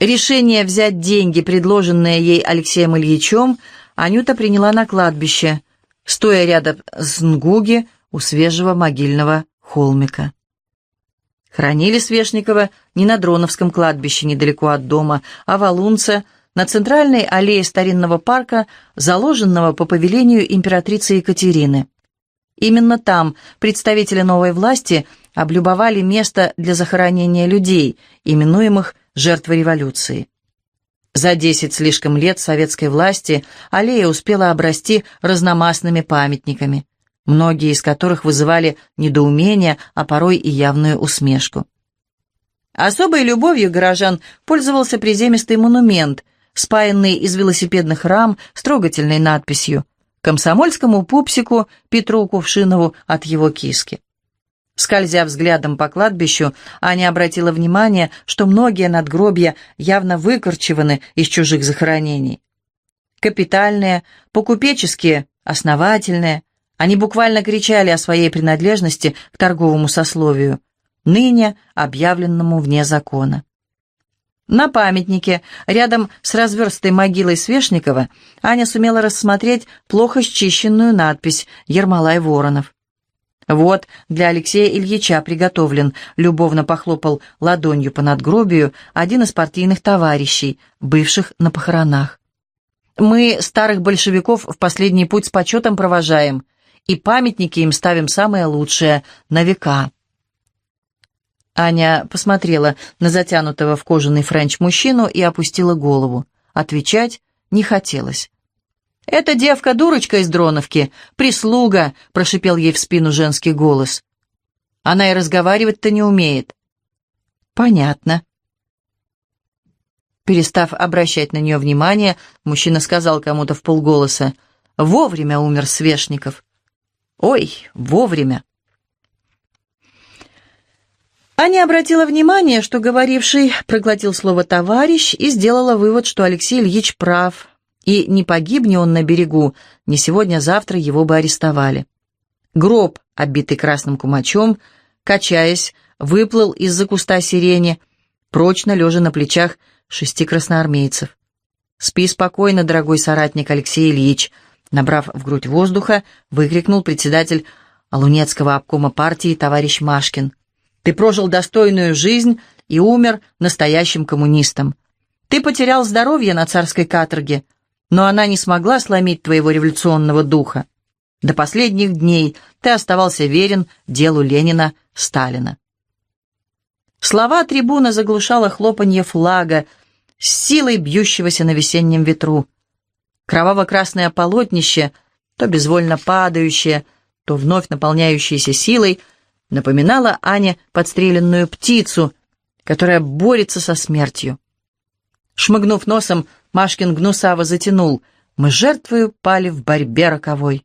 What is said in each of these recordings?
Решение взять деньги, предложенные ей Алексеем Ильичем, Анюта приняла на кладбище, стоя рядом с Нгуги у свежего могильного холмика. Хранили Свешникова не на Дроновском кладбище недалеко от дома, а в Алунце, на центральной аллее старинного парка, заложенного по повелению императрицы Екатерины. Именно там представители новой власти облюбовали место для захоронения людей, именуемых жертвой революции. За десять слишком лет советской власти аллея успела обрасти разномастными памятниками, многие из которых вызывали недоумение, а порой и явную усмешку. Особой любовью горожан пользовался приземистый монумент, спаянный из велосипедных рам с трогательной надписью комсомольскому пупсику Петру Кувшинову от его киски. Скользя взглядом по кладбищу, Аня обратила внимание, что многие надгробья явно выкорчеваны из чужих захоронений. Капитальные, покупеческие, основательные, они буквально кричали о своей принадлежности к торговому сословию, ныне объявленному вне закона. На памятнике, рядом с разверстой могилой Свешникова, Аня сумела рассмотреть плохо счищенную надпись «Ермолай Воронов». «Вот, для Алексея Ильича приготовлен», — любовно похлопал ладонью по надгробию один из партийных товарищей, бывших на похоронах. «Мы старых большевиков в последний путь с почетом провожаем, и памятники им ставим самые лучшие, на века». Аня посмотрела на затянутого в кожаный френч мужчину и опустила голову. Отвечать не хотелось. «Это девка-дурочка из Дроновки, прислуга», — прошипел ей в спину женский голос. «Она и разговаривать-то не умеет». «Понятно». Перестав обращать на нее внимание, мужчина сказал кому-то в полголоса, «Вовремя умер Свешников». «Ой, вовремя». Аня обратила внимание, что говоривший проглотил слово «товарищ» и сделала вывод, что Алексей Ильич прав, и не погибни он на берегу, не сегодня-завтра его бы арестовали. Гроб, оббитый красным кумачом, качаясь, выплыл из-за куста сирени, прочно лежа на плечах шести красноармейцев. «Спи спокойно, дорогой соратник Алексей Ильич», набрав в грудь воздуха, выкрикнул председатель Алунецкого обкома партии товарищ Машкин. Ты прожил достойную жизнь и умер настоящим коммунистом. Ты потерял здоровье на царской каторге, но она не смогла сломить твоего революционного духа. До последних дней ты оставался верен делу Ленина, Сталина. Слова трибуна заглушало хлопанье флага с силой бьющегося на весеннем ветру. Кроваво-красное полотнище, то безвольно падающее, то вновь наполняющееся силой — напоминала Ане подстреленную птицу, которая борется со смертью. Шмыгнув носом, Машкин гнусаво затянул. «Мы жертвою пали в борьбе роковой».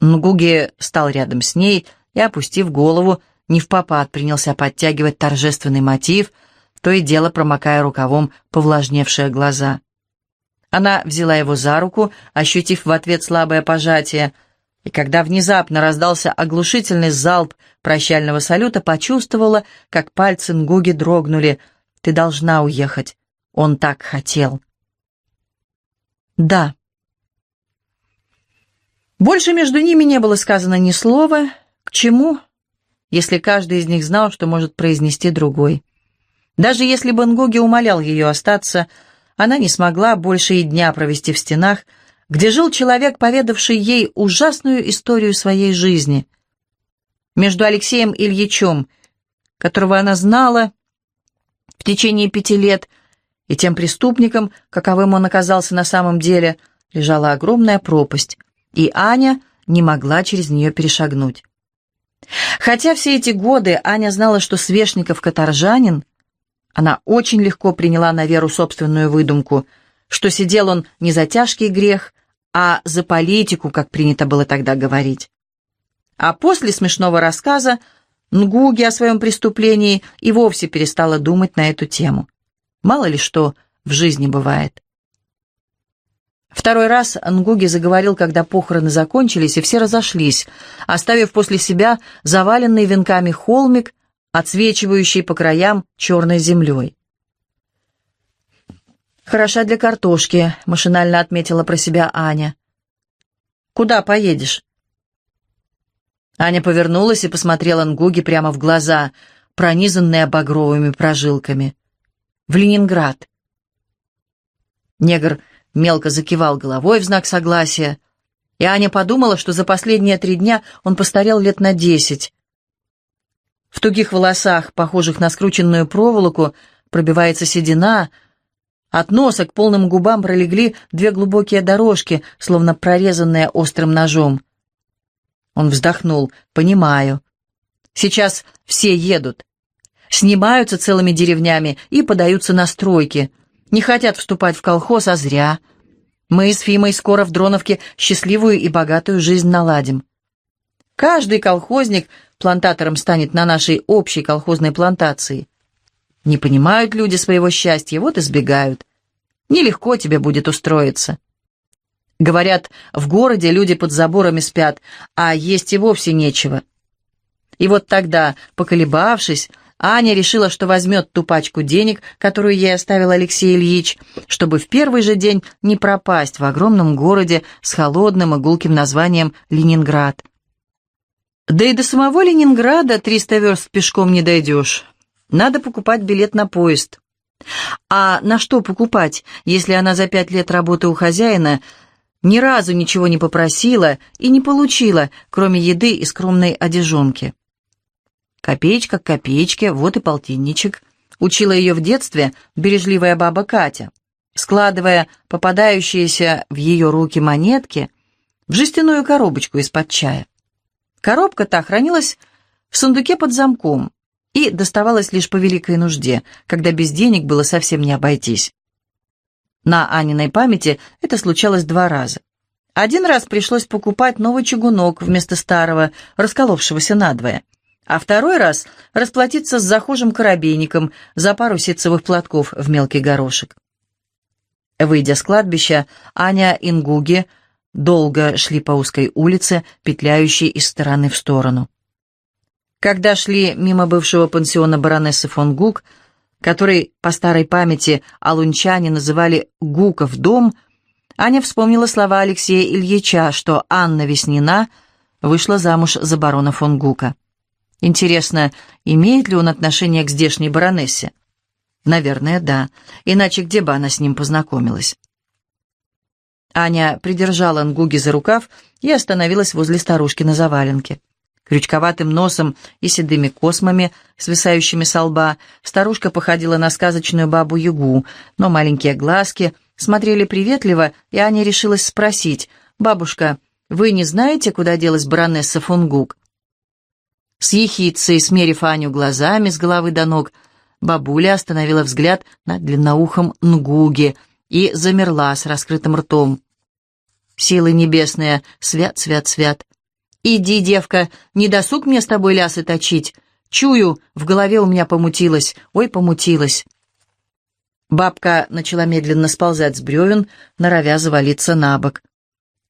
Нгуги стал рядом с ней и, опустив голову, не в попад принялся подтягивать торжественный мотив, то и дело промокая рукавом повлажневшие глаза. Она взяла его за руку, ощутив в ответ слабое пожатие — и когда внезапно раздался оглушительный залп прощального салюта, почувствовала, как пальцы Нгуги дрогнули. «Ты должна уехать. Он так хотел». «Да». Больше между ними не было сказано ни слова. К чему, если каждый из них знал, что может произнести другой? Даже если бы Нгуги умолял ее остаться, она не смогла больше и дня провести в стенах, где жил человек, поведавший ей ужасную историю своей жизни. Между Алексеем Ильичем, которого она знала в течение пяти лет, и тем преступником, каковым он оказался на самом деле, лежала огромная пропасть, и Аня не могла через нее перешагнуть. Хотя все эти годы Аня знала, что Свешников каторжанин, она очень легко приняла на веру собственную выдумку, что сидел он не за тяжкий грех, а за политику, как принято было тогда говорить. А после смешного рассказа Нгуги о своем преступлении и вовсе перестала думать на эту тему. Мало ли что в жизни бывает. Второй раз Нгуги заговорил, когда похороны закончились, и все разошлись, оставив после себя заваленный венками холмик, отсвечивающий по краям черной землей. «Хороша для картошки», — машинально отметила про себя Аня. «Куда поедешь?» Аня повернулась и посмотрела Нгуги прямо в глаза, пронизанные багровыми прожилками. «В Ленинград». Негр мелко закивал головой в знак согласия, и Аня подумала, что за последние три дня он постарел лет на десять. В тугих волосах, похожих на скрученную проволоку, пробивается седина, от носа к полным губам пролегли две глубокие дорожки, словно прорезанные острым ножом. Он вздохнул. «Понимаю. Сейчас все едут. Снимаются целыми деревнями и подаются на стройки. Не хотят вступать в колхоз, а зря. Мы с Фимой скоро в Дроновке счастливую и богатую жизнь наладим. Каждый колхозник плантатором станет на нашей общей колхозной плантации. Не понимают люди своего счастья, вот и сбегают. Нелегко тебе будет устроиться. Говорят, в городе люди под заборами спят, а есть и вовсе нечего. И вот тогда, поколебавшись, Аня решила, что возьмет ту пачку денег, которую ей оставил Алексей Ильич, чтобы в первый же день не пропасть в огромном городе с холодным и гулким названием Ленинград. Да и до самого Ленинграда 300 верст пешком не дойдешь. Надо покупать билет на поезд. А на что покупать, если она за пять лет работы у хозяина ни разу ничего не попросила и не получила, кроме еды и скромной одежонки? Копеечка к копеечке, вот и полтинничек. Учила ее в детстве бережливая баба Катя, складывая попадающиеся в ее руки монетки в жестяную коробочку из-под чая. Коробка та хранилась в сундуке под замком и доставалась лишь по великой нужде, когда без денег было совсем не обойтись. На Аниной памяти это случалось два раза. Один раз пришлось покупать новый чугунок вместо старого, расколовшегося надвое а второй раз расплатиться с захожим коробейником за пару ситцевых платков в мелкий горошек. Выйдя с кладбища, Аня и Нгуги долго шли по узкой улице, петляющей из стороны в сторону. Когда шли мимо бывшего пансиона баронессы фон Гук, который по старой памяти алунчане называли «Гуков дом», Аня вспомнила слова Алексея Ильича, что Анна Веснина вышла замуж за барона фон Гука. Интересно, имеет ли он отношение к здешней баронессе? Наверное, да. Иначе где бы она с ним познакомилась? Аня придержала Нгуги за рукав и остановилась возле старушки на заваленке. Крючковатым носом и седыми космами, свисающими со лба, старушка походила на сказочную бабу-ягу, но маленькие глазки смотрели приветливо, и Аня решилась спросить, «Бабушка, вы не знаете, куда делась баронесса Фунгук?» С ехицей, смерив Аню глазами с головы до ног, бабуля остановила взгляд на длинноухом Нгуге и замерла с раскрытым ртом. «Силы небесные, свят, свят, свят! Иди, девка, не досуг мне с тобой лясы точить! Чую, в голове у меня помутилось, ой, помутилось!» Бабка начала медленно сползать с бревен, норовя завалиться на бок.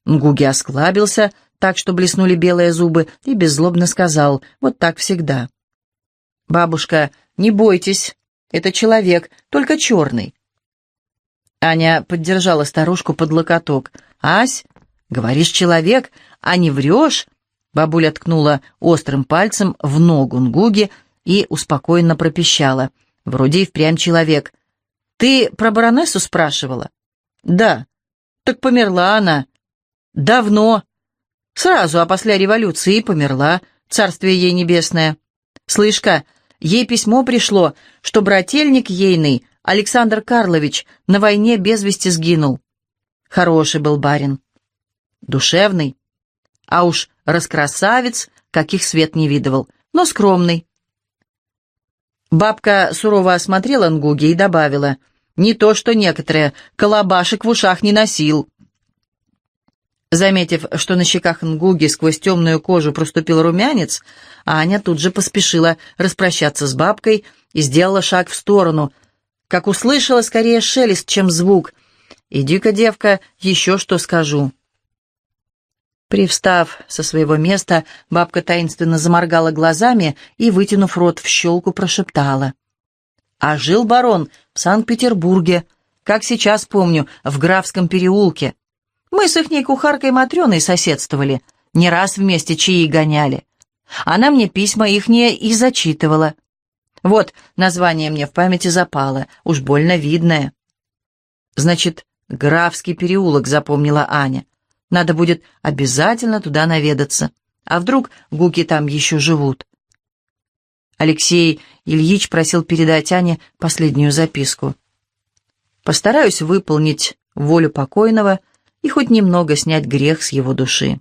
Нгуги осклабился, так что блеснули белые зубы, и беззлобно сказал, вот так всегда. «Бабушка, не бойтесь, это человек, только черный». Аня поддержала старушку под локоток. «Ась, говоришь, человек, а не врешь?» Бабуля ткнула острым пальцем в ногу Нгуги и успокоенно пропищала. «Вроде и впрямь человек. Ты про баронессу спрашивала?» «Да». «Так померла она». «Давно. Сразу, а после революции померла, царствие ей небесное. Слышка, ей письмо пришло, что брательник ейный, Александр Карлович, на войне без вести сгинул. Хороший был барин. Душевный. А уж раскрасавец, каких свет не видывал, но скромный. Бабка сурово осмотрела Нгуги и добавила, «Не то, что некоторые, колобашек в ушах не носил». Заметив, что на щеках Нгуги сквозь темную кожу проступил румянец, Аня тут же поспешила распрощаться с бабкой и сделала шаг в сторону, как услышала скорее шелест, чем звук. «Иди-ка, девка, еще что скажу». Привстав со своего места, бабка таинственно заморгала глазами и, вытянув рот в щелку, прошептала. «А жил барон в Санкт-Петербурге, Как сейчас помню, в Графском переулке. Мы с ихней кухаркой Матрёной соседствовали, не раз вместе чаи гоняли. Она мне письма ихние и зачитывала. Вот, название мне в памяти запало, уж больно видное. Значит, Графский переулок, запомнила Аня. Надо будет обязательно туда наведаться. А вдруг гуки там еще живут? Алексей Ильич просил передать Ане последнюю записку. «Постараюсь выполнить волю покойного и хоть немного снять грех с его души».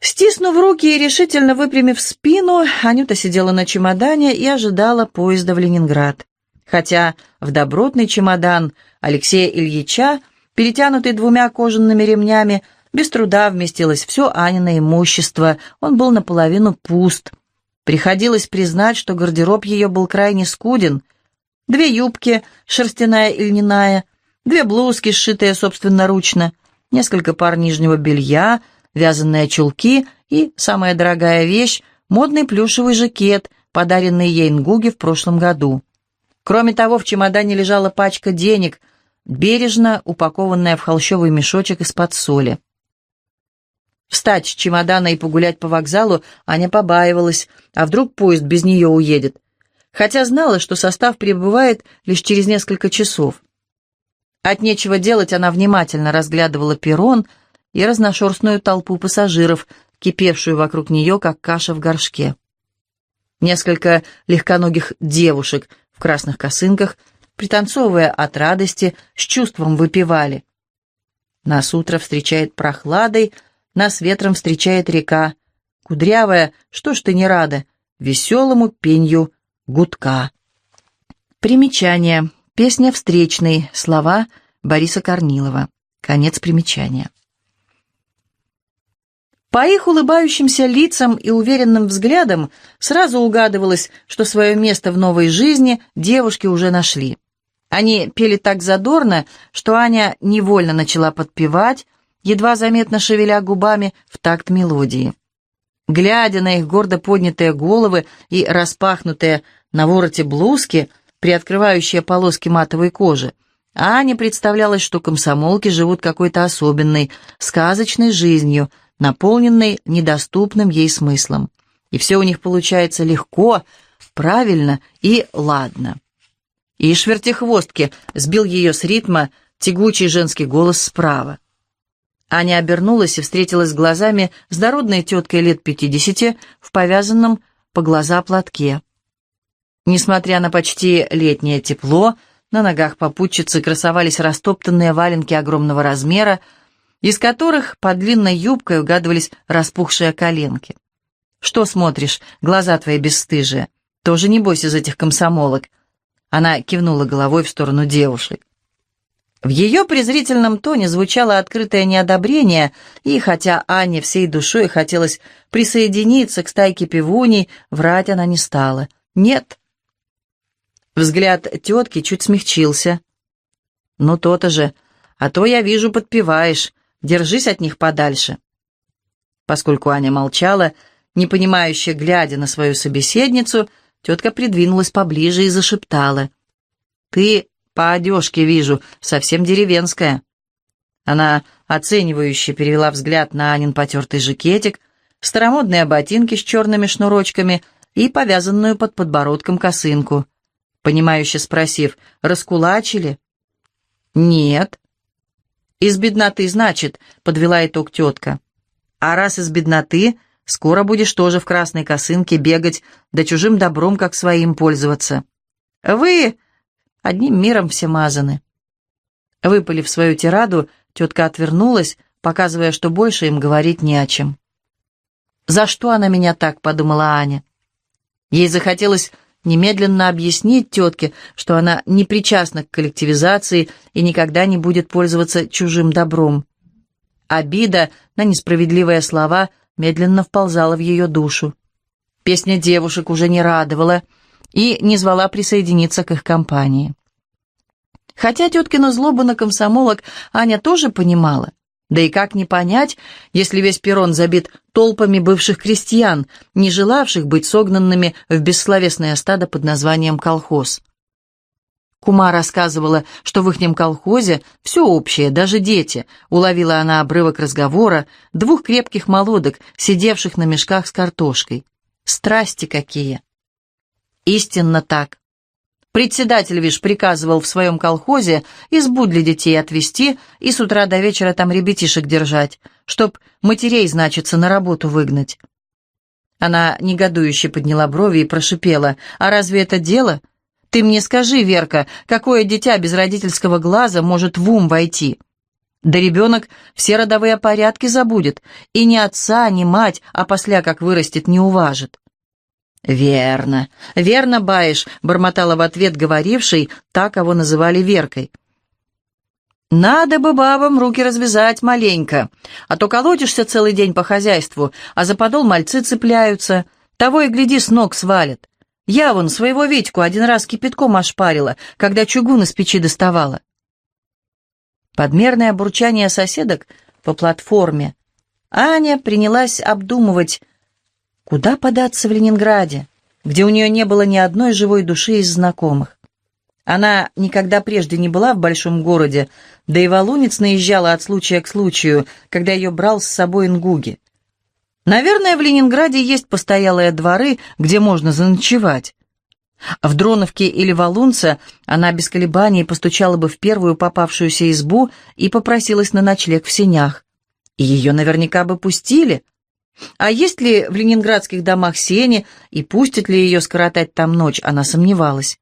Стиснув руки и решительно выпрямив спину, Анюта сидела на чемодане и ожидала поезда в Ленинград. Хотя в добротный чемодан Алексея Ильича, перетянутый двумя кожаными ремнями, без труда вместилось все Анино имущество, он был наполовину пуст. Приходилось признать, что гардероб ее был крайне скуден. Две юбки, шерстяная и льняная, две блузки, сшитые собственноручно, несколько пар нижнего белья — вязаные чулки и, самая дорогая вещь, модный плюшевый жакет, подаренный ей Нгуге в прошлом году. Кроме того, в чемодане лежала пачка денег, бережно упакованная в холщовый мешочек из-под соли. Встать с чемодана и погулять по вокзалу Аня побаивалась, а вдруг поезд без нее уедет, хотя знала, что состав прибывает лишь через несколько часов. От нечего делать она внимательно разглядывала перрон, и разношерстную толпу пассажиров, кипевшую вокруг нее, как каша в горшке. Несколько легконогих девушек в красных косынках, пританцовывая от радости, с чувством выпивали. Нас утро встречает прохладой, нас ветром встречает река. Кудрявая, что ж ты не рада, веселому пенью гудка. Примечание. Песня «Встречный». Слова Бориса Корнилова. Конец примечания. По их улыбающимся лицам и уверенным взглядам сразу угадывалось, что свое место в новой жизни девушки уже нашли. Они пели так задорно, что Аня невольно начала подпевать, едва заметно шевеля губами в такт мелодии. Глядя на их гордо поднятые головы и распахнутые на вороте блузки, приоткрывающие полоски матовой кожи, Аня представлялась, что комсомолки живут какой-то особенной, сказочной жизнью — наполненной недоступным ей смыслом. И все у них получается легко, правильно и ладно. И швертихвостки сбил ее с ритма тягучий женский голос справа. Аня обернулась и встретилась глазами с дородной теткой лет пятидесяти в повязанном по глаза платке. Несмотря на почти летнее тепло, на ногах попутчицы красовались растоптанные валенки огромного размера, из которых под длинной юбкой угадывались распухшие коленки. «Что смотришь? Глаза твои бесстыжие. Тоже небось из этих комсомолок». Она кивнула головой в сторону девушек. В ее презрительном тоне звучало открытое неодобрение, и хотя Анне всей душой хотелось присоединиться к стайке пивуней, врать она не стала. «Нет». Взгляд тетки чуть смягчился. «Ну, то-то же. А то, я вижу, подпеваешь. Держись от них подальше». Поскольку Аня молчала, непонимающе глядя на свою собеседницу, тетка придвинулась поближе и зашептала. «Ты по одежке вижу, совсем деревенская». Она оценивающе перевела взгляд на Анин потертый жакетик, старомодные ботинки с черными шнурочками и повязанную под подбородком косынку. Понимающе спросив, раскулачили? «Нет», «Из бедноты, значит», — подвела итог тетка. «А раз из бедноты, скоро будешь тоже в красной косынке бегать, да чужим добром, как своим, пользоваться. Вы одним миром все мазаны». Выпалив свою тираду, тетка отвернулась, показывая, что больше им говорить не о чем. «За что она меня так?» — подумала Аня. Ей захотелось немедленно объяснить тетке, что она не причастна к коллективизации и никогда не будет пользоваться чужим добром. Обида на несправедливые слова медленно вползала в ее душу. Песня девушек уже не радовала и не звала присоединиться к их компании. Хотя теткину злобу на комсомолок Аня тоже понимала, да и как не понять, если весь перрон забит толпами бывших крестьян, не желавших быть согнанными в бессловесное стадо под названием колхоз. Кума рассказывала, что в ихнем колхозе все общее, даже дети. Уловила она обрывок разговора двух крепких молодок, сидевших на мешках с картошкой. Страсти какие! Истинно так. Председатель, вишь, приказывал в своем колхозе избу для детей отвезти и с утра до вечера там ребятишек держать, чтоб матерей, значится, на работу выгнать. Она негодующе подняла брови и прошипела. «А разве это дело? Ты мне скажи, Верка, какое дитя без родительского глаза может в ум войти? Да ребенок все родовые порядки забудет, и ни отца, ни мать, а после, как вырастет, не уважит. «Верно, верно, Баиш», — бормотала в ответ говоривший, так кого называли Веркой. «Надо бы бабам руки развязать маленько, а то колотишься целый день по хозяйству, а за подол мальцы цепляются, того и гляди, с ног свалят. Я вон своего Витьку один раз кипятком ошпарила, когда чугун из печи доставала. Подмерное бурчание соседок по платформе. Аня принялась обдумывать, куда податься в Ленинграде, где у нее не было ни одной живой души из знакомых. Она никогда прежде не была в большом городе, да и Валунец наезжала от случая к случаю, когда ее брал с собой Ингуги. Наверное, в Ленинграде есть постоялые дворы, где можно заночевать. В Дроновке или Валунце она без колебаний постучала бы в первую попавшуюся избу и попросилась на ночлег в сенях. И ее наверняка бы пустили. А есть ли в ленинградских домах сени и пустят ли ее скоротать там ночь, она сомневалась.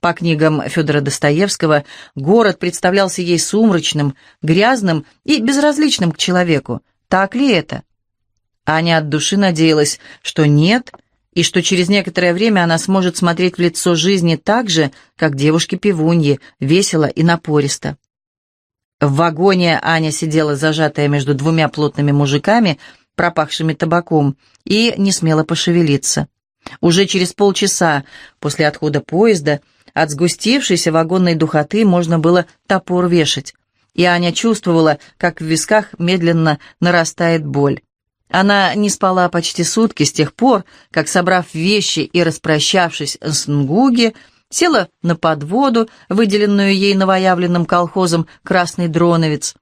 По книгам Федора Достоевского город представлялся ей сумрачным, грязным и безразличным к человеку. Так ли это? Аня от души надеялась, что нет, и что через некоторое время она сможет смотреть в лицо жизни так же, как девушки-пивуньи, весело и напористо. В вагоне Аня сидела зажатая между двумя плотными мужиками, пропахшими табаком, и не смела пошевелиться. Уже через полчаса после отхода поезда от сгустившейся вагонной духоты можно было топор вешать, и Аня чувствовала, как в висках медленно нарастает боль. Она не спала почти сутки с тех пор, как, собрав вещи и распрощавшись с Нгуги, села на подводу, выделенную ей новоявленным колхозом «Красный Дроновец».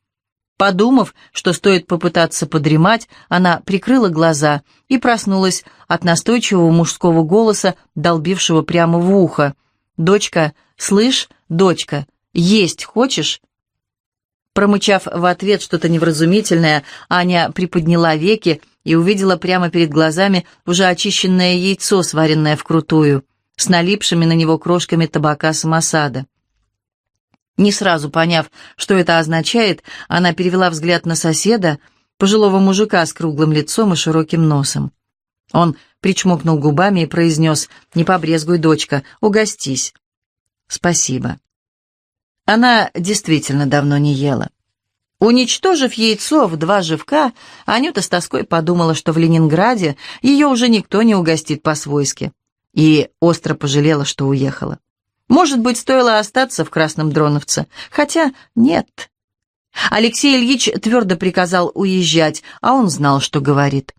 Подумав, что стоит попытаться подремать, она прикрыла глаза и проснулась от настойчивого мужского голоса, долбившего прямо в ухо. «Дочка, слышь, дочка, есть хочешь?» Промычав в ответ что-то невразумительное, Аня приподняла веки и увидела прямо перед глазами уже очищенное яйцо, сваренное вкрутую, с налипшими на него крошками табака самосада. Не сразу поняв, что это означает, она перевела взгляд на соседа, пожилого мужика с круглым лицом и широким носом. Он причмокнул губами и произнес «Не побрезгуй, дочка, угостись». «Спасибо». Она действительно давно не ела. Уничтожив яйцо в два живка, Анюта с тоской подумала, что в Ленинграде ее уже никто не угостит по-свойски, и остро пожалела, что уехала. Может быть, стоило остаться в Красном Дроновце, хотя нет. Алексей Ильич твердо приказал уезжать, а он знал, что говорит.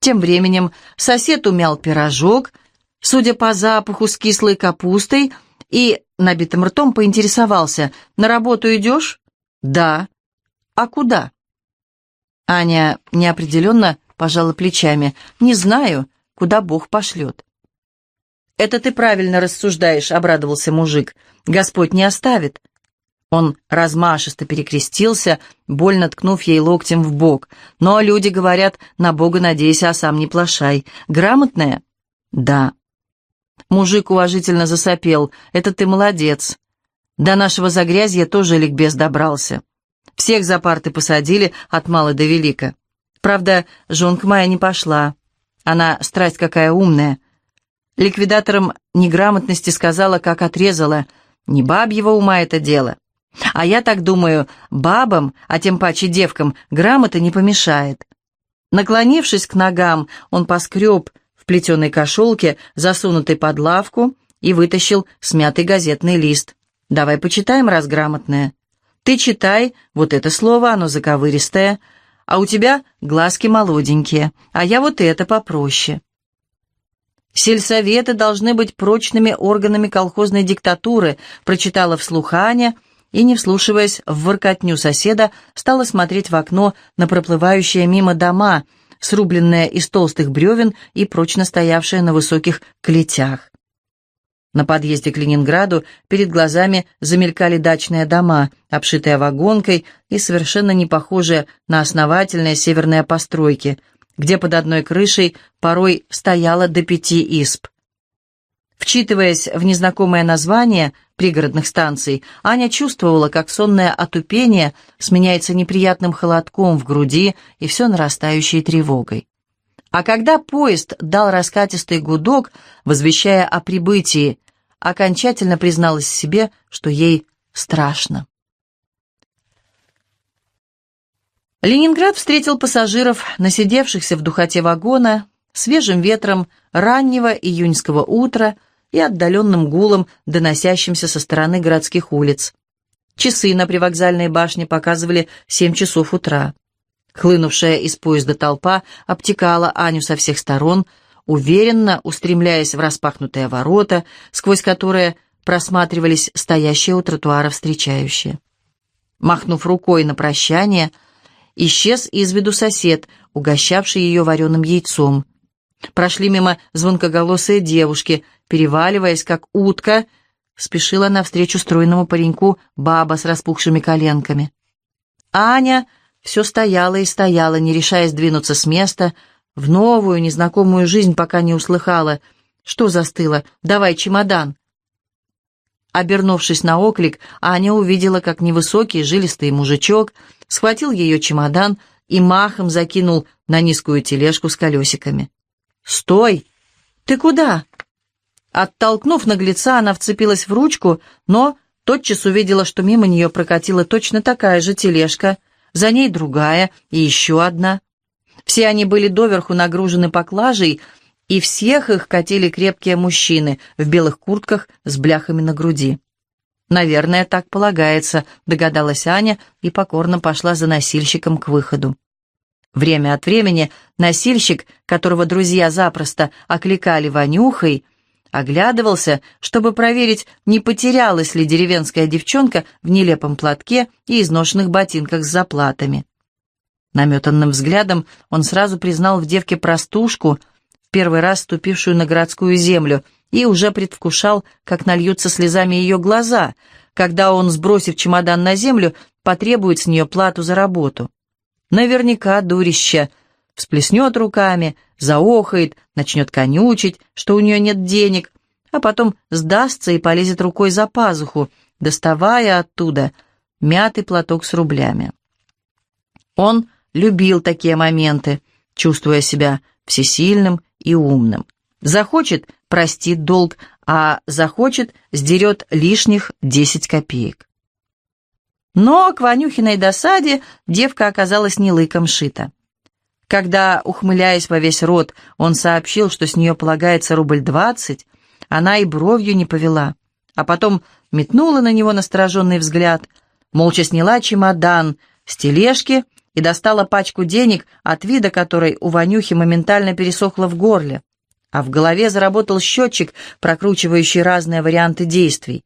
Тем временем сосед умял пирожок, судя по запаху, с кислой капустой, и набитым ртом поинтересовался, «На работу идешь?» «Да». «А куда?» Аня неопределенно пожала плечами. «Не знаю, куда Бог пошлет». «Это ты правильно рассуждаешь», — обрадовался мужик. «Господь не оставит». Он размашисто перекрестился, больно ткнув ей локтем в бок. «Но люди говорят, на Бога надейся, а сам не плашай. Грамотная?» «Да». Мужик уважительно засопел. «Это ты молодец. До нашего загрязья тоже ликбез добрался. Всех за парты посадили от мала до велика. Правда, жонка моя не пошла. Она страсть какая умная. Ликвидаторам неграмотности сказала, как отрезала. Не бабьего ума это дело. А я так думаю, бабам, а тем паче девкам, грамота не помешает. Наклонившись к ногам, он поскреб в плетеной кошелке, засунутой под лавку, и вытащил смятый газетный лист. «Давай почитаем, раз грамотное. Ты читай, вот это слово, оно заковыристое, а у тебя глазки молоденькие, а я вот это попроще». Сельсоветы должны быть прочными органами колхозной диктатуры, прочитала вслух Аня и, не вслушиваясь в воркотню соседа, стала смотреть в окно на проплывающие мимо дома, срубленные из толстых бревен и прочно стоявшие на высоких клетях. На подъезде к Ленинграду перед глазами замелькали дачные дома, обшитые вагонкой и совершенно не похожие на основательные северные постройки, где под одной крышей порой стояло до пяти исп. Вчитываясь в незнакомое название пригородных станций, Аня чувствовала, как сонное отупение сменяется неприятным холодком в груди и все нарастающей тревогой. А когда поезд дал раскатистый гудок, возвещая о прибытии, окончательно призналась себе, что ей страшно. Ленинград встретил пассажиров, насидевшихся в духоте вагона, свежим ветром раннего июньского утра и отдаленным гулом, доносящимся со стороны городских улиц. Часы на привокзальной башне показывали семь часов утра. Хлынувшая из поезда толпа обтекала Аню со всех сторон, уверенно устремляясь в распахнутые ворота, сквозь которые просматривались стоящие у тротуара встречающие. Махнув рукой на прощание, исчез из виду сосед, угощавший ее вареным яйцом. Прошли мимо звонкоголосые девушки, переваливаясь, как утка, спешила навстречу стройному пареньку баба с распухшими коленками. Аня все стояла и стояла, не решаясь двинуться с места, в новую, незнакомую жизнь пока не услыхала. Что застыло? Давай чемодан. Обернувшись на оклик, Аня увидела, как невысокий, жилистый мужичок схватил ее чемодан и махом закинул на низкую тележку с колесиками. «Стой! Ты куда?» Оттолкнув наглеца, она вцепилась в ручку, но тотчас увидела, что мимо нее прокатила точно такая же тележка — за ней другая и еще одна. Все они были доверху нагружены поклажей, и всех их катили крепкие мужчины в белых куртках с бляхами на груди. «Наверное, так полагается», — догадалась Аня и покорно пошла за носильщиком к выходу. Время от времени носильщик, которого друзья запросто окликали Ванюхой, оглядывался, чтобы проверить, не потерялась ли деревенская девчонка в нелепом платке и изношенных ботинках с заплатами. Наметанным взглядом он сразу признал в девке простушку, в первый раз ступившую на городскую землю, и уже предвкушал, как нальются слезами ее глаза, когда он, сбросив чемодан на землю, потребует с нее плату за работу. Наверняка дурище — всплеснет руками, заохает, начнет конючить, что у нее нет денег, а потом сдастся и полезет рукой за пазуху, доставая оттуда мятый платок с рублями. Он любил такие моменты, чувствуя себя всесильным и умным. Захочет – простит долг, а захочет – сдерет лишних десять копеек. Но к Ванюхиной досаде девка оказалась не лыком шита. Когда, ухмыляясь во весь рот, он сообщил, что с нее полагается рубль двадцать, она и бровью не повела, а потом метнула на него настороженный взгляд, молча сняла чемодан с тележки и достала пачку денег, от вида которой у Ванюхи моментально пересохло в горле, а в голове заработал счетчик, прокручивающий разные варианты действий.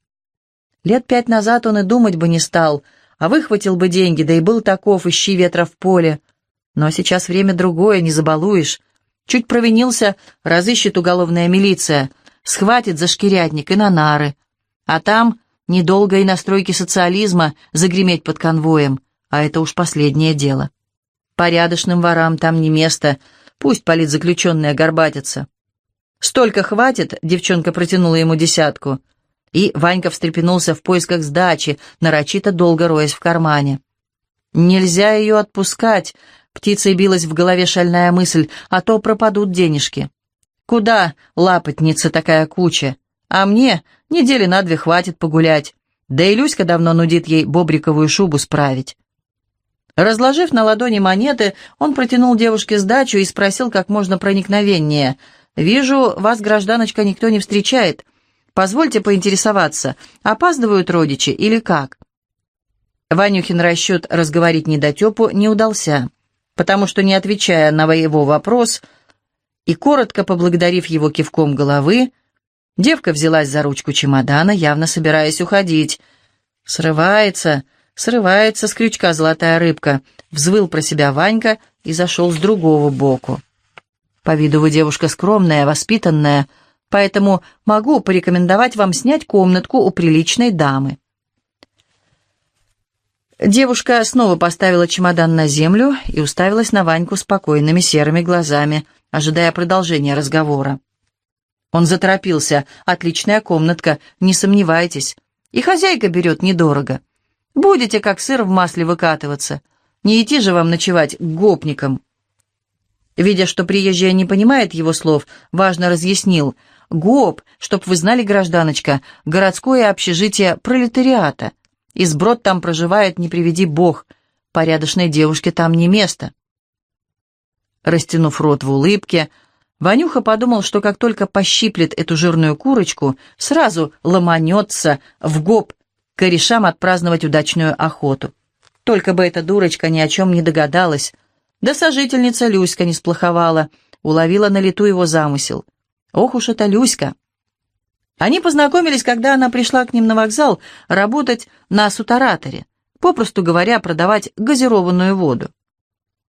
Лет пять назад он и думать бы не стал, а выхватил бы деньги, да и был таков, ищи ветра в поле — но сейчас время другое, не забалуешь. Чуть провинился, разыщет уголовная милиция, схватит за шкирятник и на нары. А там недолго и на стройке социализма загреметь под конвоем, а это уж последнее дело. Порядочным ворам там не место, пусть политзаключенные горбатятся. «Столько хватит», — девчонка протянула ему десятку. И Ванька встрепенулся в поисках сдачи, нарочито долго роясь в кармане. «Нельзя ее отпускать», Птицей билась в голове шальная мысль, а то пропадут денежки. Куда лапотница такая куча? А мне недели на две хватит погулять. Да и Люська давно нудит ей бобриковую шубу справить. Разложив на ладони монеты, он протянул девушке сдачу и спросил как можно проникновеннее. «Вижу, вас, гражданочка, никто не встречает. Позвольте поинтересоваться, опаздывают родичи или как?» Ванюхин расчет разговорить недотепу не удался потому что, не отвечая на его вопрос, И, коротко поблагодарив его кивком головы, девка взялась за ручку чемодана, явно собираясь уходить. «Срывается, срывается с крючка золотая рыбка», — взвыл про себя Ванька и зашел с другого боку. «По виду вы девушка скромная, воспитанная, поэтому могу порекомендовать вам снять комнатку у приличной дамы». Девушка снова поставила чемодан на землю и уставилась на Ваньку спокойными серыми глазами, ожидая продолжения разговора. Он заторопился. «Отличная комнатка, не сомневайтесь. И хозяйка берет недорого. Будете как сыр в масле выкатываться. Не идти же вам ночевать к гопникам». Видя, что приезжая не понимает его слов, важно разъяснил. «ГОП, чтоб вы знали, гражданочка, городское общежитие пролетариата. И сброд там проживает, не приведи бог. Порядочной девушке там не место. Растянув рот в улыбке, Ванюха подумал, что как только пощиплет эту жирную курочку, сразу ломанется в гоп корешам отпраздновать удачную охоту. Только бы эта дурочка ни о чем не догадалась. Да сожительница Люська не сплоховала, уловила на лету его замысел. Ох уж эта Люська! Они познакомились, когда она пришла к ним на вокзал работать на сутараторе, попросту говоря, продавать газированную воду.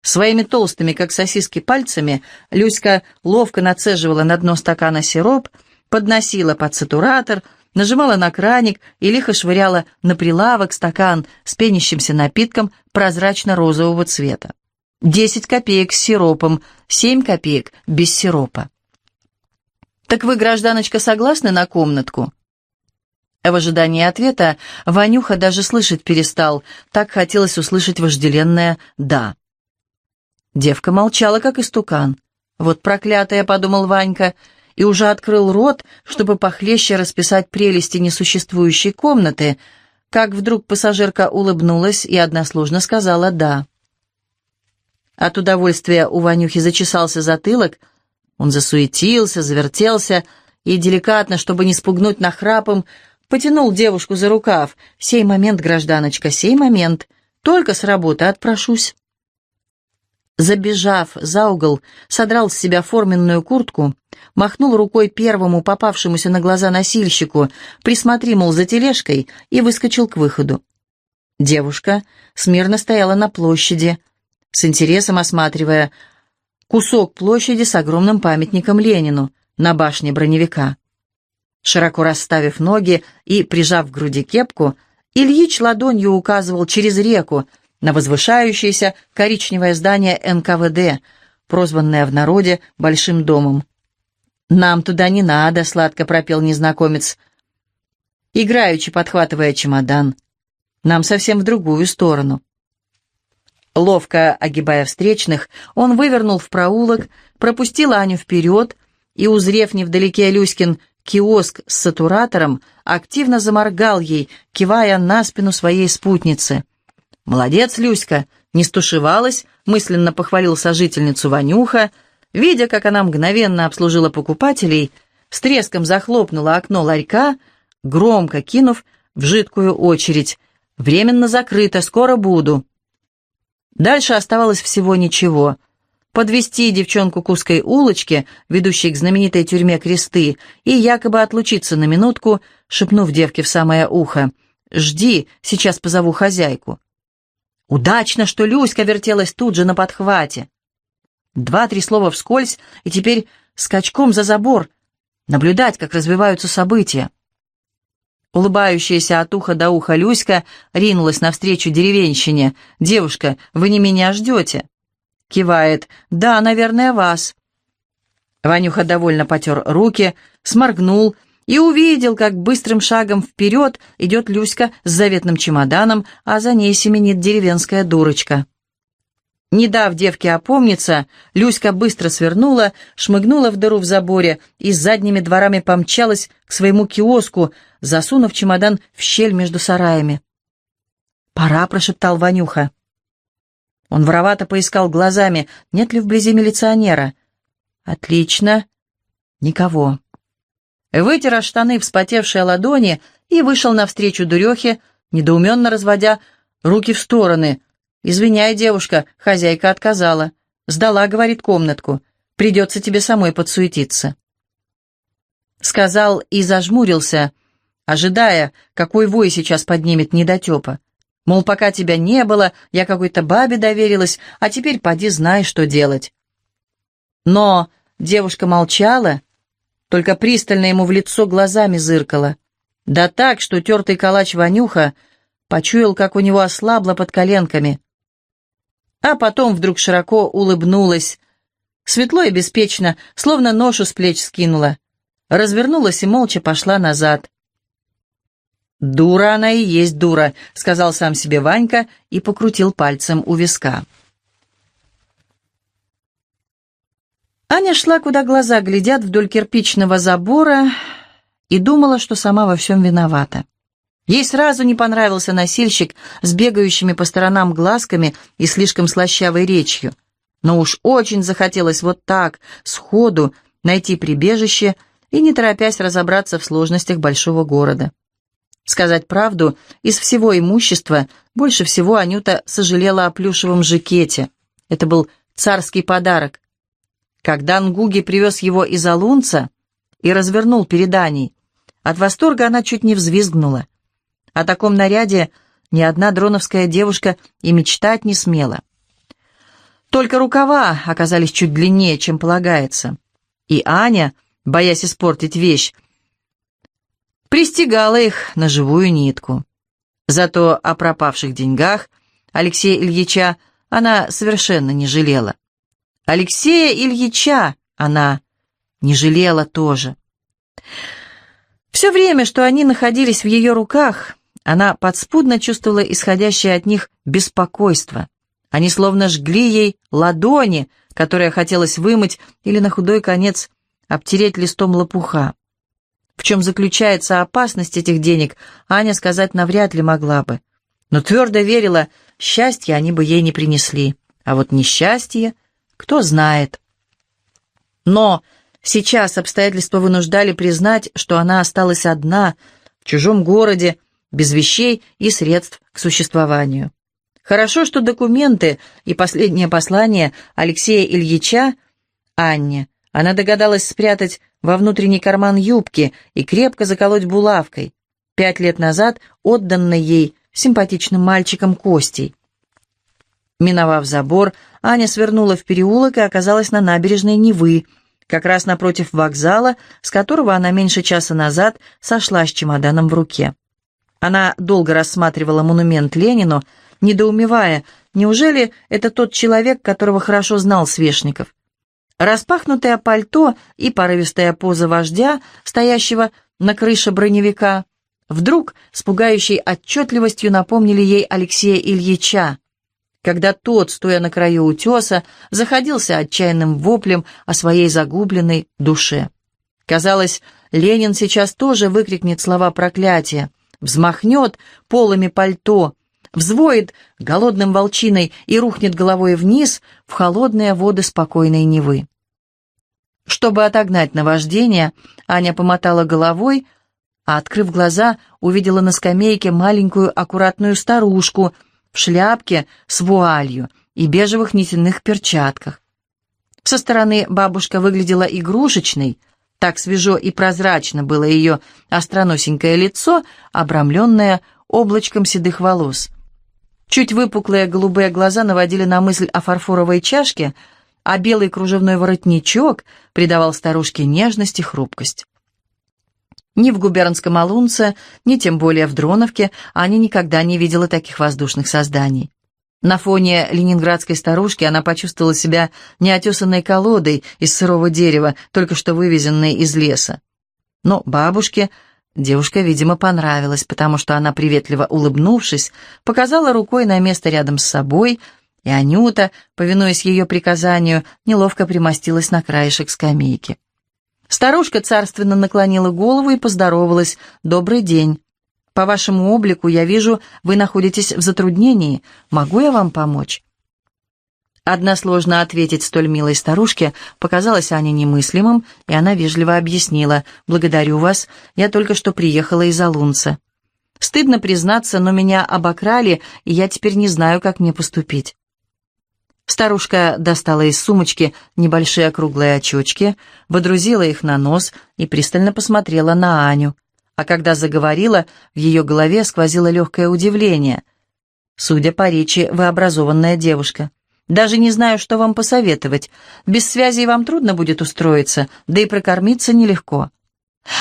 Своими толстыми, как сосиски, пальцами Люська ловко нацеживала на дно стакана сироп, подносила под сатуратор, нажимала на краник и лихо швыряла на прилавок стакан с пенящимся напитком прозрачно-розового цвета. Десять копеек с сиропом, семь копеек без сиропа. «Так вы, гражданочка, согласны на комнатку?» В ожидании ответа Ванюха даже слышать перестал, так хотелось услышать вожделенное «да». Девка молчала, как истукан. «Вот проклятая», — подумал Ванька, и уже открыл рот, чтобы похлеще расписать прелести несуществующей комнаты, как вдруг пассажирка улыбнулась и односложно сказала «да». От удовольствия у Ванюхи зачесался затылок — он засуетился, завертелся и, деликатно, чтобы не спугнуть нахрапом, потянул девушку за рукав. «Сей момент, гражданочка, сей момент. Только с работы отпрошусь». Забежав за угол, содрал с себя форменную куртку, махнул рукой первому попавшемуся на глаза носильщику, присмотри, мол, за тележкой, и выскочил к выходу. Девушка смирно стояла на площади, с интересом осматривая кусок площади с огромным памятником Ленину на башне броневика. Широко расставив ноги и прижав к груди кепку, Ильич ладонью указывал через реку на возвышающееся коричневое здание НКВД, прозванное в народе Большим домом. «Нам туда не надо», — сладко пропел незнакомец, играючи подхватывая чемодан. «Нам совсем в другую сторону». Ловко огибая встречных, он вывернул в проулок, пропустил Аню вперед и, узрев невдалеке Люськин киоск с сатуратором, активно заморгал ей, кивая на спину своей спутницы. «Молодец, Люська!» Не стушевалась, мысленно похвалил сожительницу Ванюха, видя, как она мгновенно обслужила покупателей, с треском захлопнула окно ларька, громко кинув в жидкую очередь. «Временно закрыто, скоро буду». Дальше оставалось всего ничего. Подвести девчонку к узкой улочке, ведущей к знаменитой тюрьме Кресты, и якобы отлучиться на минутку, шепнув девке в самое ухо. «Жди, сейчас позову хозяйку». Удачно, что Люська вертелась тут же на подхвате. Два-три слова вскользь, и теперь скачком за забор, наблюдать, как развиваются события. Улыбающаяся от уха до уха Люська ринулась навстречу деревенщине. «Девушка, вы не меня ждете?» Кивает. «Да, наверное, вас». Ванюха довольно потер руки, сморгнул и увидел, как быстрым шагом вперед идет Люська с заветным чемоданом, а за ней семенит деревенская дурочка. Не дав девке опомниться, Люська быстро свернула, шмыгнула в дыру в заборе и с задними дворами помчалась к своему киоску, засунув чемодан в щель между сараями. «Пора», — прошептал Ванюха. Он воровато поискал глазами, нет ли вблизи милиционера. «Отлично. Никого». Вытер штаны вспотевшие ладони и вышел навстречу дурехе, недоуменно разводя руки в стороны — «Извиняй, девушка, хозяйка отказала. Сдала, говорит, комнатку. Придется тебе самой подсуетиться. Сказал и зажмурился, ожидая, какой вой сейчас поднимет недотепа. Мол, пока тебя не было, я какой-то бабе доверилась, а теперь поди знай, что делать. Но девушка молчала, только пристально ему в лицо глазами зыркала. Да так, что тертый калач Ванюха почуял, как у него ослабло под коленками. А потом вдруг широко улыбнулась, светло и беспечно, словно ношу с плеч скинула. Развернулась и молча пошла назад. «Дура она и есть дура», — сказал сам себе Ванька и покрутил пальцем у виска. Аня шла, куда глаза глядят, вдоль кирпичного забора, и думала, что сама во всем виновата. Ей сразу не понравился носильщик с бегающими по сторонам глазками и слишком слащавой речью. Но уж очень захотелось вот так, сходу, найти прибежище и, не торопясь, разобраться в сложностях большого города. Сказать правду, из всего имущества больше всего Анюта сожалела о плюшевом жакете. Это был царский подарок. Когда Нгуги привез его из Алунца и развернул перед Аней, от восторга она чуть не взвизгнула. О таком наряде ни одна дроновская девушка и мечтать не смела. Только рукава оказались чуть длиннее, чем полагается. И Аня, боясь испортить вещь, пристегала их на живую нитку. Зато о пропавших деньгах Алексея Ильича она совершенно не жалела. Алексея Ильича она не жалела тоже. Все время, что они находились в ее руках, она подспудно чувствовала исходящее от них беспокойство. Они словно жгли ей ладони, которые хотелось вымыть или на худой конец обтереть листом лопуха. В чем заключается опасность этих денег, Аня сказать навряд ли могла бы. Но твердо верила, счастья они бы ей не принесли. А вот несчастье, кто знает. Но сейчас обстоятельства вынуждали признать, что она осталась одна, в чужом городе, без вещей и средств к существованию. Хорошо, что документы и последнее послание Алексея Ильича Анне она догадалась спрятать во внутренний карман юбки и крепко заколоть булавкой, пять лет назад отданной ей симпатичным мальчиком Костей. Миновав забор, Аня свернула в переулок и оказалась на набережной Невы, как раз напротив вокзала, с которого она меньше часа назад сошла с чемоданом в руке. Она долго рассматривала монумент Ленину, недоумевая, неужели это тот человек, которого хорошо знал Свешников? Распахнутое пальто и порывистая поза вождя, стоящего на крыше броневика, вдруг с пугающей отчетливостью напомнили ей Алексея Ильича, когда тот, стоя на краю утеса, заходился отчаянным воплем о своей загубленной душе. Казалось, Ленин сейчас тоже выкрикнет слова проклятия, взмахнет полами пальто, взвоет голодным волчиной и рухнет головой вниз в холодные воды спокойной Невы. Чтобы отогнать наваждение, Аня помотала головой, а, открыв глаза, увидела на скамейке маленькую аккуратную старушку в шляпке с вуалью и бежевых нитяных перчатках. Со стороны бабушка выглядела игрушечной, так свежо и прозрачно было ее остроносенькое лицо, обрамленное облачком седых волос. Чуть выпуклые голубые глаза наводили на мысль о фарфоровой чашке, а белый кружевной воротничок придавал старушке нежность и хрупкость. Ни в губернском Алунце, ни тем более в Дроновке Аня никогда не видела таких воздушных созданий. На фоне ленинградской старушки она почувствовала себя неотесанной колодой из сырого дерева, только что вывезенной из леса. Но бабушке Девушка, видимо, понравилась, потому что она, приветливо улыбнувшись, показала рукой на место рядом с собой, и Анюта, повинуясь ее приказанию, неловко примостилась на краешек скамейки. Старушка царственно наклонила голову и поздоровалась. «Добрый день. По вашему облику я вижу, вы находитесь в затруднении. Могу я вам помочь?» Односложно ответить столь милой старушке показалось Ане немыслимым, и она вежливо объяснила. «Благодарю вас, я только что приехала из Алунца. Стыдно признаться, но меня обокрали, и я теперь не знаю, как мне поступить». Старушка достала из сумочки небольшие округлые очечки, водрузила их на нос и пристально посмотрела на Аню. А когда заговорила, в ее голове сквозило легкое удивление. «Судя по речи, вы образованная девушка. Даже не знаю, что вам посоветовать. Без связи вам трудно будет устроиться, да и прокормиться нелегко.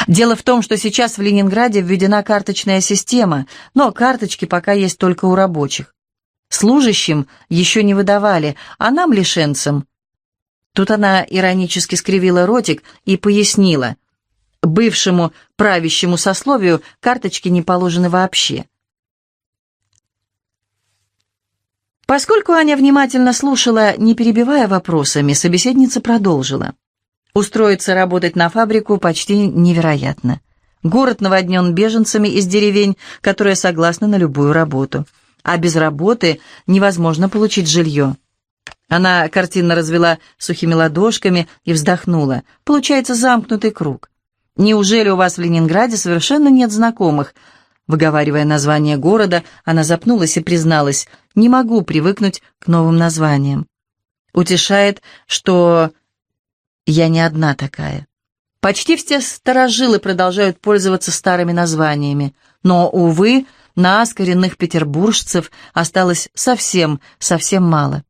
Дело в том, что сейчас в Ленинграде введена карточная система, но карточки пока есть только у рабочих. Служащим еще не выдавали, а нам, лишенцам. Тут она иронически скривила ротик и пояснила. Бывшему правящему сословию карточки не положены вообще. Поскольку Аня внимательно слушала, не перебивая вопросами, собеседница продолжила. Устроиться работать на фабрику почти невероятно. Город наводнен беженцами из деревень, которые согласны на любую работу. А без работы невозможно получить жилье. Она картинно развела сухими ладошками и вздохнула. Получается замкнутый круг. Неужели у вас в Ленинграде совершенно нет знакомых? Выговаривая название города, она запнулась и призналась, не могу привыкнуть к новым названиям. Утешает, что я не одна такая. Почти все старожилы продолжают пользоваться старыми названиями, но, увы, нас, коренных петербуржцев, осталось совсем, совсем мало.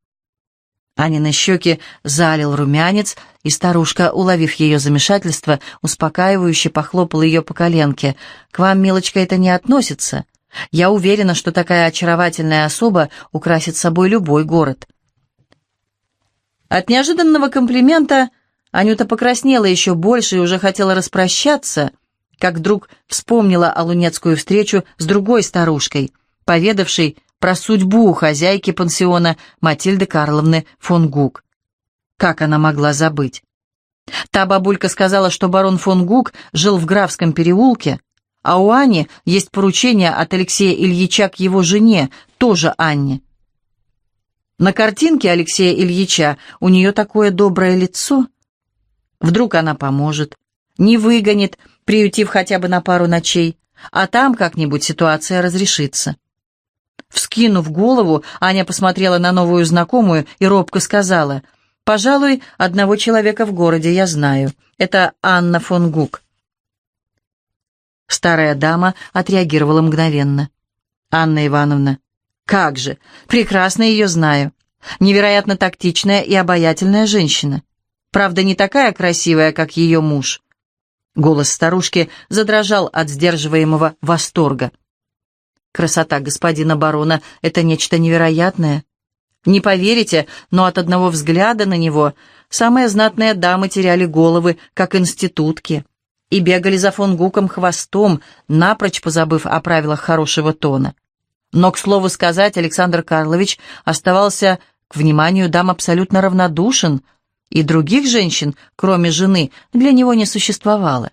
Анины щеки залил румянец, и старушка, уловив ее замешательство, успокаивающе похлопала ее по коленке. «К вам, милочка, это не относится. Я уверена, что такая очаровательная особа украсит собой любой город». От неожиданного комплимента Анюта покраснела еще больше и уже хотела распрощаться, как вдруг вспомнила Алунецкую встречу с другой старушкой, поведавшей про судьбу хозяйки пансиона Матильды Карловны фон Гук. Как она могла забыть? Та бабулька сказала, что барон фон Гук жил в Графском переулке, а у Ани есть поручение от Алексея Ильича к его жене, тоже Анне. На картинке Алексея Ильича у нее такое доброе лицо — Вдруг она поможет, не выгонит, приютив хотя бы на пару ночей, а там как-нибудь ситуация разрешится. Вскинув голову, Аня посмотрела на новую знакомую и робко сказала, «Пожалуй, одного человека в городе я знаю. Это Анна фон Гук». Старая дама отреагировала мгновенно. «Анна Ивановна, как же, прекрасно ее знаю. Невероятно тактичная и обаятельная женщина. Правда, не такая красивая, как ее муж. Голос старушки задрожал от сдерживаемого восторга. Красота господина барона — это нечто невероятное. Не поверите, но от одного взгляда на него самые знатные дамы теряли головы, как институтки, и бегали за фон Гуком хвостом, напрочь позабыв о правилах хорошего тона. Но, к слову сказать, Александр Карлович оставался к вниманию дам абсолютно равнодушен — и других женщин, кроме жены, для него не существовало.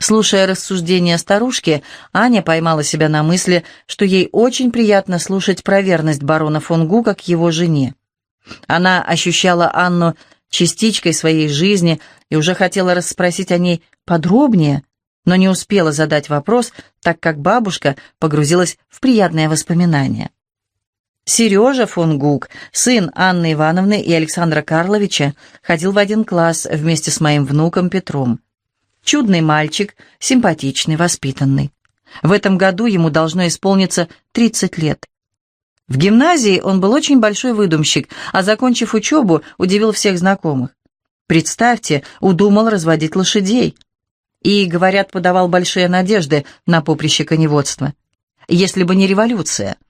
Слушая рассуждения старушки, Аня поймала себя на мысли, что ей очень приятно слушать про верность барона фон Гука к его жене. Она ощущала Анну частичкой своей жизни и уже хотела расспросить о ней подробнее, но не успела задать вопрос, так как бабушка погрузилась в приятные воспоминания. Сережа фон Гук, сын Анны Ивановны и Александра Карловича, ходил в один класс вместе с моим внуком Петром. Чудный мальчик, симпатичный, воспитанный. В этом году ему должно исполниться 30 лет. В гимназии он был очень большой выдумщик, а закончив учебу, удивил всех знакомых. Представьте, удумал разводить лошадей. И, говорят, подавал большие надежды на поприще коневодства. Если бы не революция –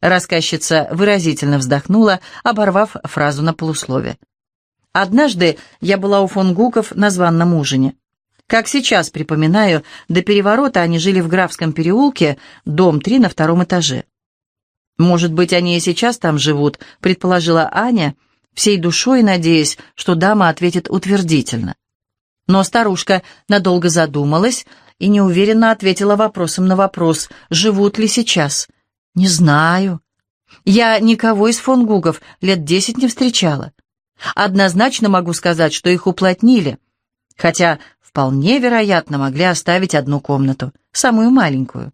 Рассказчица выразительно вздохнула, оборвав фразу на полуслове. «Однажды я была у фон Гуков на званном ужине. Как сейчас припоминаю, до переворота они жили в Графском переулке, дом 3 на втором этаже. Может быть, они и сейчас там живут, предположила Аня, всей душой надеясь, что дама ответит утвердительно. Но старушка надолго задумалась и неуверенно ответила вопросом на вопрос, живут ли сейчас – «Не знаю. Я никого из фон Гугов лет десять не встречала. Однозначно могу сказать, что их уплотнили, хотя вполне вероятно могли оставить одну комнату, самую маленькую».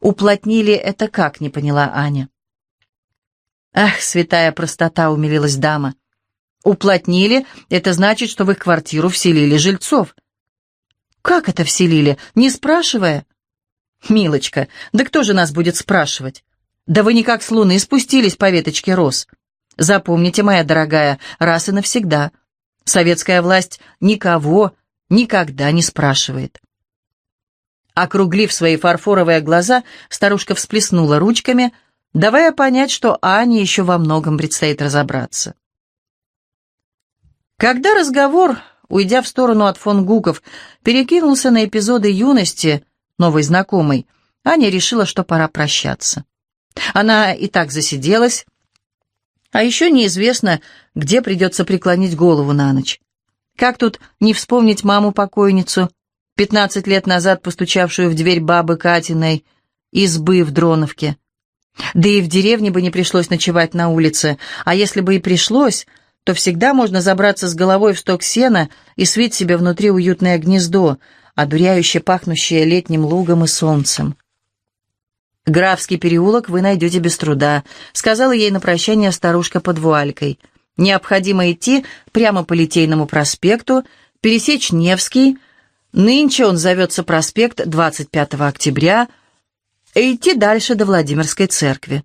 «Уплотнили это как?» — не поняла Аня. «Ах, святая простота!» — умилилась дама. «Уплотнили — это значит, что в их квартиру вселили жильцов». «Как это вселили? Не спрашивая?» «Милочка, да кто же нас будет спрашивать? Да вы никак с луны спустились по веточке роз. Запомните, моя дорогая, раз и навсегда. Советская власть никого никогда не спрашивает». Округлив свои фарфоровые глаза, старушка всплеснула ручками, давая понять, что Ане еще во многом предстоит разобраться. Когда разговор, уйдя в сторону от фон Гуков, перекинулся на эпизоды юности новой знакомой, Аня решила, что пора прощаться. Она и так засиделась, а еще неизвестно, где придется преклонить голову на ночь. Как тут не вспомнить маму-покойницу, пятнадцать лет назад постучавшую в дверь бабы Катиной избы в Дроновке? Да и в деревне бы не пришлось ночевать на улице, а если бы и пришлось, то всегда можно забраться с головой в сток сена и свить себе внутри уютное гнездо, одуряюще пахнущее летним лугом и солнцем. «Графский переулок вы найдете без труда», — сказала ей на прощание старушка под вуалькой. «Необходимо идти прямо по Литейному проспекту, пересечь Невский, нынче он зовется проспект 25 октября, и идти дальше до Владимирской церкви.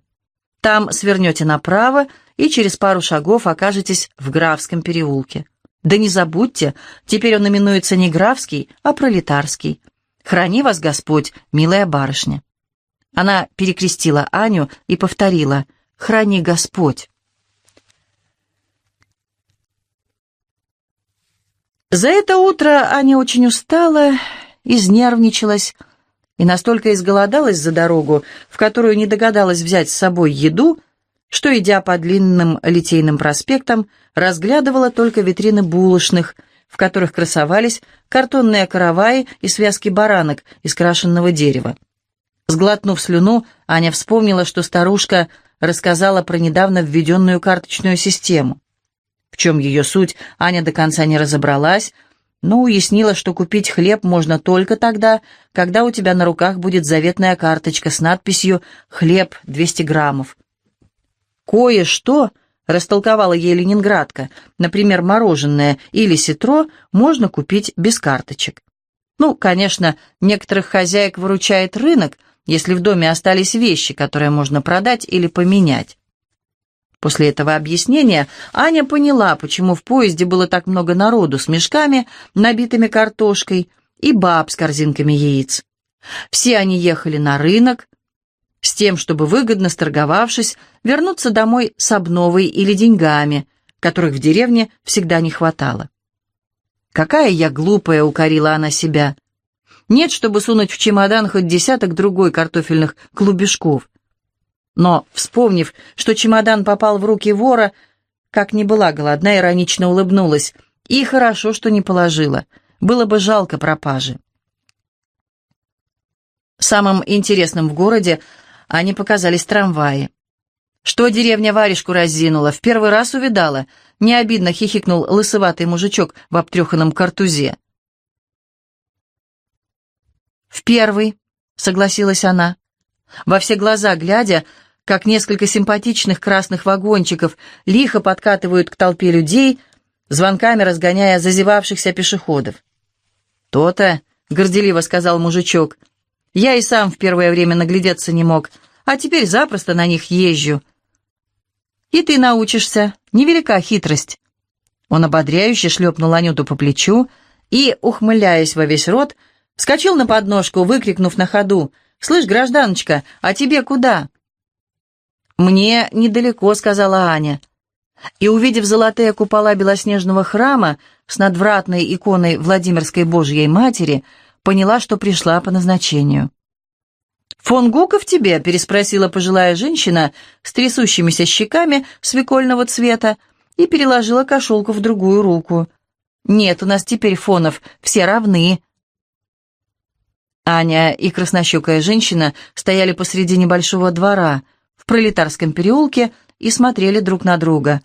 Там свернете направо и через пару шагов окажетесь в Графском переулке. Да не забудьте, теперь он именуется не Графский, а Пролетарский. Храни вас Господь, милая барышня. Она перекрестила Аню и повторила «Храни Господь». За это утро Аня очень устала, изнервничалась и настолько изголодалась за дорогу, в которую не догадалась взять с собой еду, что, идя по длинным Литейным проспектам, разглядывала только витрины булочных, в которых красовались картонные караваи и связки баранок из крашенного дерева. Сглотнув слюну, Аня вспомнила, что старушка рассказала про недавно введенную карточную систему. В чем ее суть, Аня до конца не разобралась, но уяснила, что купить хлеб можно только тогда, когда у тебя на руках будет заветная карточка с надписью «Хлеб 200 граммов». Кое-что, растолковала ей ленинградка, например, мороженое или ситро, можно купить без карточек. Ну, конечно, некоторых хозяек выручает рынок, если в доме остались вещи, которые можно продать или поменять. После этого объяснения Аня поняла, почему в поезде было так много народу с мешками, набитыми картошкой, и баб с корзинками яиц. Все они ехали на рынок с тем, чтобы, выгодно сторговавшись, вернуться домой с обновой или деньгами, которых в деревне всегда не хватало. «Какая я глупая!» — укорила она себя. Нет, чтобы сунуть в чемодан хоть десяток другой картофельных клубешков. Но, вспомнив, что чемодан попал в руки вора, как не была голодна, иронично улыбнулась. И хорошо, что не положила. Было бы жалко пропажи. Самым интересным в городе они показались трамваи. «Что деревня варежку разинула? В первый раз увидала?» Не обидно хихикнул лысоватый мужичок в обтреханном картузе. «В первый», — согласилась она. Во все глаза глядя, как несколько симпатичных красных вагончиков лихо подкатывают к толпе людей, звонками разгоняя зазевавшихся пешеходов. «То-то», — горделиво сказал мужичок, — «я и сам в первое время наглядеться не мог, а теперь запросто на них езжу». «И ты научишься, невелика хитрость». Он ободряюще шлепнул Анюту по плечу и, ухмыляясь во весь рот, — Вскочил на подножку, выкрикнув на ходу. «Слышь, гражданочка, а тебе куда?» «Мне недалеко», — сказала Аня. И, увидев золотые купола белоснежного храма с надвратной иконой Владимирской Божьей Матери, поняла, что пришла по назначению. «Фон Гуков тебе?» — переспросила пожилая женщина с трясущимися щеками свекольного цвета и переложила кошелку в другую руку. «Нет, у нас теперь фонов, все равны», Аня и краснощекая женщина стояли посреди небольшого двора в пролетарском переулке и смотрели друг на друга.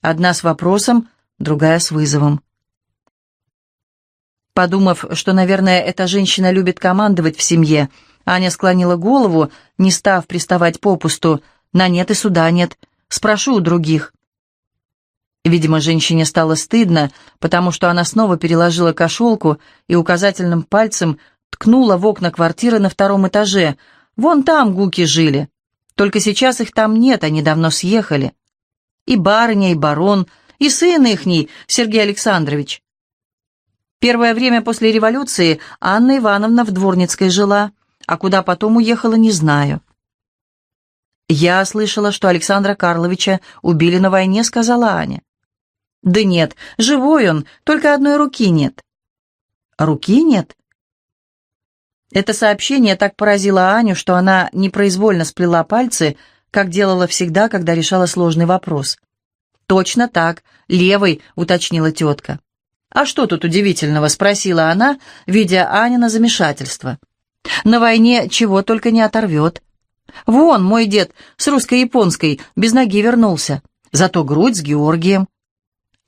Одна с вопросом, другая с вызовом. Подумав, что, наверное, эта женщина любит командовать в семье, Аня склонила голову, не став приставать попусту. «На нет и суда нет. Спрошу у других». Видимо, женщине стало стыдно, потому что она снова переложила кошелку и указательным пальцем ткнула в окна квартиры на втором этаже. «Вон там гуки жили. Только сейчас их там нет, они давно съехали. И барыня, и барон, и сын ихний, Сергей Александрович. Первое время после революции Анна Ивановна в Дворницкой жила, а куда потом уехала, не знаю. «Я слышала, что Александра Карловича убили на войне», — сказала Аня. «Да нет, живой он, только одной руки нет». «Руки нет?» Это сообщение так поразило Аню, что она непроизвольно сплела пальцы, как делала всегда, когда решала сложный вопрос. «Точно так, левой», — уточнила тетка. «А что тут удивительного?» — спросила она, видя Анина замешательство. «На войне чего только не оторвет. Вон, мой дед с русско-японской без ноги вернулся, зато грудь с Георгием.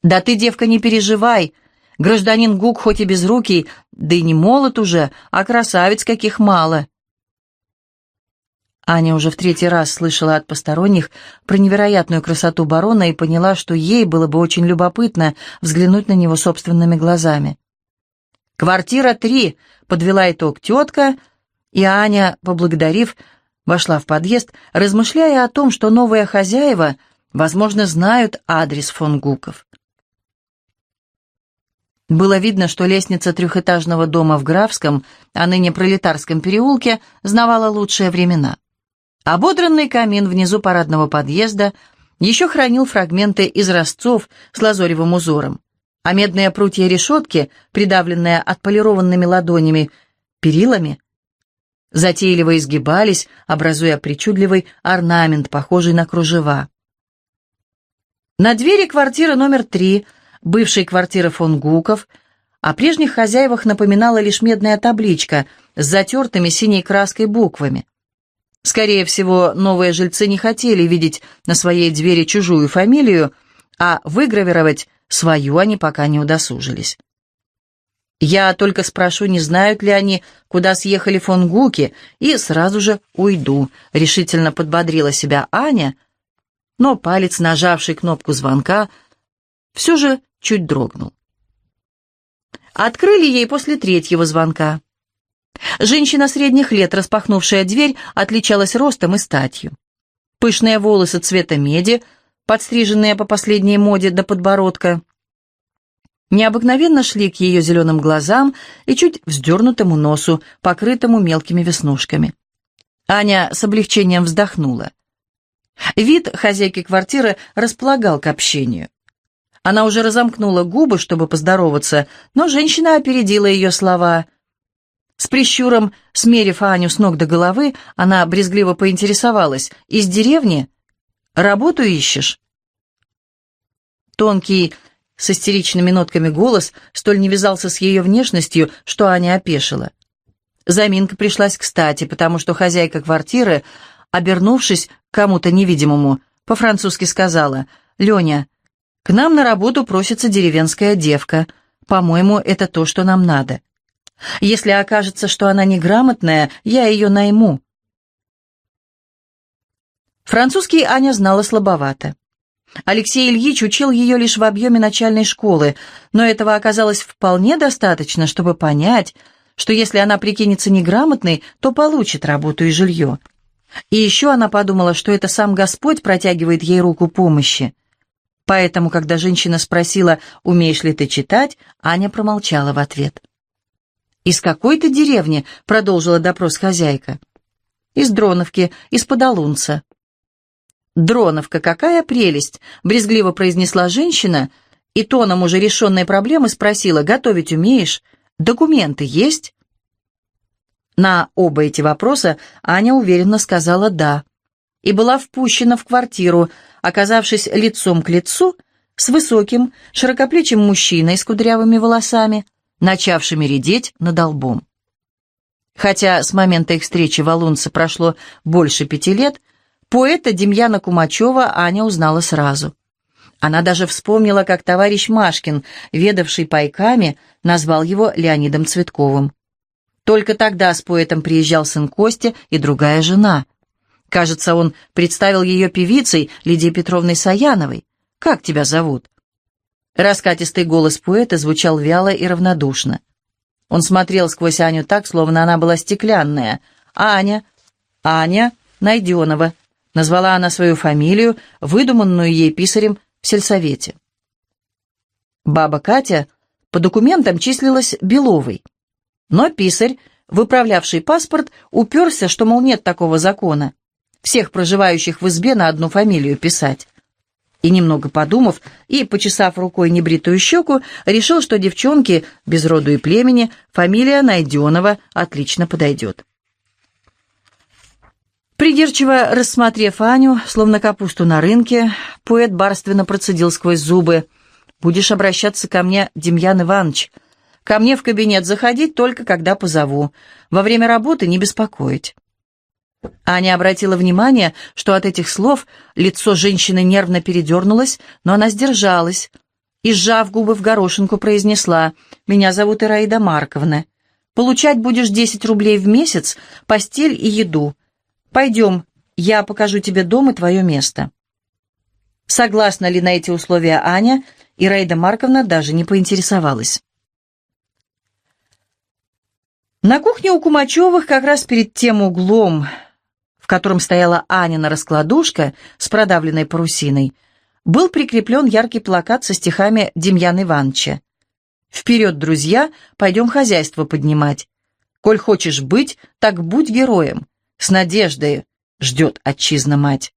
«Да ты, девка, не переживай. Гражданин Гук хоть и безрукий, да и не молод уже, а красавец каких мало». Аня уже в третий раз слышала от посторонних про невероятную красоту барона и поняла, что ей было бы очень любопытно взглянуть на него собственными глазами. «Квартира три», — подвела итог тетка, и Аня, поблагодарив, вошла в подъезд, размышляя о том, что новые хозяева, возможно, знают адрес фон Гуков. Было видно, что лестница трехэтажного дома в Графском, а ныне Пролетарском переулке, знавала лучшие времена. Ободранный камин внизу парадного подъезда еще хранил фрагменты из разцов с лазоревым узором, а медные прутья решетки, придавленные отполированными ладонями, перилами, затейливо изгибались, образуя причудливый орнамент, похожий на кружева. На двери квартиры номер три – бывшей квартиры фон Гуков, о прежних хозяевах напоминала лишь медная табличка с затертыми синей краской буквами. Скорее всего, новые жильцы не хотели видеть на своей двери чужую фамилию, а выгравировать свою они пока не удосужились. Я только спрошу, не знают ли они, куда съехали фон Гуки, и сразу же уйду, решительно подбодрила себя Аня, но палец, нажавший кнопку звонка, все же чуть дрогнул. Открыли ей после третьего звонка. Женщина средних лет, распахнувшая дверь, отличалась ростом и статью. Пышные волосы цвета меди, подстриженные по последней моде до подбородка, необыкновенно шли к ее зеленым глазам и чуть вздернутому носу, покрытому мелкими веснушками. Аня с облегчением вздохнула. Вид хозяйки квартиры располагал к общению. Она уже разомкнула губы, чтобы поздороваться, но женщина опередила ее слова. С прищуром, смерив Аню с ног до головы, она брезгливо поинтересовалась. «Из деревни? Работу ищешь?» Тонкий, с истеричными нотками голос столь не вязался с ее внешностью, что Аня опешила. Заминка пришлась кстати, потому что хозяйка квартиры, обернувшись к кому-то невидимому, по-французски сказала «Леня, к нам на работу просится деревенская девка. По-моему, это то, что нам надо. Если окажется, что она неграмотная, я ее найму. Французский Аня знала слабовато. Алексей Ильич учил ее лишь в объеме начальной школы, но этого оказалось вполне достаточно, чтобы понять, что если она прикинется неграмотной, то получит работу и жилье. И еще она подумала, что это сам Господь протягивает ей руку помощи. Поэтому, когда женщина спросила, умеешь ли ты читать, Аня промолчала в ответ. «Из какой ты деревни?» — продолжила допрос хозяйка. «Из Дроновки, из Подолунца». «Дроновка, какая прелесть!» — брезгливо произнесла женщина, и тоном уже решенной проблемы спросила, «Готовить умеешь? Документы есть?» На оба эти вопроса Аня уверенно сказала «да» и была впущена в квартиру, оказавшись лицом к лицу с высоким, широкоплечим мужчиной с кудрявыми волосами, начавшими редеть над лбом. Хотя с момента их встречи в Алунце прошло больше пяти лет, поэта Демьяна Кумачева Аня узнала сразу. Она даже вспомнила, как товарищ Машкин, ведавший пайками, назвал его Леонидом Цветковым. Только тогда с поэтом приезжал сын Костя и другая жена. Кажется, он представил ее певицей Лидией Петровной Саяновой. «Как тебя зовут?» Раскатистый голос поэта звучал вяло и равнодушно. Он смотрел сквозь Аню так, словно она была стеклянная. «Аня! Аня Найденова!» Назвала она свою фамилию, выдуманную ей писарем в сельсовете. Баба Катя по документам числилась Беловой. Но писарь, выправлявший паспорт, уперся, что, мол, нет такого закона. Всех проживающих в избе на одну фамилию писать. И немного подумав и, почесав рукой небритую щеку, решил, что девчонке без роду и племени фамилия Найденова отлично подойдет. Придирчиво рассмотрев Аню, словно капусту на рынке, поэт барственно процедил сквозь зубы. «Будешь обращаться ко мне, Демьян Иванович. Ко мне в кабинет заходить только когда позову. Во время работы не беспокоить». Аня обратила внимание, что от этих слов лицо женщины нервно передернулось, но она сдержалась и, сжав губы в горошинку, произнесла «Меня зовут Ираида Марковна. Получать будешь 10 рублей в месяц, постель и еду. Пойдем, я покажу тебе дом и твое место». Согласна ли на эти условия Аня, Ираида Марковна даже не поинтересовалась. На кухне у Кумачевых как раз перед тем углом, в котором стояла Анина раскладушка с продавленной парусиной, был прикреплен яркий плакат со стихами Демьяна Ивановича. «Вперед, друзья, пойдем хозяйство поднимать. Коль хочешь быть, так будь героем. С надеждой ждет отчизна мать».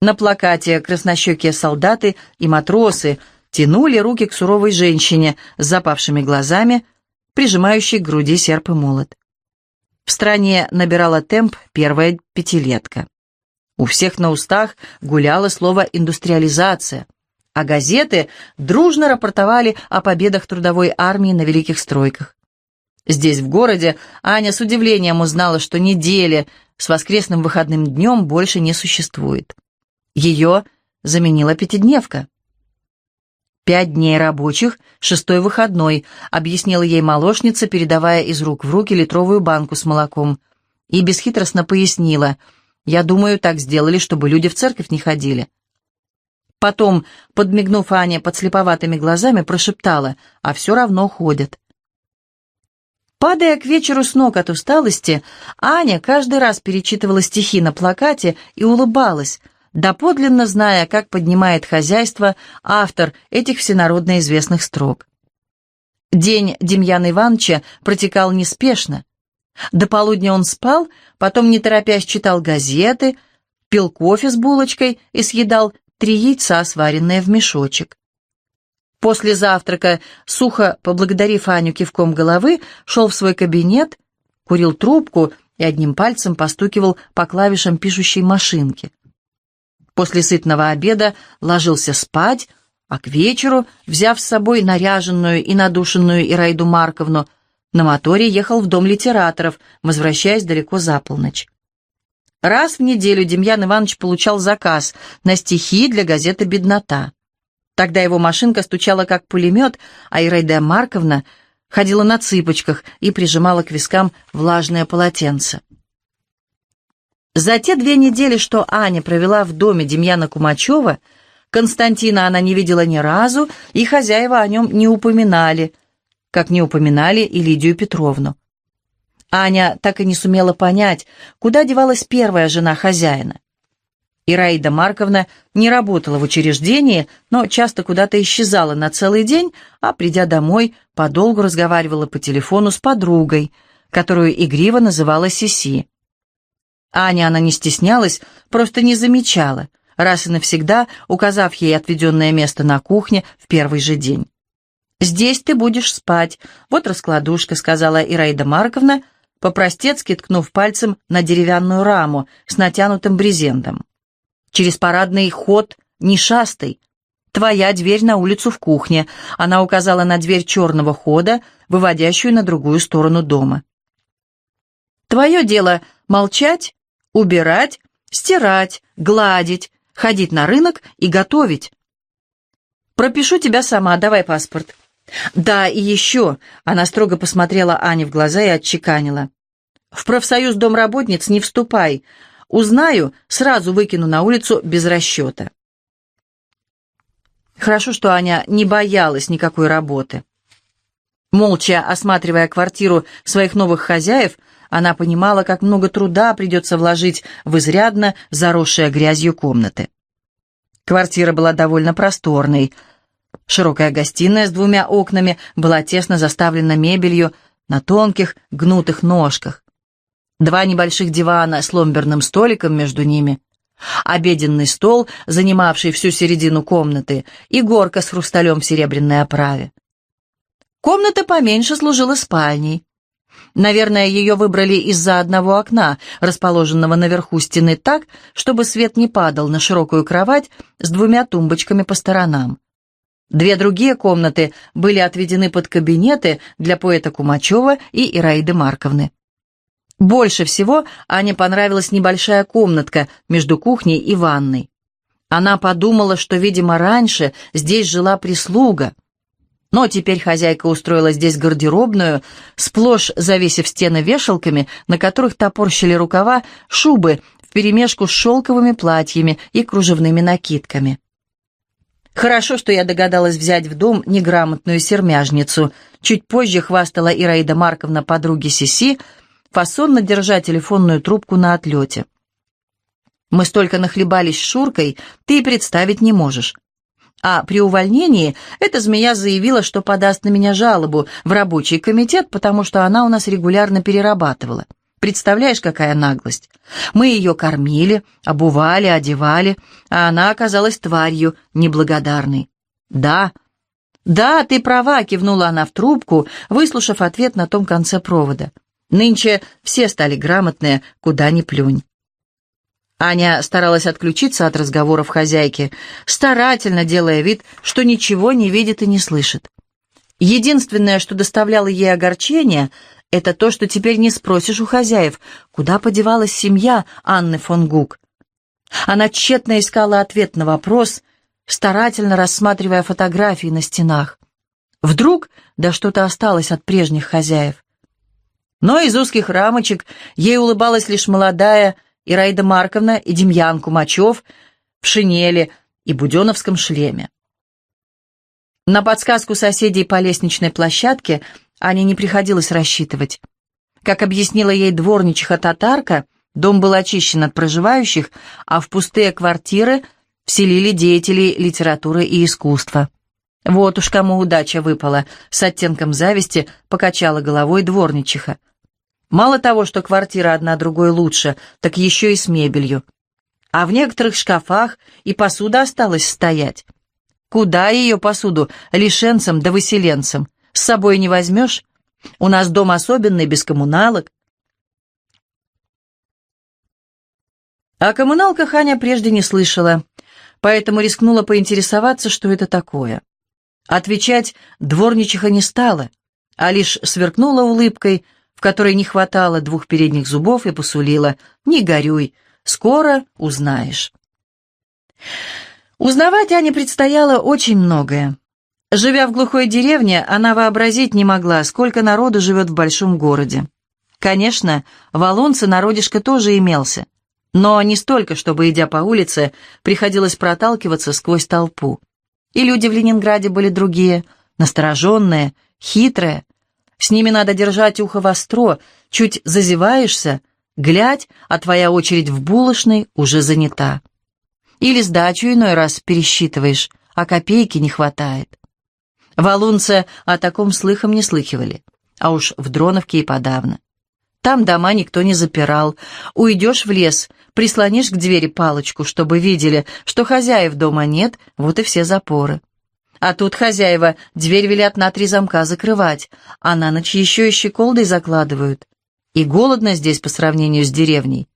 На плакате краснощекие солдаты и матросы тянули руки к суровой женщине с запавшими глазами, прижимающей к груди серп и молот. В стране набирала темп первая пятилетка. У всех на устах гуляло слово «индустриализация», а газеты дружно рапортовали о победах трудовой армии на великих стройках. Здесь, в городе, Аня с удивлением узнала, что недели с воскресным выходным днем больше не существует. Ее заменила пятидневка. «Пять дней рабочих, шестой выходной», — объяснила ей молочница, передавая из рук в руки литровую банку с молоком. И бесхитростно пояснила. «Я думаю, так сделали, чтобы люди в церковь не ходили». Потом, подмигнув Ане подслеповатыми глазами, прошептала, «А все равно ходят». Падая к вечеру с ног от усталости, Аня каждый раз перечитывала стихи на плакате и улыбалась — доподлинно зная, как поднимает хозяйство автор этих всенародно известных строк. День Демьяна Ивановича протекал неспешно. До полудня он спал, потом, не торопясь, читал газеты, пил кофе с булочкой и съедал три яйца, сваренные в мешочек. После завтрака, сухо поблагодарив Аню кивком головы, шел в свой кабинет, курил трубку и одним пальцем постукивал по клавишам пишущей машинки. После сытного обеда ложился спать, а к вечеру, взяв с собой наряженную и надушенную Ираиду Марковну, на моторе ехал в дом литераторов, возвращаясь далеко за полночь. Раз в неделю Демьян Иванович получал заказ на стихи для газеты «Беднота». Тогда его машинка стучала как пулемет, а Ираида Марковна ходила на цыпочках и прижимала к вискам влажное полотенце. За те две недели, что Аня провела в доме Демьяна Кумачева, Константина она не видела ни разу, и хозяева о нем не упоминали, как не упоминали и Лидию Петровну. Аня так и не сумела понять, куда девалась первая жена хозяина. Ираида Марковна не работала в учреждении, но часто куда-то исчезала на целый день, а, придя домой, подолгу разговаривала по телефону с подругой, которую игриво называла Сиси. Аня она не стеснялась, просто не замечала, раз и навсегда указав ей отведенное место на кухне в первый же день. «Здесь ты будешь спать. Вот раскладушка», — сказала Ираида Марковна, по-простецки ткнув пальцем на деревянную раму с натянутым брезентом. «Через парадный ход не шастай. Твоя дверь на улицу в кухне». Она указала на дверь черного хода, выводящую на другую сторону дома. «Твое дело молчать убирать, стирать, гладить, ходить на рынок и готовить. Пропишу тебя сама, давай паспорт. Да, и еще, она строго посмотрела Ане в глаза и отчеканила. В профсоюз домработниц не вступай. Узнаю, сразу выкину на улицу без расчета. Хорошо, что Аня не боялась никакой работы. Молча осматривая квартиру своих новых хозяев, она понимала, как много труда придется вложить в изрядно заросшие грязью комнаты. Квартира была довольно просторной. Широкая гостиная с двумя окнами была тесно заставлена мебелью на тонких гнутых ножках. Два небольших дивана с ломберным столиком между ними, обеденный стол, занимавший всю середину комнаты, и горка с хрусталем в серебряной оправе. Комната поменьше служила спальней. Наверное, ее выбрали из-за одного окна, расположенного наверху стены так, чтобы свет не падал на широкую кровать с двумя тумбочками по сторонам. Две другие комнаты были отведены под кабинеты для поэта Кумачева и Ираиды Марковны. Больше всего Ане понравилась небольшая комнатка между кухней и ванной. Она подумала, что, видимо, раньше здесь жила прислуга — но теперь хозяйка устроила здесь гардеробную, сплошь завесив стены вешалками, на которых топорщили рукава, шубы вперемешку с шелковыми платьями и кружевными накидками. Хорошо, что я догадалась взять в дом неграмотную сермяжницу. Чуть позже хвастала Ираида Марковна подруге Сиси, фасонно держа телефонную трубку на отлете. Мы столько нахлебались Шуркой, ты и представить не можешь. А при увольнении эта змея заявила, что подаст на меня жалобу в рабочий комитет, потому что она у нас регулярно перерабатывала. Представляешь, какая наглость? Мы ее кормили, обували, одевали, а она оказалась тварью неблагодарной. Да, да, ты права, кивнула она в трубку, выслушав ответ на том конце провода. Нынче все стали грамотные, куда ни плюнь. Аня старалась отключиться от разговоров хозяйки, старательно делая вид, что ничего не видит и не слышит. Единственное, что доставляло ей огорчение, это то, что теперь не спросишь у хозяев, куда подевалась семья Анны фон Гук. Она тщетно искала ответ на вопрос, старательно рассматривая фотографии на стенах. Вдруг да что-то осталось от прежних хозяев. Но из узких рамочек ей улыбалась лишь молодая, и Раида Марковна, и Демьян Кумачев в шинели и буденовском шлеме. На подсказку соседей по лестничной площадке Ане не приходилось рассчитывать. Как объяснила ей дворничиха-татарка, дом был очищен от проживающих, а в пустые квартиры вселили деятелей литературы и искусства. Вот уж кому удача выпала, с оттенком зависти покачала головой дворничиха. Мало того, что квартира одна другой лучше, так еще и с мебелью. А в некоторых шкафах и посуда осталась стоять. Куда ее посуду, лишенцам да выселенцам? С собой не возьмешь? У нас дом особенный, без коммуналок. О коммуналках Аня прежде не слышала, поэтому рискнула поинтересоваться, что это такое. Отвечать дворничиха не стала, а лишь сверкнула улыбкой, которой не хватало двух передних зубов, и посулила «Не горюй, скоро узнаешь». Узнавать Ане предстояло очень многое. Живя в глухой деревне, она вообразить не могла, сколько народу живет в большом городе. Конечно, в Олонце народишко тоже имелся, но не столько, чтобы, идя по улице, приходилось проталкиваться сквозь толпу. И люди в Ленинграде были другие, настороженные, хитрые, с ними надо держать ухо востро, чуть зазеваешься, глядь, а твоя очередь в булочной уже занята. Или сдачу иной раз пересчитываешь, а копейки не хватает. Валунцы о таком слыхом не слыхивали, а уж в Дроновке и подавно. Там дома никто не запирал. Уйдешь в лес, прислонишь к двери палочку, чтобы видели, что хозяев дома нет, вот и все запоры. А тут хозяева дверь велят на три замка закрывать, а на ночь еще и щеколдой закладывают. И голодно здесь по сравнению с деревней.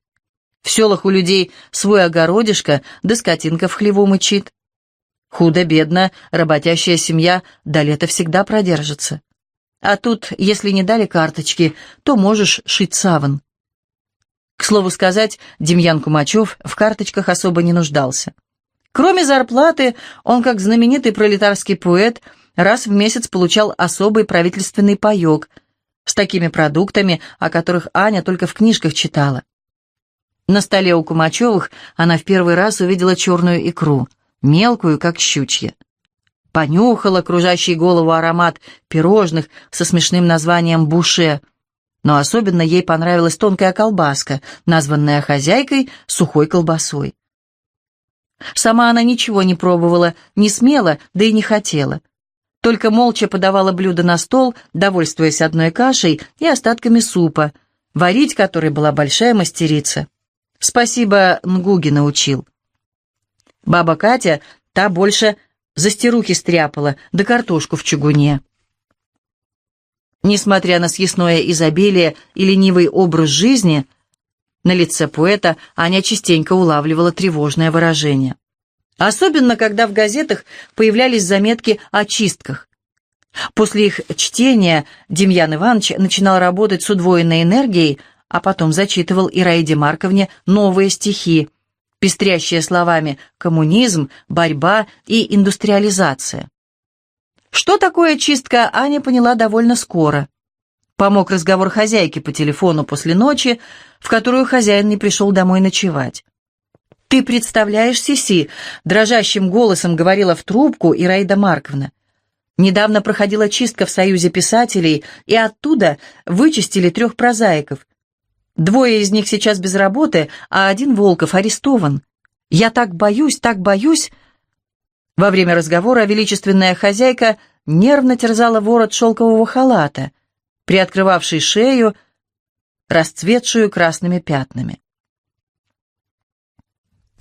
В селах у людей свой огородишко, да скотинка в хлеву мычит. Худо-бедно, работящая семья до лета всегда продержится. А тут, если не дали карточки, то можешь шить саван. К слову сказать, Демьян Кумачев в карточках особо не нуждался. Кроме зарплаты, он, как знаменитый пролетарский поэт, раз в месяц получал особый правительственный паек, с такими продуктами, о которых Аня только в книжках читала. На столе у Кумачевых она в первый раз увидела черную икру, мелкую, как щучья. Понюхала кружащий голову аромат пирожных со смешным названием «буше», но особенно ей понравилась тонкая колбаска, названная хозяйкой сухой колбасой. Сама она ничего не пробовала, не смела, да и не хотела. Только молча подавала блюдо на стол, довольствуясь одной кашей и остатками супа, варить которой была большая мастерица. Спасибо, Нгуги научил. Баба Катя, та больше за стирухи стряпала, да картошку в чугуне. Несмотря на съестное изобилие и ленивый образ жизни, на лице поэта Аня частенько улавливала тревожное выражение. Особенно, когда в газетах появлялись заметки о чистках. После их чтения Демьян Иванович начинал работать с удвоенной энергией, а потом зачитывал Ираиде Марковне новые стихи, пестрящие словами «коммунизм», «борьба» и «индустриализация». Что такое чистка, Аня поняла довольно скоро. Помог разговор хозяйки по телефону после ночи, в которую хозяин не пришел домой ночевать. «Ты представляешь, Сиси?» — дрожащим голосом говорила в трубку Ираида Марковна. Недавно проходила чистка в Союзе писателей, и оттуда вычистили трех прозаиков. Двое из них сейчас без работы, а один Волков арестован. Я так боюсь, так боюсь. Во время разговора величественная хозяйка нервно терзала ворот шелкового халата, приоткрывавший шею, расцветшую красными пятнами.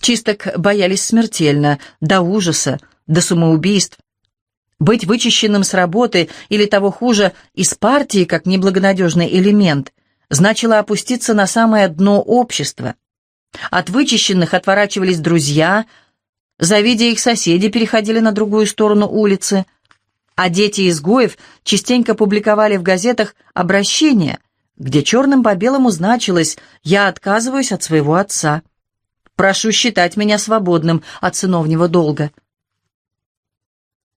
Чисток боялись смертельно, до ужаса, до самоубийств. Быть вычищенным с работы или того хуже, из партии, как неблагонадежный элемент, значило опуститься на самое дно общества. От вычищенных отворачивались друзья, завидя их соседи, переходили на другую сторону улицы, а дети изгоев частенько публиковали в газетах обращения, где черным по белому значилось «Я отказываюсь от своего отца». Прошу считать меня свободным от сыновнего долга.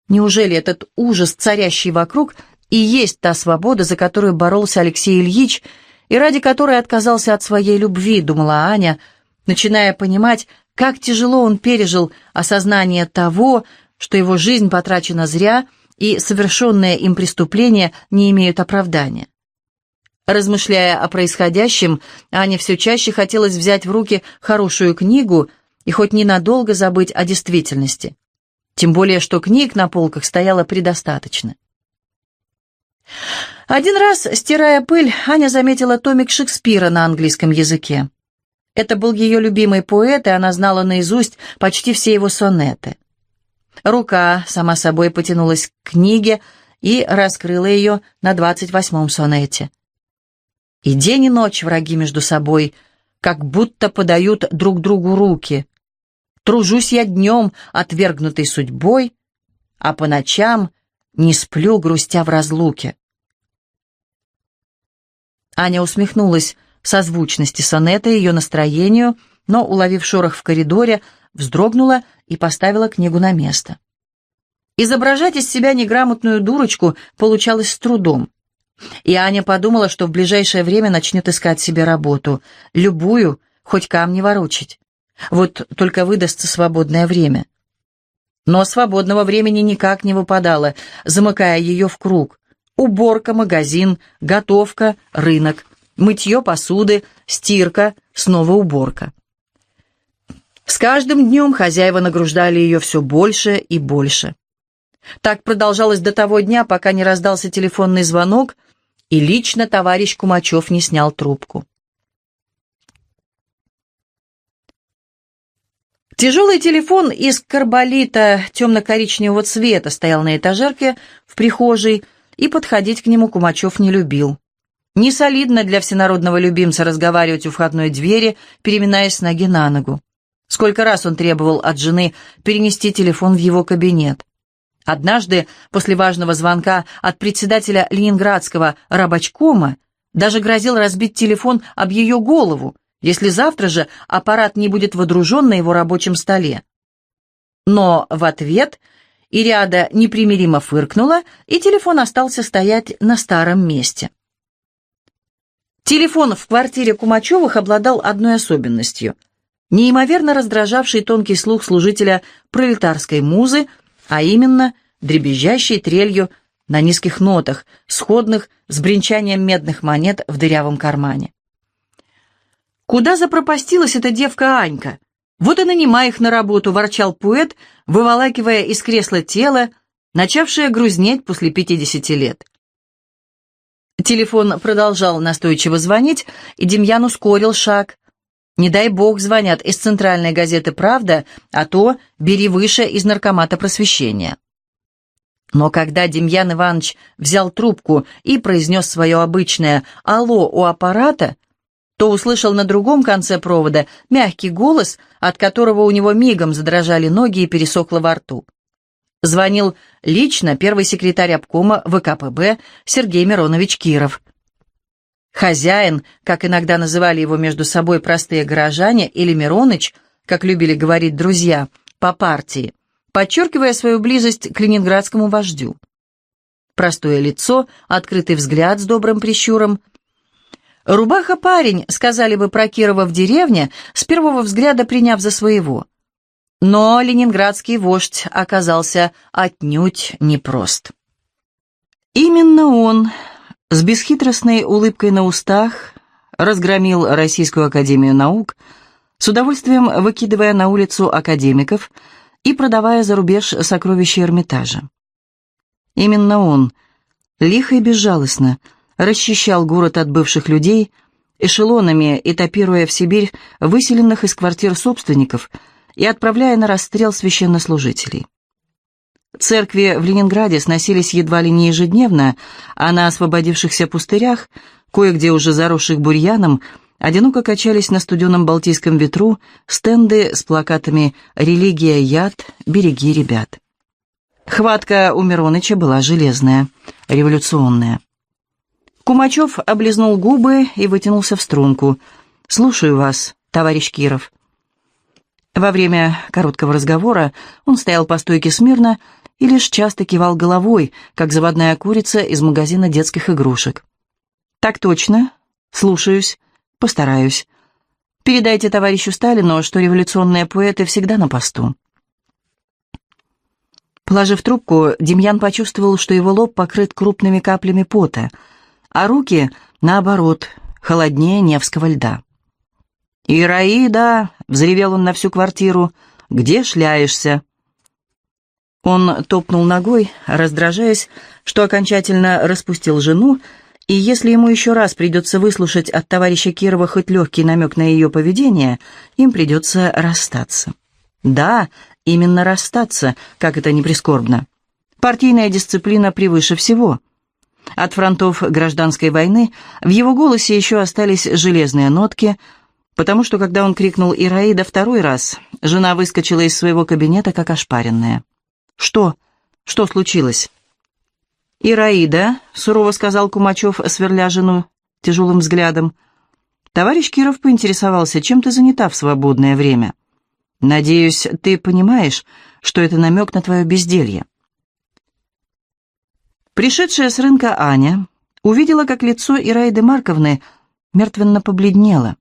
Неужели этот ужас, царящий вокруг, и есть та свобода, за которую боролся Алексей Ильич, и ради которой отказался от своей любви, думала Аня, начиная понимать, как тяжело он пережил осознание того, что его жизнь потрачена зря, и совершенные им преступления не имеют оправдания. Размышляя о происходящем, Ане все чаще хотелось взять в руки хорошую книгу и хоть ненадолго забыть о действительности. Тем более, что книг на полках стояло предостаточно. Один раз, стирая пыль, Аня заметила томик Шекспира на английском языке. Это был ее любимый поэт, и она знала наизусть почти все его сонеты. Рука сама собой потянулась к книге и раскрыла ее на двадцать восьмом сонете. И день и ночь враги между собой, как будто подают друг другу руки. Тружусь я днем, отвергнутой судьбой, а по ночам не сплю, грустя в разлуке. Аня усмехнулась созвучности сонета ее настроению, но, уловив шорох в коридоре, вздрогнула и поставила книгу на место. Изображать из себя неграмотную дурочку получалось с трудом. И Аня подумала, что в ближайшее время начнет искать себе работу. Любую, хоть камни ворочить. Вот только выдастся свободное время. Но свободного времени никак не выпадало, замыкая ее в круг. Уборка, магазин, готовка, рынок, мытье посуды, стирка, снова уборка. С каждым днем хозяева нагруждали ее все больше и больше. Так продолжалось до того дня, пока не раздался телефонный звонок — и лично товарищ Кумачев не снял трубку. Тяжелый телефон из карболита темно-коричневого цвета стоял на этажерке в прихожей, и подходить к нему Кумачев не любил. Не солидно для всенародного любимца разговаривать у входной двери, переминаясь с ноги на ногу. Сколько раз он требовал от жены перенести телефон в его кабинет. Однажды, после важного звонка от председателя Ленинградского рабочкома, даже грозил разбить телефон об ее голову, если завтра же аппарат не будет водружен на его рабочем столе. Но в ответ Ириада непримиримо фыркнула, и телефон остался стоять на старом месте. Телефон в квартире Кумачевых обладал одной особенностью – неимоверно раздражавший тонкий слух служителя пролетарской музы, а именно дребезжащей трелью на низких нотах, сходных с бренчанием медных монет в дырявом кармане. «Куда запропастилась эта девка Анька? Вот и нанимай их на работу», — ворчал поэт, выволакивая из кресла тело, начавшее грузнеть после пятидесяти лет. Телефон продолжал настойчиво звонить, и Демьян ускорил шаг, не дай бог звонят из центральной газеты «Правда», а то бери выше из наркомата просвещения. Но когда Демьян Иванович взял трубку и произнес свое обычное «Алло» у аппарата, то услышал на другом конце провода мягкий голос, от которого у него мигом задрожали ноги и пересохло во рту. Звонил лично первый секретарь обкома ВКПБ Сергей Миронович Киров. Хозяин, как иногда называли его между собой простые горожане, или Мироныч, как любили говорить друзья, по партии, подчеркивая свою близость к ленинградскому вождю. Простое лицо, открытый взгляд с добрым прищуром. «Рубаха-парень», — сказали бы про Кирова в деревне, с первого взгляда приняв за своего. Но ленинградский вождь оказался отнюдь непрост. Именно он, с бесхитростной улыбкой на устах разгромил Российскую Академию Наук, с удовольствием выкидывая на улицу академиков и продавая за рубеж сокровища Эрмитажа. Именно он, лихо и безжалостно, расчищал город от бывших людей, эшелонами этапируя в Сибирь выселенных из квартир собственников и отправляя на расстрел священнослужителей. Церкви в Ленинграде сносились едва ли не ежедневно, а на освободившихся пустырях, кое-где уже заросших бурьяном, одиноко качались на студеном балтийском ветру стенды с плакатами «Религия, яд, береги ребят». Хватка у Мироныча была железная, революционная. Кумачев облизнул губы и вытянулся в струнку. «Слушаю вас, товарищ Киров». Во время короткого разговора он стоял по стойке смирно, и лишь часто кивал головой, как заводная курица из магазина детских игрушек. «Так точно. Слушаюсь. Постараюсь. Передайте товарищу Сталину, что революционные поэты всегда на посту». Положив трубку, Демьян почувствовал, что его лоб покрыт крупными каплями пота, а руки, наоборот, холоднее Невского льда. «Ираида!» — взревел он на всю квартиру. «Где шляешься?» Он топнул ногой, раздражаясь, что окончательно распустил жену, и если ему еще раз придется выслушать от товарища Кирова хоть легкий намек на ее поведение, им придется расстаться. Да, именно расстаться, как это не прискорбно. Партийная дисциплина превыше всего. От фронтов гражданской войны в его голосе еще остались железные нотки, потому что, когда он крикнул «Ираида» второй раз, жена выскочила из своего кабинета, как ошпаренная. «Что? Что случилось?» «Ираида», — сурово сказал Кумачев, сверля жену тяжелым взглядом. Товарищ Киров поинтересовался, чем ты занята в свободное время. «Надеюсь, ты понимаешь, что это намек на твое безделье». Пришедшая с рынка Аня увидела, как лицо Ираиды Марковны мертвенно побледнело.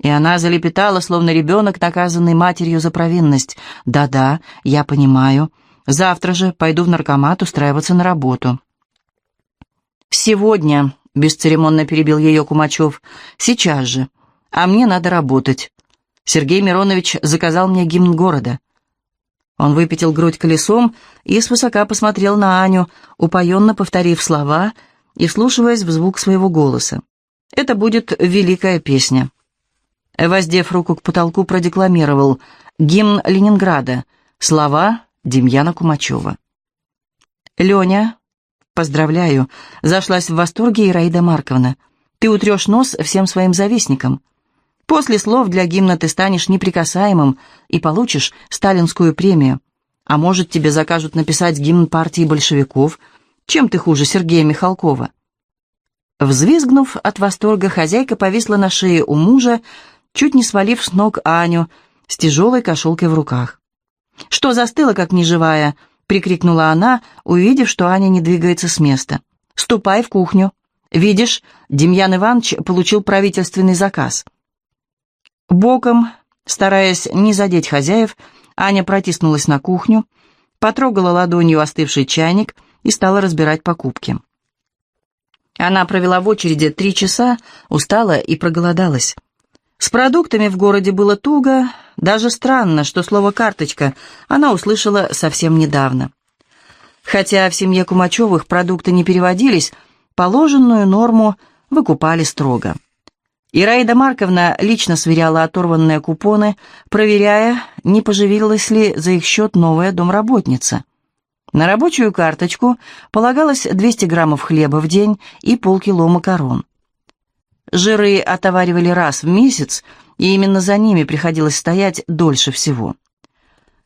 И она залепетала, словно ребенок, наказанный матерью за провинность. «Да-да, я понимаю. Завтра же пойду в наркомат устраиваться на работу». «Сегодня», — бесцеремонно перебил ее Кумачев, — «сейчас же. А мне надо работать. Сергей Миронович заказал мне гимн города». Он выпятил грудь колесом и свысока посмотрел на Аню, упоенно повторив слова и вслушиваясь в звук своего голоса. «Это будет великая песня». Воздев руку к потолку, продекламировал «Гимн Ленинграда», слова Демьяна Кумачева. «Леня, поздравляю!» — зашлась в восторге Ираида Марковна. «Ты утрешь нос всем своим завистникам. После слов для гимна ты станешь неприкасаемым и получишь сталинскую премию. А может, тебе закажут написать гимн партии большевиков? Чем ты хуже Сергея Михалкова?» Взвизгнув от восторга, хозяйка повисла на шее у мужа, чуть не свалив с ног Аню с тяжелой кошелкой в руках. «Что застыла, как неживая?» — прикрикнула она, увидев, что Аня не двигается с места. «Ступай в кухню. Видишь, Демьян Иванович получил правительственный заказ. Боком, стараясь не задеть хозяев, Аня протиснулась на кухню, потрогала ладонью остывший чайник и стала разбирать покупки. Она провела в очереди три часа, устала и проголодалась. С продуктами в городе было туго, даже странно, что слово «карточка» она услышала совсем недавно. Хотя в семье Кумачевых продукты не переводились, положенную норму выкупали строго. Ираида Марковна лично сверяла оторванные купоны, проверяя, не поживилась ли за их счет новая домработница. На рабочую карточку полагалось 200 граммов хлеба в день и полкило макарон. Жиры отоваривали раз в месяц, и именно за ними приходилось стоять дольше всего.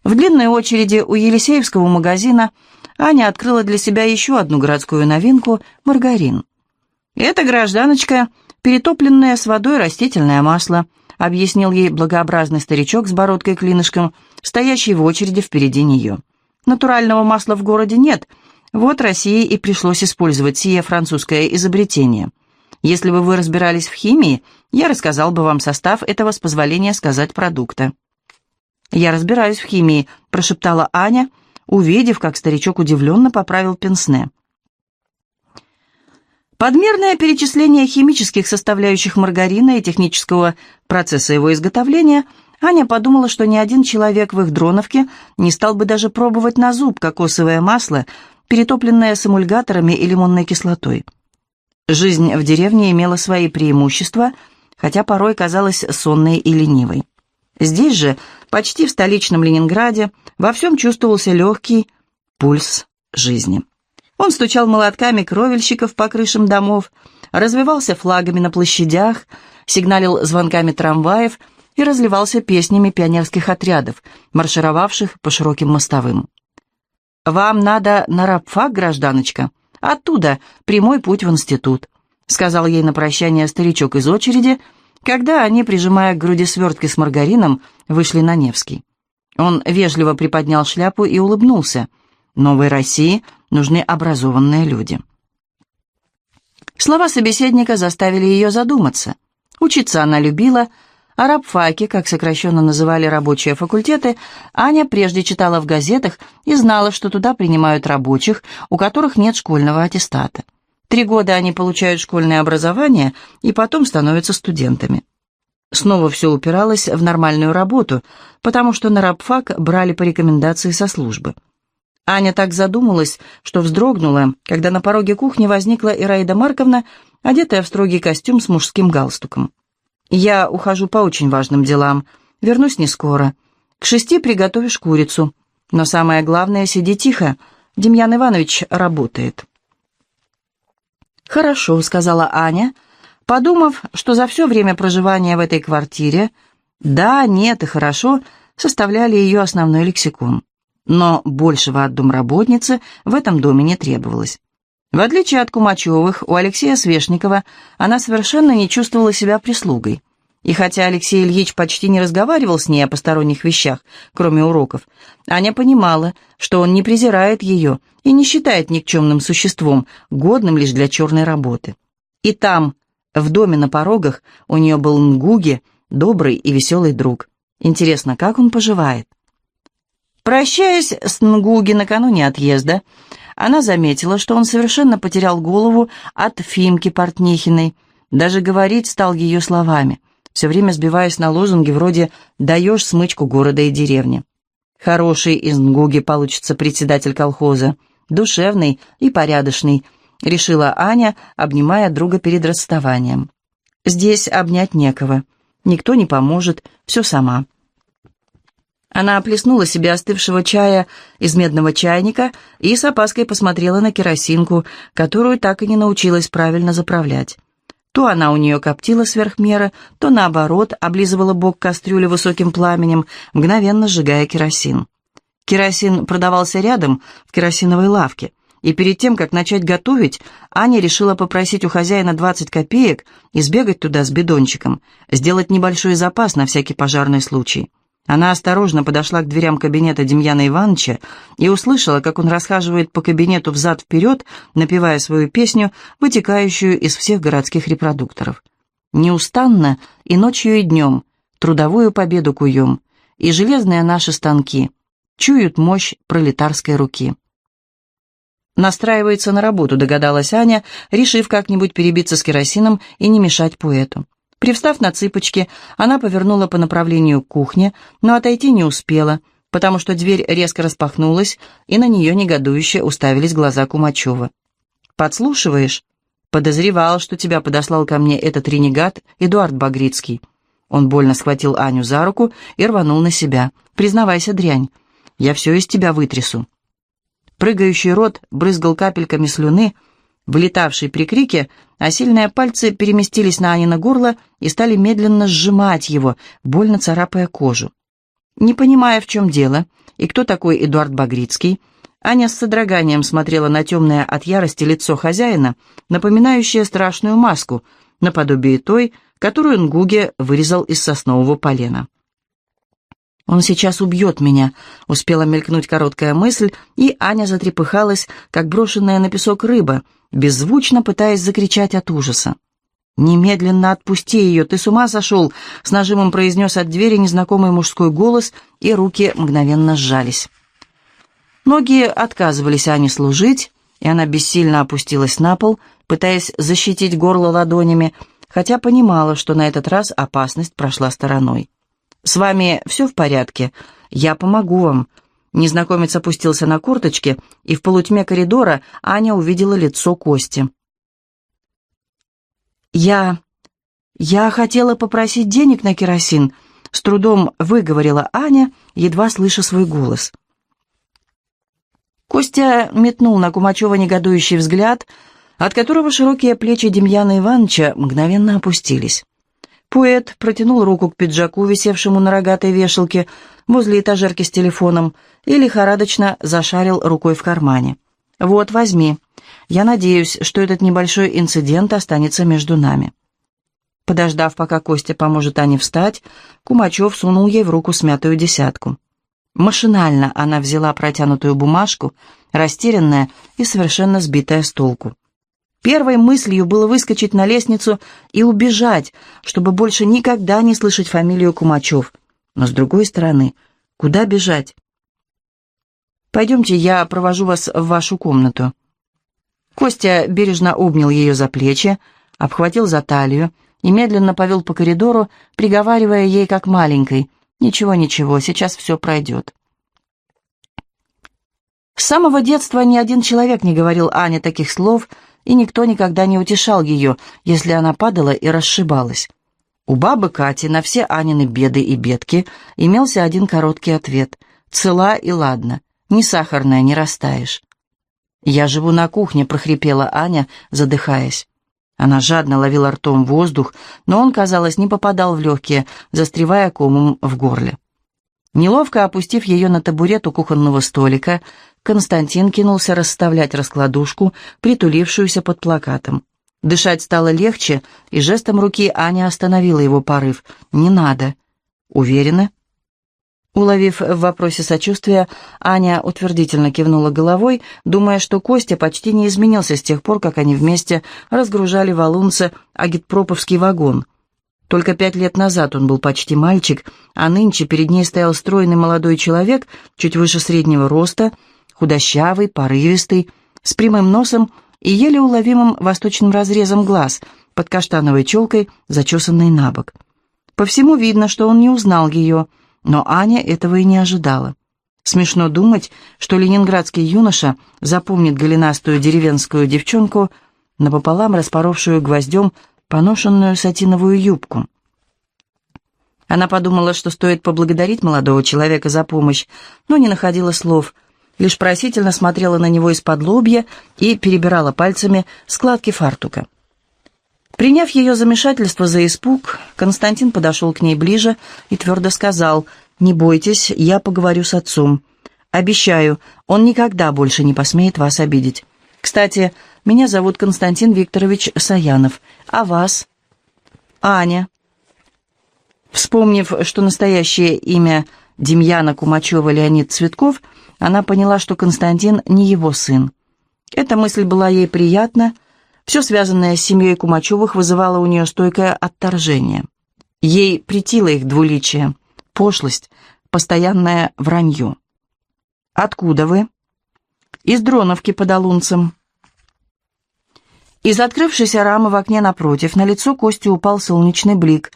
В длинной очереди у Елисеевского магазина Аня открыла для себя еще одну городскую новинку – маргарин. «Это, гражданочка, перетопленное с водой растительное масло», объяснил ей благообразный старичок с бородкой-клинышком, стоящий в очереди впереди нее. «Натурального масла в городе нет, вот России и пришлось использовать сие французское изобретение. Если бы вы разбирались в химии, я рассказал бы вам состав этого, с позволения сказать, продукта». «Я разбираюсь в химии», — прошептала Аня, увидев, как старичок удивленно поправил пенсне. Подмерное перечисление химических составляющих маргарина и технического процесса его изготовления Аня подумала, что ни один человек в их дроновке не стал бы даже пробовать на зуб кокосовое масло, перетопленное с эмульгаторами и лимонной кислотой. Жизнь в деревне имела свои преимущества, хотя порой казалась сонной и ленивой. Здесь же, почти в столичном Ленинграде, во всем чувствовался легкий пульс жизни. Он стучал молотками кровельщиков по крышам домов, развивался флагами на площадях, сигналил звонками трамваев и разливался песнями пионерских отрядов, маршировавших по широким мостовым. «Вам надо на рабфак, гражданочка. Оттуда прямой путь в институт», сказал ей на прощание старичок из очереди – когда они, прижимая к груди свертки с маргарином, вышли на Невский. Он вежливо приподнял шляпу и улыбнулся. «Новой России нужны образованные люди». Слова собеседника заставили ее задуматься. Учиться она любила, а рабфаки, как сокращенно называли рабочие факультеты, Аня прежде читала в газетах и знала, что туда принимают рабочих, у которых нет школьного аттестата. Три года они получают школьное образование и потом становятся студентами. Снова все упиралось в нормальную работу, потому что на рабфак брали по рекомендации со службы. Аня так задумалась, что вздрогнула, когда на пороге кухни возникла Ираида Марковна, одетая в строгий костюм с мужским галстуком. «Я ухожу по очень важным делам. Вернусь не скоро. К шести приготовишь курицу. Но самое главное, сиди тихо. Демьян Иванович работает». «Хорошо», — сказала Аня, подумав, что за все время проживания в этой квартире «да», «нет» и «хорошо» составляли ее основной лексикон. Но большего от домработницы в этом доме не требовалось. В отличие от Кумачевых, у Алексея Свешникова она совершенно не чувствовала себя прислугой. И хотя Алексей Ильич почти не разговаривал с ней о посторонних вещах, кроме уроков, Аня понимала, что он не презирает ее и не считает никчемным существом, годным лишь для черной работы. И там, в доме на порогах, у нее был Нгуги, добрый и веселый друг. Интересно, как он поживает? Прощаясь с Нгуги накануне отъезда, она заметила, что он совершенно потерял голову от Фимки Портнихиной, даже говорить стал ее словами – все время сбиваясь на лозунги вроде «даешь смычку города и деревни». Хороший из Нгуги получится председатель колхоза, душевный и порядочный, решила Аня, обнимая друга перед расставанием. Здесь обнять некого, никто не поможет, все сама. Она оплеснула себе остывшего чая из медного чайника и с опаской посмотрела на керосинку, которую так и не научилась правильно заправлять. То она у нее коптила сверх меры, то, наоборот, облизывала бок кастрюли высоким пламенем, мгновенно сжигая керосин. Керосин продавался рядом, в керосиновой лавке, и перед тем, как начать готовить, Аня решила попросить у хозяина 20 копеек и сбегать туда с бидончиком, сделать небольшой запас на всякий пожарный случай. Она осторожно подошла к дверям кабинета Демьяна Ивановича и услышала, как он расхаживает по кабинету взад-вперед, напевая свою песню, вытекающую из всех городских репродукторов. «Неустанно и ночью, и днем, трудовую победу куем, и железные наши станки чуют мощь пролетарской руки». Настраивается на работу, догадалась Аня, решив как-нибудь перебиться с керосином и не мешать поэту. Привстав на цыпочки, она повернула по направлению к кухне, но отойти не успела, потому что дверь резко распахнулась, и на нее негодующе уставились глаза Кумачева. «Подслушиваешь?» «Подозревал, что тебя подослал ко мне этот ренегат Эдуард Багрицкий». Он больно схватил Аню за руку и рванул на себя. «Признавайся, дрянь, я все из тебя вытрясу». Прыгающий рот брызгал капельками слюны, вылетавший при крике, а сильные пальцы переместились на Анина горло и стали медленно сжимать его, больно царапая кожу. Не понимая, в чем дело, и кто такой Эдуард Багрицкий, Аня с содроганием смотрела на темное от ярости лицо хозяина, напоминающее страшную маску, наподобие той, которую Нгуге вырезал из соснового полена. «Он сейчас убьет меня», — успела мелькнуть короткая мысль, и Аня затрепыхалась, как брошенная на песок рыба, беззвучно пытаясь закричать от ужаса. «Немедленно отпусти ее, ты с ума сошел!» — с нажимом произнес от двери незнакомый мужской голос, и руки мгновенно сжались. Ноги отказывались Ане служить, и она бессильно опустилась на пол, пытаясь защитить горло ладонями, хотя понимала, что на этот раз опасность прошла стороной. «С вами все в порядке? Я помогу вам». Незнакомец опустился на корточки, и в полутьме коридора Аня увидела лицо Кости. «Я... я хотела попросить денег на керосин», — с трудом выговорила Аня, едва слыша свой голос. Костя метнул на Кумачева негодующий взгляд, от которого широкие плечи Демьяна Ивановича мгновенно опустились. Поэт протянул руку к пиджаку, висевшему на рогатой вешалке возле этажерки с телефоном, и лихорадочно зашарил рукой в кармане. «Вот, возьми. Я надеюсь, что этот небольшой инцидент останется между нами». Подождав, пока Костя поможет Ане встать, Кумачев сунул ей в руку смятую десятку. Машинально она взяла протянутую бумажку, растерянная и совершенно сбитая с толку. Первой мыслью было выскочить на лестницу и убежать, чтобы больше никогда не слышать фамилию Кумачев. Но с другой стороны, куда бежать? «Пойдемте, я провожу вас в вашу комнату». Костя бережно обнял ее за плечи, обхватил за талию и медленно повел по коридору, приговаривая ей как маленькой. «Ничего, ничего, сейчас все пройдет». С самого детства ни один человек не говорил Ане таких слов — и никто никогда не утешал ее, если она падала и расшибалась. У бабы Кати на все Анины беды и бедки имелся один короткий ответ «Цела и ладно, ни сахарная, не растаешь». «Я живу на кухне», — прохрипела Аня, задыхаясь. Она жадно ловила ртом воздух, но он, казалось, не попадал в легкие, застревая комом в горле. Неловко опустив ее на табурет у кухонного столика, Константин кинулся расставлять раскладушку, притулившуюся под плакатом. Дышать стало легче, и жестом руки Аня остановила его порыв. «Не надо». «Уверена?» Уловив в вопросе сочувствия, Аня утвердительно кивнула головой, думая, что Костя почти не изменился с тех пор, как они вместе разгружали в Алунце агитпроповский вагон. Только пять лет назад он был почти мальчик, а нынче перед ней стоял стройный молодой человек, чуть выше среднего роста, худощавый, порывистый, с прямым носом и еле уловимым восточным разрезом глаз под каштановой челкой, зачесанной на бок. По всему видно, что он не узнал ее, но Аня этого и не ожидала. Смешно думать, что ленинградский юноша запомнит голенастую деревенскую девчонку, напополам распоровшую гвоздем поношенную сатиновую юбку. Она подумала, что стоит поблагодарить молодого человека за помощь, но не находила слов – лишь просительно смотрела на него из-под лобья и перебирала пальцами складки фартука. Приняв ее замешательство за испуг, Константин подошел к ней ближе и твердо сказал, «Не бойтесь, я поговорю с отцом. Обещаю, он никогда больше не посмеет вас обидеть. Кстати, меня зовут Константин Викторович Саянов, а вас?» «Аня». Вспомнив, что настоящее имя Демьяна Кумачева Леонид Цветков, она поняла, что Константин не его сын. Эта мысль была ей приятна, все связанное с семьей Кумачевых вызывало у нее стойкое отторжение. Ей притило их двуличие, пошлость, постоянное вранье. «Откуда вы?» «Из Дроновки под Алунцем». Из открывшейся рамы в окне напротив на лицо Кости упал солнечный блик,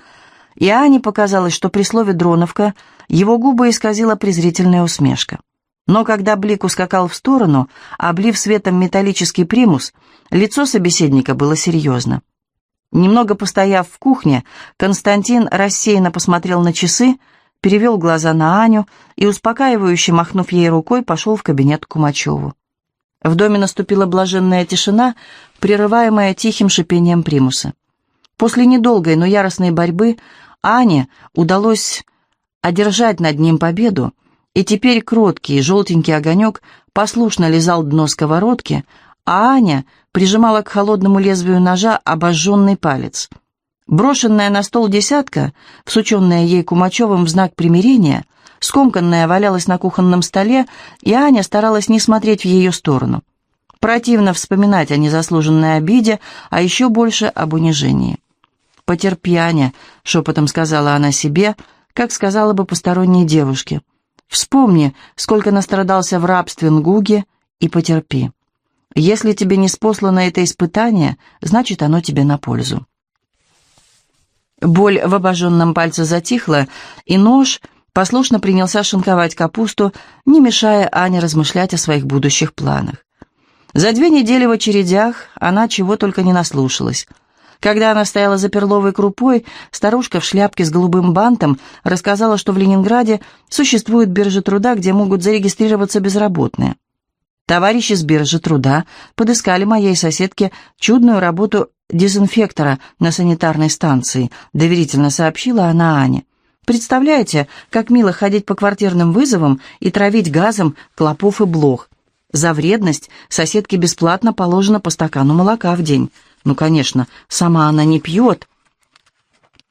и Ане показалось, что при слове «Дроновка» его губы исказила презрительная усмешка. Но когда блик ускакал в сторону, облив светом металлический примус, лицо собеседника было серьезно. Немного постояв в кухне, Константин рассеянно посмотрел на часы, перевел глаза на Аню и, успокаивающе махнув ей рукой, пошел в кабинет к Кумачеву. В доме наступила блаженная тишина, прерываемая тихим шипением примуса. После недолгой, но яростной борьбы Ане удалось одержать над ним победу, и теперь кроткий желтенький огонек послушно лизал дно сковородки, а Аня прижимала к холодному лезвию ножа обожженный палец. Брошенная на стол десятка, всученная ей Кумачевым в знак примирения, скомканная валялась на кухонном столе, и Аня старалась не смотреть в ее сторону. Противно вспоминать о незаслуженной обиде, а еще больше об унижении. «Потерпи, Аня», — шепотом сказала она себе, как сказала бы посторонней девушке. «Вспомни, сколько настрадался в рабстве Нгуги, и потерпи». Если тебе не спослано это испытание, значит, оно тебе на пользу. Боль в обожженном пальце затихла, и нож послушно принялся шинковать капусту, не мешая Ане размышлять о своих будущих планах. За две недели в очередях она чего только не наслушалась. Когда она стояла за перловой крупой, старушка в шляпке с голубым бантом рассказала, что в Ленинграде существует биржа труда, где могут зарегистрироваться безработные. Товарищи с биржи труда подыскали моей соседке чудную работу дезинфектора на санитарной станции, доверительно сообщила она Ане. Представляете, как мило ходить по квартирным вызовам и травить газом клопов и блох. За вредность соседке бесплатно положено по стакану молока в день. Ну, конечно, сама она не пьет.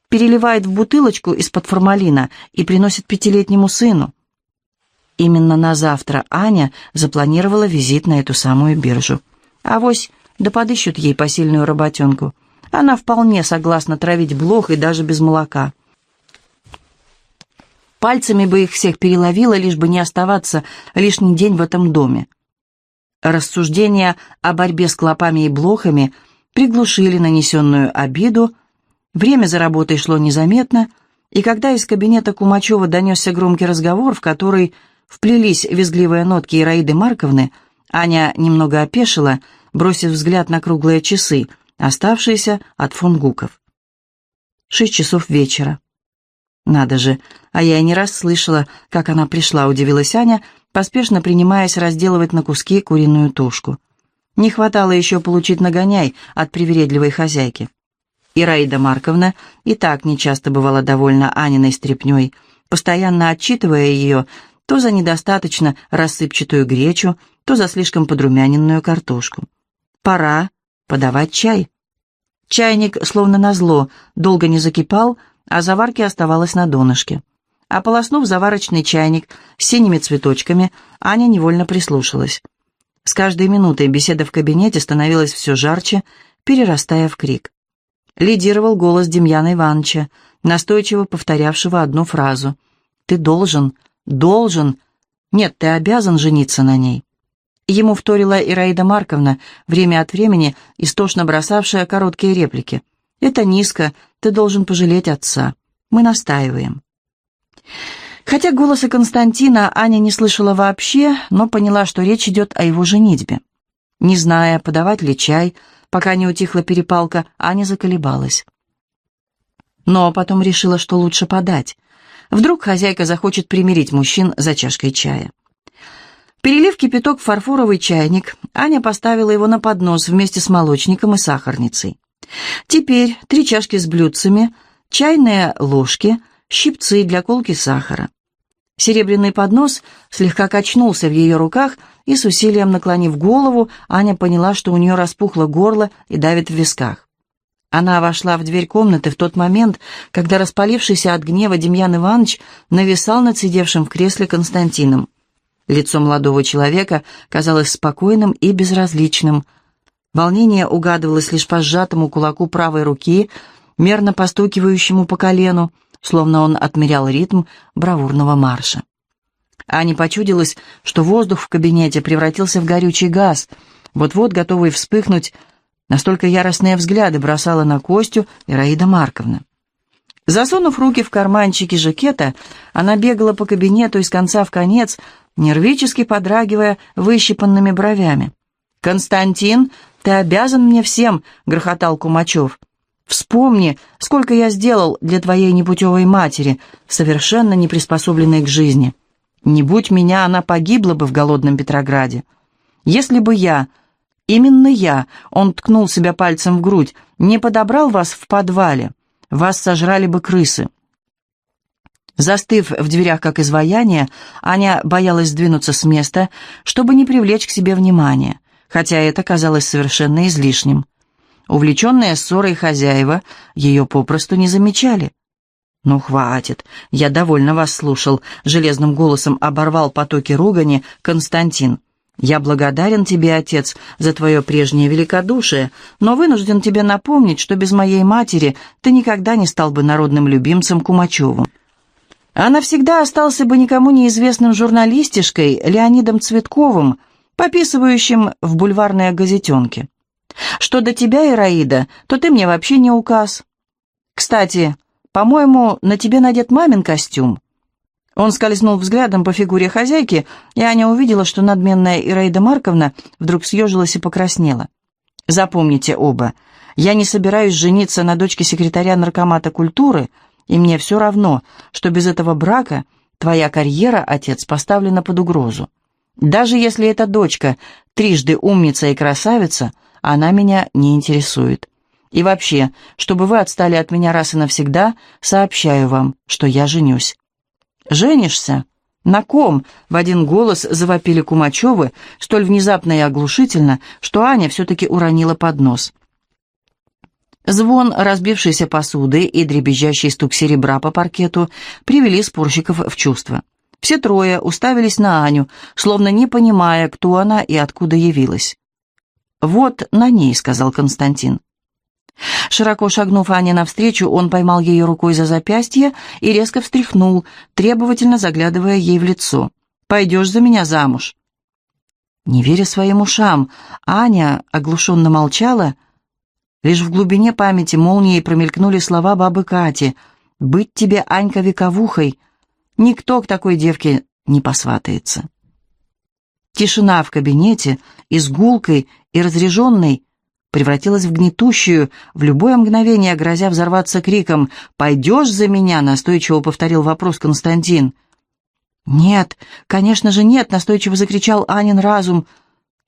Переливает в бутылочку из-под формалина и приносит пятилетнему сыну. Именно на завтра Аня запланировала визит на эту самую биржу. Авось, да подыщут ей посильную работенку. Она вполне согласна травить блох и даже без молока. Пальцами бы их всех переловила, лишь бы не оставаться лишний день в этом доме. Рассуждения о борьбе с клопами и блохами приглушили нанесенную обиду, время за работой шло незаметно, и когда из кабинета Кумачева донесся громкий разговор, в который вплелись визгливые нотки Ираиды Марковны, Аня немного опешила, бросив взгляд на круглые часы, оставшиеся от фунгуков. Шесть часов вечера. Надо же, а я и не раз слышала, как она пришла, удивилась Аня, поспешно принимаясь разделывать на куски куриную тушку. Не хватало еще получить нагоняй от привередливой хозяйки. Ираида Марковна и так нечасто бывала довольна Аниной стряпней, постоянно отчитывая ее то за недостаточно рассыпчатую гречу, то за слишком подрумяненную картошку. Пора подавать чай. Чайник, словно назло, долго не закипал, а заварки оставалось на донышке. Ополоснув заварочный чайник с синими цветочками, Аня невольно прислушалась. С каждой минутой беседа в кабинете становилась все жарче, перерастая в крик. Лидировал голос Демьяна Ивановича, настойчиво повторявшего одну фразу. «Ты должен, должен, нет, ты обязан жениться на ней». Ему вторила Ираида Марковна, время от времени истошно бросавшая короткие реплики. «Это низко, ты должен пожалеть отца. Мы настаиваем». Хотя голоса Константина Аня не слышала вообще, но поняла, что речь идет о его женитьбе. Не зная, подавать ли чай, пока не утихла перепалка, Аня заколебалась. Но потом решила, что лучше подать. Вдруг хозяйка захочет примирить мужчин за чашкой чая. Перелив кипяток в фарфоровый чайник, Аня поставила его на поднос вместе с молочником и сахарницей. Теперь три чашки с блюдцами, чайные ложки, щипцы для колки сахара. Серебряный поднос слегка качнулся в ее руках, и с усилием наклонив голову, Аня поняла, что у нее распухло горло и давит в висках. Она вошла в дверь комнаты в тот момент, когда распалившийся от гнева Демьян Иванович нависал над сидевшим в кресле Константином. Лицо молодого человека казалось спокойным и безразличным. Волнение угадывалось лишь по сжатому кулаку правой руки, мерно постукивающему по колену, словно он отмерял ритм бравурного марша. Ане почудилось, что воздух в кабинете превратился в горючий газ, вот-вот готовый вспыхнуть Настолько яростные взгляды бросала на Костю Ираида Марковна. Засунув руки в карманчики жакета, она бегала по кабинету из конца в конец, нервически подрагивая выщипанными бровями. «Константин, ты обязан мне всем!» — грохотал Кумачев. «Вспомни, сколько я сделал для твоей непутевой матери, совершенно не приспособленной к жизни. Не будь меня, она погибла бы в голодном Петрограде. Если бы я, Именно я, он ткнул себя пальцем в грудь, не подобрал вас в подвале. Вас сожрали бы крысы. Застыв в дверях как изваяние, Аня боялась сдвинуться с места, чтобы не привлечь к себе внимания, хотя это казалось совершенно излишним. Увлеченные ссорой хозяева ее попросту не замечали. «Ну, хватит, я довольно вас слушал», — железным голосом оборвал потоки ругани Константин. «Я благодарен тебе, отец, за твое прежнее великодушие, но вынужден тебе напомнить, что без моей матери ты никогда не стал бы народным любимцем Кумачевым. А навсегда остался бы никому неизвестным журналистишкой Леонидом Цветковым, пописывающим в бульварные газетенки. Что до тебя, Ираида, то ты мне вообще не указ. Кстати, по-моему, на тебе надет мамин костюм». Он скользнул взглядом по фигуре хозяйки, и Аня увидела, что надменная Ираида Марковна вдруг съежилась и покраснела. «Запомните оба, я не собираюсь жениться на дочке секретаря наркомата культуры, и мне все равно, что без этого брака твоя карьера, отец, поставлена под угрозу. Даже если эта дочка трижды умница и красавица, она меня не интересует. И вообще, чтобы вы отстали от меня раз и навсегда, сообщаю вам, что я женюсь». «Женишься? На ком?» — в один голос завопили Кумачевы, столь внезапно и оглушительно, что Аня все-таки уронила поднос. Звон разбившейся посуды и дребезжащий стук серебра по паркету привели спорщиков в чувство. Все трое уставились на Аню, словно не понимая, кто она и откуда явилась. «Вот на ней», — сказал Константин. Широко шагнув Ане навстречу, он поймал ее рукой за запястье и резко встряхнул, требовательно заглядывая ей в лицо. «Пойдешь за меня замуж?» Не веря своим ушам, Аня оглушенно молчала. Лишь в глубине памяти молнией промелькнули слова бабы Кати. «Быть тебе, Анька, вековухой! Никто к такой девке не посватается!» Тишина в кабинете, изгулкой и разреженной, превратилась в гнетущую, в любое мгновение грозя взорваться криком «Пойдешь за меня?» — настойчиво повторил вопрос Константин. «Нет, конечно же нет!» — настойчиво закричал Анин разум,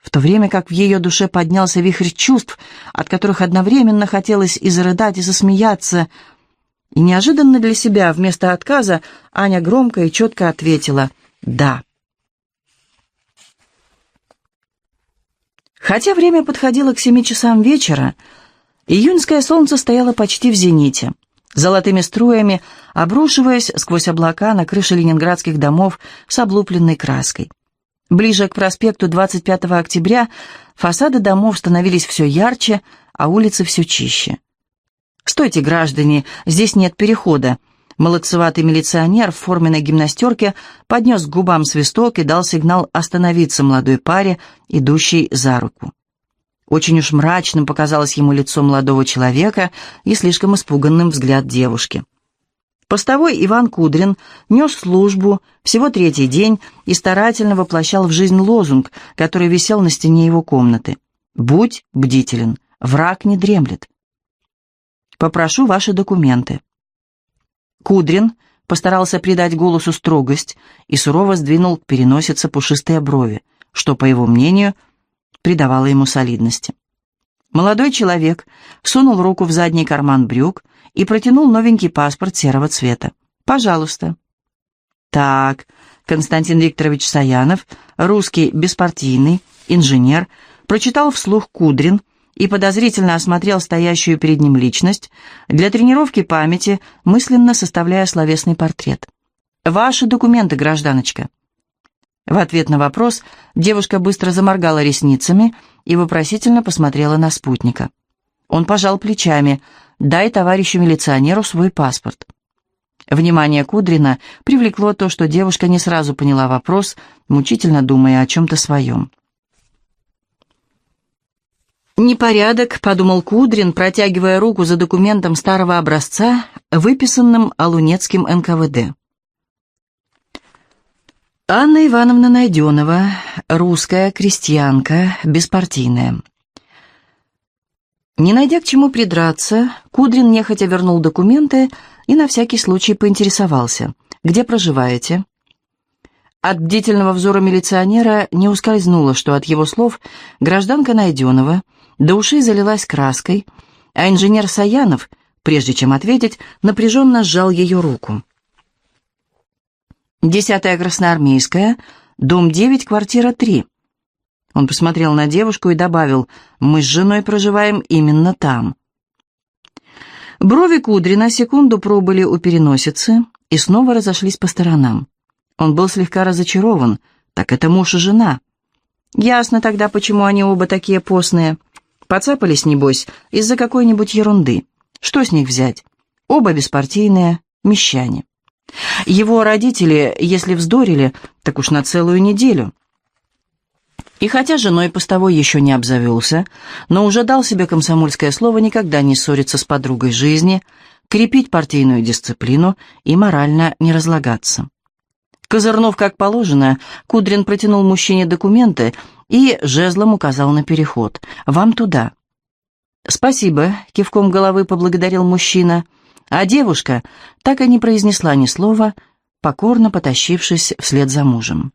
в то время как в ее душе поднялся вихрь чувств, от которых одновременно хотелось и зарыдать, и засмеяться. И неожиданно для себя вместо отказа Аня громко и четко ответила «да». Хотя время подходило к семи часам вечера, июньское солнце стояло почти в зените, золотыми струями обрушиваясь сквозь облака на крыши ленинградских домов с облупленной краской. Ближе к проспекту 25 октября фасады домов становились все ярче, а улицы все чище. «Стойте, граждане, здесь нет перехода», Молодцеватый милиционер в форменной гимнастерке поднес к губам свисток и дал сигнал остановиться молодой паре, идущей за руку. Очень уж мрачным показалось ему лицо молодого человека и слишком испуганным взгляд девушки. Постовой Иван Кудрин нес службу всего третий день и старательно воплощал в жизнь лозунг, который висел на стене его комнаты. «Будь бдителен, враг не дремлет». «Попрошу ваши документы». Кудрин постарался придать голосу строгость и сурово сдвинул к переносице пушистые брови, что, по его мнению, придавало ему солидности. Молодой человек сунул руку в задний карман брюк и протянул новенький паспорт серого цвета. «Пожалуйста». «Так, Константин Викторович Саянов, русский беспартийный, инженер, прочитал вслух Кудрин и подозрительно осмотрел стоящую перед ним личность, для тренировки памяти, мысленно составляя словесный портрет. «Ваши документы, гражданочка». В ответ на вопрос девушка быстро заморгала ресницами и вопросительно посмотрела на спутника. Он пожал плечами. «Дай товарищу милиционеру свой паспорт». Внимание Кудрина привлекло то, что девушка не сразу поняла вопрос, мучительно думая о чем-то своем. «Непорядок», — подумал Кудрин, протягивая руку за документом старого образца, выписанным Алунецким НКВД. Анна Ивановна Найденова, русская крестьянка, беспартийная. Не найдя к чему придраться, Кудрин нехотя вернул документы и на всякий случай поинтересовался, где проживаете. От бдительного взора милиционера не ускользнуло, что от его слов гражданка Найденова до ушей залилась краской, а инженер Саянов, прежде чем ответить, напряженно сжал ее руку. «Десятая Красноармейская, дом 9, квартира 3». Он посмотрел на девушку и добавил, «Мы с женой проживаем именно там». Брови Кудри на секунду пробыли у переносицы и снова разошлись по сторонам. Он был слегка разочарован. Так это муж и жена. Ясно тогда, почему они оба такие постные. Поцапались, небось, из-за какой-нибудь ерунды. Что с них взять? Оба беспартийные, мещане. Его родители, если вздорили, так уж на целую неделю. И хотя женой постовой еще не обзавелся, но уже дал себе комсомольское слово никогда не ссориться с подругой жизни, крепить партийную дисциплину и морально не разлагаться. Козырнув как положено, Кудрин протянул мужчине документы и жезлом указал на переход. «Вам туда». «Спасибо», — кивком головы поблагодарил мужчина, а девушка так и не произнесла ни слова, покорно потащившись вслед за мужем.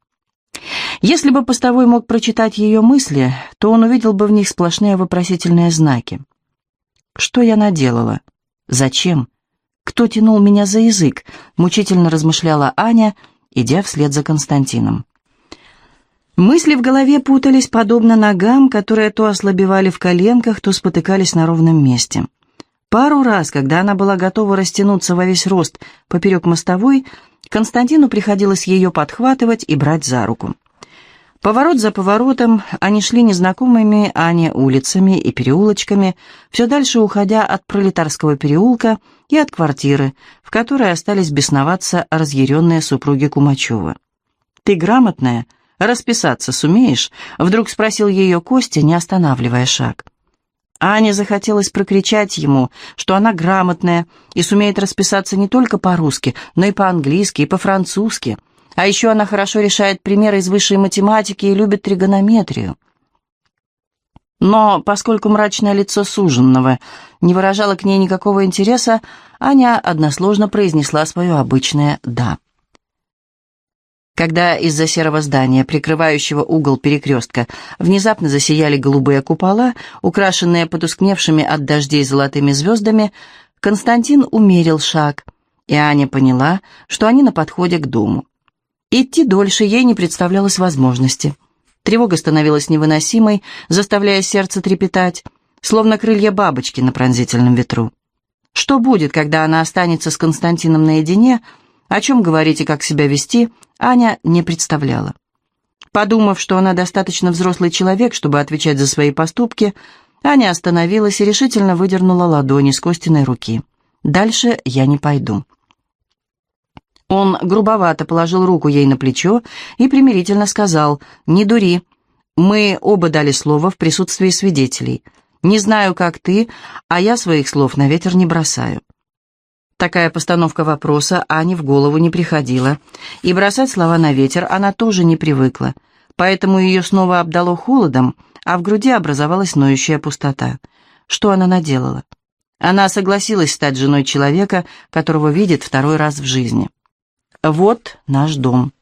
Если бы постовой мог прочитать ее мысли, то он увидел бы в них сплошные вопросительные знаки. «Что я наделала? Зачем? Кто тянул меня за язык?» — мучительно размышляла Аня — идя вслед за Константином. Мысли в голове путались подобно ногам, которые то ослабевали в коленках, то спотыкались на ровном месте. Пару раз, когда она была готова растянуться во весь рост поперек мостовой, Константину приходилось ее подхватывать и брать за руку. Поворот за поворотом они шли незнакомыми Ане улицами и переулочками, все дальше уходя от пролетарского переулка и от квартиры, в которой остались бесноваться разъяренные супруги Кумачева. «Ты грамотная? Расписаться сумеешь?» — вдруг спросил ее Костя, не останавливая шаг. Ане захотелось прокричать ему, что она грамотная и сумеет расписаться не только по-русски, но и по-английски и по-французски — а еще она хорошо решает примеры из высшей математики и любит тригонометрию. Но поскольку мрачное лицо суженного не выражало к ней никакого интереса, Аня односложно произнесла свое обычное «да». Когда из-за серого здания, прикрывающего угол перекрестка, внезапно засияли голубые купола, украшенные потускневшими от дождей золотыми звездами, Константин умерил шаг, и Аня поняла, что они на подходе к дому. Идти дольше ей не представлялось возможности. Тревога становилась невыносимой, заставляя сердце трепетать, словно крылья бабочки на пронзительном ветру. Что будет, когда она останется с Константином наедине, о чем говорить и как себя вести, Аня не представляла. Подумав, что она достаточно взрослый человек, чтобы отвечать за свои поступки, Аня остановилась и решительно выдернула ладони с Костиной руки. «Дальше я не пойду». Он грубовато положил руку ей на плечо и примирительно сказал «Не дури, мы оба дали слово в присутствии свидетелей. Не знаю, как ты, а я своих слов на ветер не бросаю». Такая постановка вопроса Ане в голову не приходила, и бросать слова на ветер она тоже не привыкла, поэтому ее снова обдало холодом, а в груди образовалась ноющая пустота. Что она наделала? Она согласилась стать женой человека, которого видит второй раз в жизни. Вот наш дом.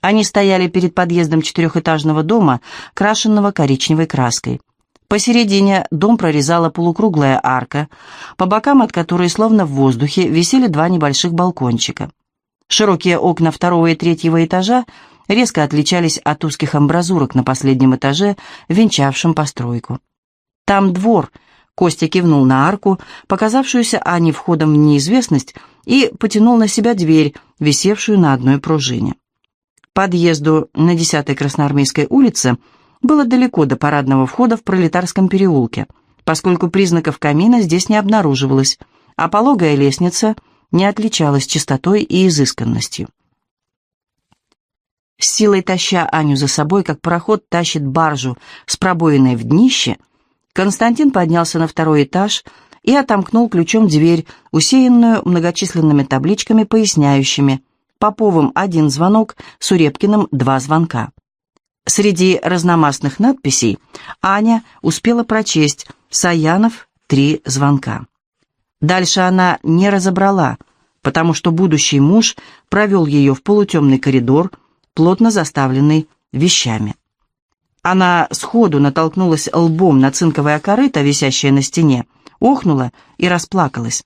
Они стояли перед подъездом четырехэтажного дома, крашенного коричневой краской. Посередине дом прорезала полукруглая арка, по бокам от которой, словно в воздухе, висели два небольших балкончика. Широкие окна второго и третьего этажа резко отличались от узких амбразурок на последнем этаже, венчавшем постройку. «Там двор», — Костя кивнул на арку, показавшуюся Ане входом в неизвестность, и потянул на себя дверь, висевшую на одной пружине. Подъезду на 10-й Красноармейской улице было далеко до парадного входа в Пролетарском переулке, поскольку признаков камина здесь не обнаруживалось, а пологая лестница не отличалась чистотой и изысканностью. С силой таща Аню за собой, как пароход тащит баржу с пробоиной в днище, Константин поднялся на второй этаж и отомкнул ключом дверь, усеянную многочисленными табличками, поясняющими Поповым один звонок, Сурепкиным два звонка. Среди разномастных надписей Аня успела прочесть «Саянов три звонка». Дальше она не разобрала, потому что будущий муж провел ее в полутемный коридор, плотно заставленный вещами. Она сходу натолкнулась лбом на цинковое корыто, висящее на стене, охнула и расплакалась.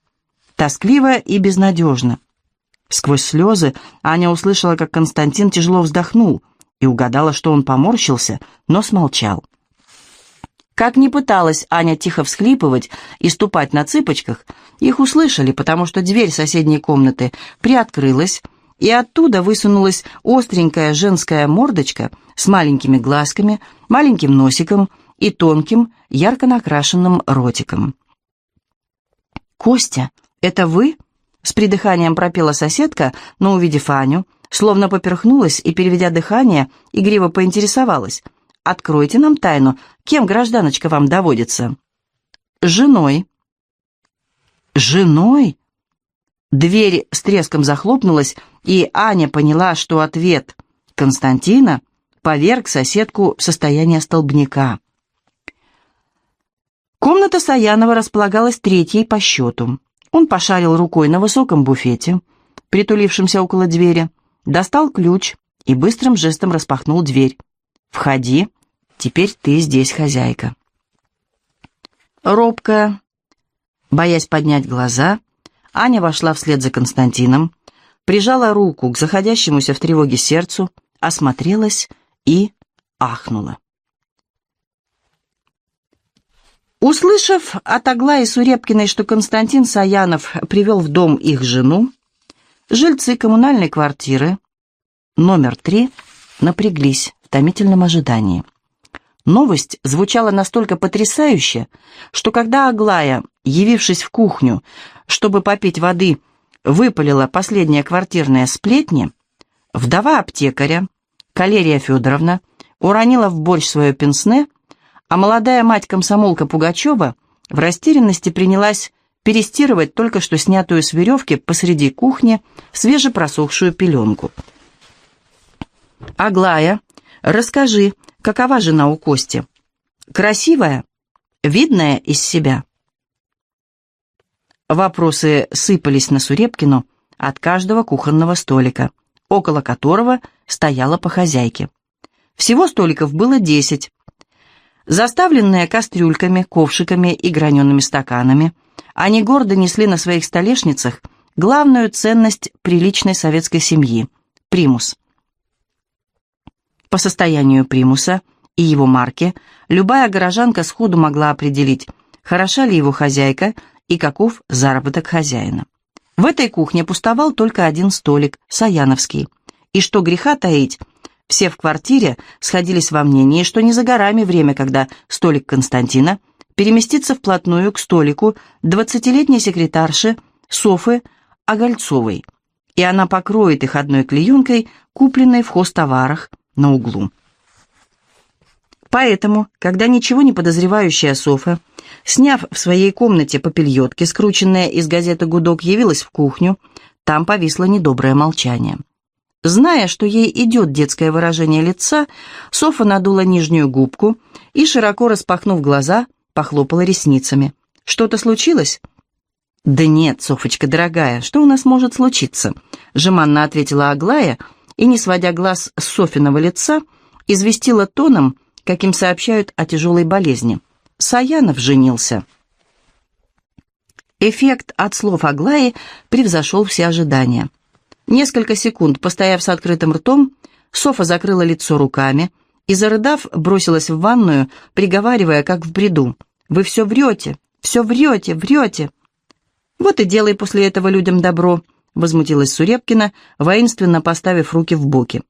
Тоскливо и безнадежно. Сквозь слезы Аня услышала, как Константин тяжело вздохнул и угадала, что он поморщился, но смолчал. Как ни пыталась Аня тихо всхлипывать и ступать на цыпочках, их услышали, потому что дверь соседней комнаты приоткрылась, и оттуда высунулась остренькая женская мордочка с маленькими глазками, маленьким носиком и тонким, ярко накрашенным ротиком. «Костя, это вы?» — с придыханием пропела соседка, но, увидев Аню, словно поперхнулась и, переведя дыхание, игриво поинтересовалась. «Откройте нам тайну, кем гражданочка вам доводится?» «Женой». «Женой?» Дверь с треском захлопнулась, и Аня поняла, что ответ Константина поверг соседку в состояние столбняка. Комната Саянова располагалась третьей по счету. Он пошарил рукой на высоком буфете, притулившемся около двери, достал ключ и быстрым жестом распахнул дверь. «Входи, теперь ты здесь хозяйка». Робкая, боясь поднять глаза, Аня вошла вслед за Константином, прижала руку к заходящемуся в тревоге сердцу, осмотрелась и ахнула. Услышав от Аглаи Сурепкиной, что Константин Саянов привел в дом их жену, жильцы коммунальной квартиры номер три напряглись в томительном ожидании. Новость звучала настолько потрясающе, что когда Аглая, явившись в кухню, чтобы попить воды, выпалила последняя квартирная сплетня, вдова аптекаря, Калерия Федоровна, уронила в борщ свое пенсне, а молодая мать-комсомолка Пугачева в растерянности принялась перестирывать только что снятую с веревки посреди кухни свежепросохшую пеленку. «Аглая, расскажи, какова жена у Кости? Красивая? Видная из себя?» Вопросы сыпались на Сурепкину от каждого кухонного столика, около которого стояла по хозяйке. Всего столиков было десять. Заставленные кастрюльками, ковшиками и гранеными стаканами, они гордо несли на своих столешницах главную ценность приличной советской семьи – примус. По состоянию примуса и его марке любая горожанка сходу могла определить, хороша ли его хозяйка – и каков заработок хозяина. В этой кухне пустовал только один столик, Саяновский. И что греха таить, все в квартире сходились во мнении, что не за горами время, когда столик Константина переместится вплотную к столику двадцатилетней секретарши Софы Огольцовой, и она покроет их одной клеенкой, купленной в хозтоварах на углу. Поэтому, когда ничего не подозревающая Софа, сняв в своей комнате попельотки, скрученная из газеты «Гудок», явилась в кухню, там повисло недоброе молчание. Зная, что ей идет детское выражение лица, Софа надула нижнюю губку и, широко распахнув глаза, похлопала ресницами. «Что-то случилось?» «Да нет, Софочка, дорогая, что у нас может случиться?» Жеманно ответила Аглая и, не сводя глаз с Софиного лица, известила тоном, каким сообщают о тяжелой болезни. Саянов женился. Эффект от слов Аглаи превзошел все ожидания. Несколько секунд, постояв с открытым ртом, Софа закрыла лицо руками и, зарыдав, бросилась в ванную, приговаривая, как в бреду. Вы все врете, все врете, врете!» «Вот и делай после этого людям добро», — возмутилась Сурепкина, воинственно поставив руки в боки.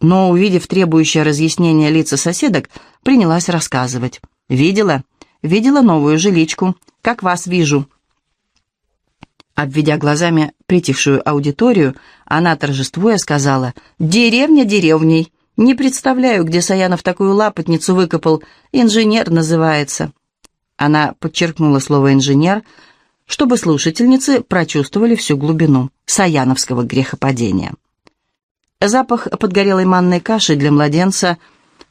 Но, увидев требующее разъяснение лица соседок, принялась рассказывать. «Видела? Видела новую жиличку. Как вас вижу». Обведя глазами притихшую аудиторию, она, торжествуя, сказала «Деревня деревней. Не представляю, где Саянов такую лапотницу выкопал. Инженер называется». Она подчеркнула слово «инженер», чтобы слушательницы прочувствовали всю глубину саяновского грехопадения. Запах подгорелой манной каши для младенца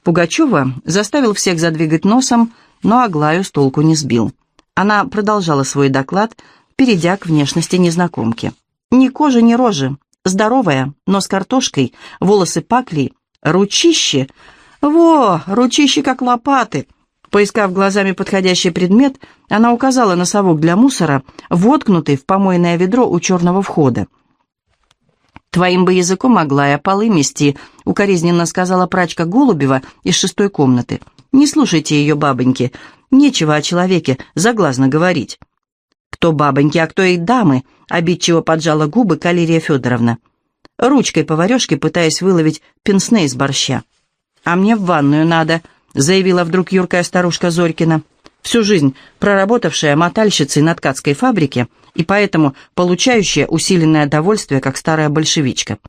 Пугачева заставил всех задвигать носом, но Аглаю с толку не сбил. Она продолжала свой доклад, перейдя к внешности незнакомки. Ни кожи, ни рожи. Здоровая, но с картошкой, волосы пакли, ручище. Во, ручище как лопаты. Поискав глазами подходящий предмет, она указала на совок для мусора, воткнутый в помойное ведро у черного входа. «Твоим бы языком, Аглая, полы мести», — укоризненно сказала прачка Голубева из шестой комнаты. «Не слушайте ее, бабоньки. Нечего о человеке заглазно говорить». «Кто бабоньки, а кто и дамы?» — обидчиво поджала губы Калерия Федоровна. Ручкой поварешки пытаясь выловить пенсне из борща. «А мне в ванную надо», — заявила вдруг юркая старушка Зорькина всю жизнь проработавшая мотальщицей на ткацкой фабрике и поэтому получающая усиленное довольствие, как старая большевичка.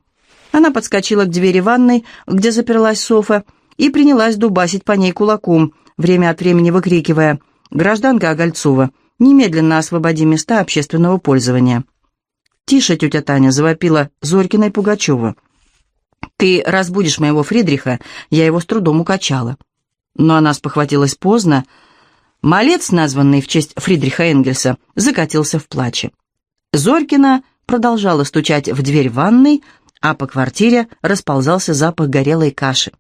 Она подскочила к двери ванной, где заперлась Софа, и принялась дубасить по ней кулаком, время от времени выкрикивая «Гражданка Огольцова, немедленно освободи места общественного пользования». «Тише, тетя Таня!» — завопила Зорькина и Пугачева. «Ты разбудишь моего Фридриха, я его с трудом укачала». Но она спохватилась поздно, Малец, названный в честь Фридриха Энгельса, закатился в плаче. Зорькина продолжала стучать в дверь ванной, а по квартире расползался запах горелой каши.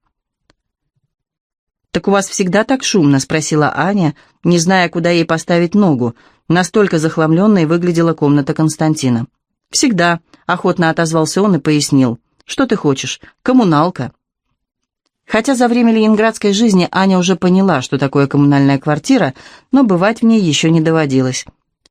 «Так у вас всегда так шумно?» — спросила Аня, не зная, куда ей поставить ногу. Настолько захламленной выглядела комната Константина. «Всегда», — охотно отозвался он и пояснил. «Что ты хочешь? Коммуналка». Хотя за время ленинградской жизни Аня уже поняла, что такое коммунальная квартира, но бывать в ней еще не доводилось.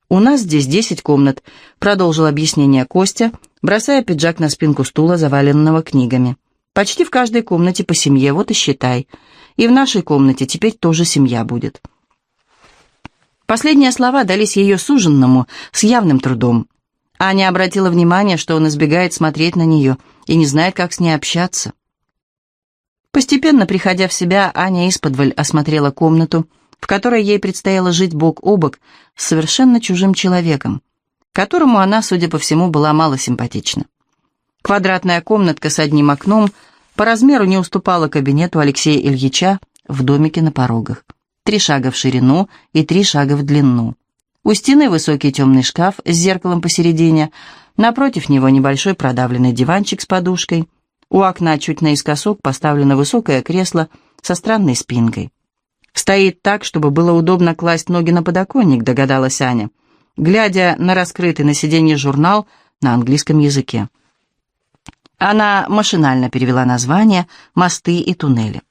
«У нас здесь десять комнат», — продолжил объяснение Костя, бросая пиджак на спинку стула, заваленного книгами. «Почти в каждой комнате по семье, вот и считай. И в нашей комнате теперь тоже семья будет». Последние слова дались ее суженному с явным трудом. Аня обратила внимание, что он избегает смотреть на нее и не знает, как с ней общаться. Постепенно, приходя в себя, Аня исподволь осмотрела комнату, в которой ей предстояло жить бок о бок с совершенно чужим человеком, которому она, судя по всему, была мало симпатична. Квадратная комнатка с одним окном по размеру не уступала кабинету Алексея Ильича в домике на порогах. Три шага в ширину и три шага в длину. У стены высокий темный шкаф с зеркалом посередине, напротив него небольшой продавленный диванчик с подушкой – у окна чуть наискосок поставлено высокое кресло со странной спинкой. «Стоит так, чтобы было удобно класть ноги на подоконник», — догадалась Аня, глядя на раскрытый на сиденье журнал на английском языке. Она машинально перевела название «Мосты и туннели».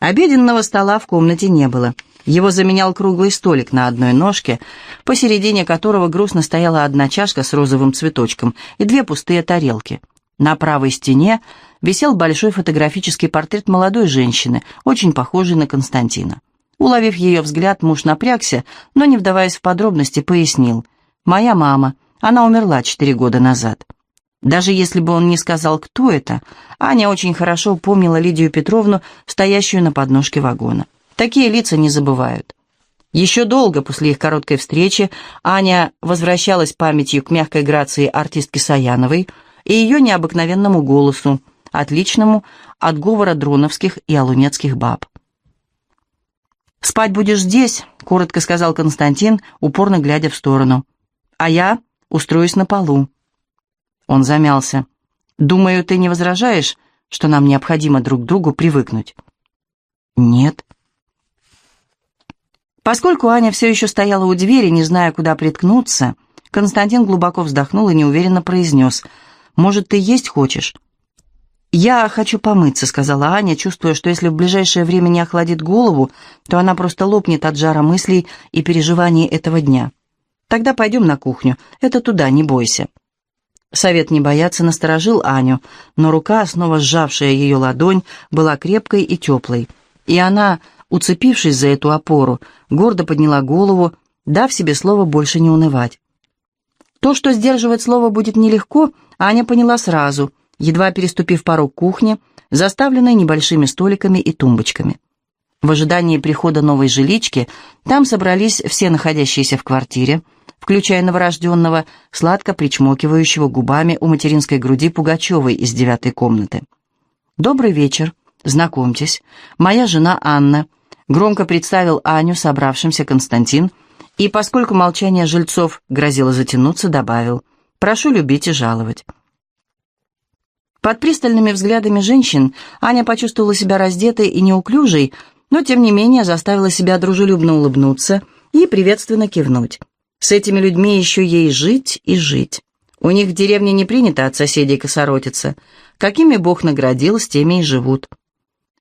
Обеденного стола в комнате не было. Его заменял круглый столик на одной ножке, посередине которого грустно стояла одна чашка с розовым цветочком и две пустые тарелки. На правой стене висел большой фотографический портрет молодой женщины, очень похожей на Константина. Уловив ее взгляд, муж напрягся, но, не вдаваясь в подробности, пояснил. «Моя мама. Она умерла четыре года назад». Даже если бы он не сказал, кто это, Аня очень хорошо помнила Лидию Петровну, стоящую на подножке вагона. Такие лица не забывают. Еще долго после их короткой встречи Аня возвращалась памятью к мягкой грации артистки Саяновой и ее необыкновенному голосу, отличному от говора дроновских и алунецких баб. «Спать будешь здесь», — коротко сказал Константин, упорно глядя в сторону. «А я устроюсь на полу». Он замялся. «Думаю, ты не возражаешь, что нам необходимо друг другу привыкнуть?» «Нет». Поскольку Аня все еще стояла у двери, не зная, куда приткнуться, Константин глубоко вздохнул и неуверенно произнес. «Может, ты есть хочешь?» «Я хочу помыться», — сказала Аня, чувствуя, что если в ближайшее время не охладит голову, то она просто лопнет от жара мыслей и переживаний этого дня. «Тогда пойдем на кухню. Это туда, не бойся». Совет не бояться насторожил Аню, но рука, снова сжавшая ее ладонь, была крепкой и теплой. И она, уцепившись за эту опору, гордо подняла голову, дав себе слово больше не унывать. То, что сдерживать слово будет нелегко, Аня поняла сразу — едва переступив порог кухни, заставленной небольшими столиками и тумбочками. В ожидании прихода новой жилички там собрались все находящиеся в квартире, включая новорожденного, сладко причмокивающего губами у материнской груди Пугачевой из девятой комнаты. «Добрый вечер. Знакомьтесь, моя жена Анна», громко представил Аню собравшимся Константин, и, поскольку молчание жильцов грозило затянуться, добавил «Прошу любить и жаловать». Под пристальными взглядами женщин Аня почувствовала себя раздетой и неуклюжей, но тем не менее заставила себя дружелюбно улыбнуться и приветственно кивнуть. С этими людьми еще ей жить и жить. У них в деревне не принято от соседей косоротиться. Какими Бог наградил, с теми и живут.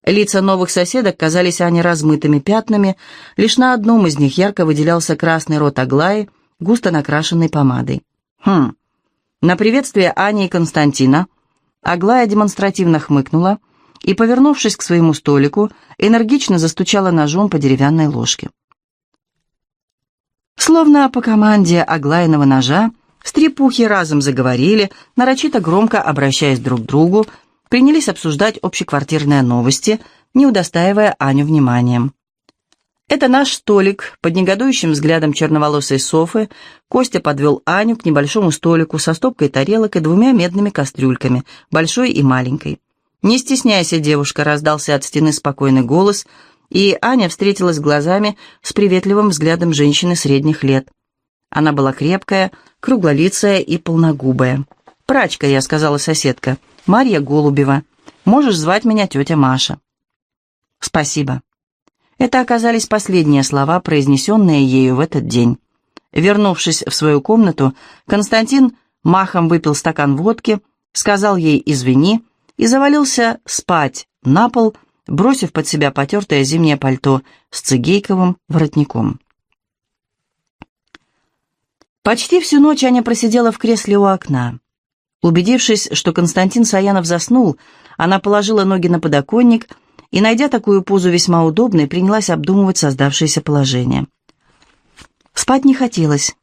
Лица новых соседок казались Ане размытыми пятнами, лишь на одном из них ярко выделялся красный рот Аглаи, густо накрашенный помадой. Хм. На приветствие Ани и Константина Аглая демонстративно хмыкнула и, повернувшись к своему столику, энергично застучала ножом по деревянной ложке. Словно по команде Аглаиного ножа, стрепухи разом заговорили, нарочито громко обращаясь друг к другу, принялись обсуждать общеквартирные новости, не удостаивая Аню вниманием. «Это наш столик», — под негодующим взглядом черноволосой Софы Костя подвел Аню к небольшому столику со стопкой тарелок и двумя медными кастрюльками, большой и маленькой. «Не стесняйся, девушка», — раздался от стены спокойный голос, и Аня встретилась глазами с приветливым взглядом женщины средних лет. Она была крепкая, круглолицая и полногубая. «Прачка», — я сказала соседка, — «Марья Голубева. Можешь звать меня тетя Маша». «Спасибо». Это оказались последние слова, произнесенные ею в этот день. Вернувшись в свою комнату, Константин махом выпил стакан водки, сказал ей «извини» и завалился спать на пол, бросив под себя потертое зимнее пальто с цигейковым воротником. Почти всю ночь Аня просидела в кресле у окна. Убедившись, что Константин Саянов заснул, она положила ноги на подоконник и, найдя такую позу весьма удобной, принялась обдумывать создавшееся положение. Спать не хотелось.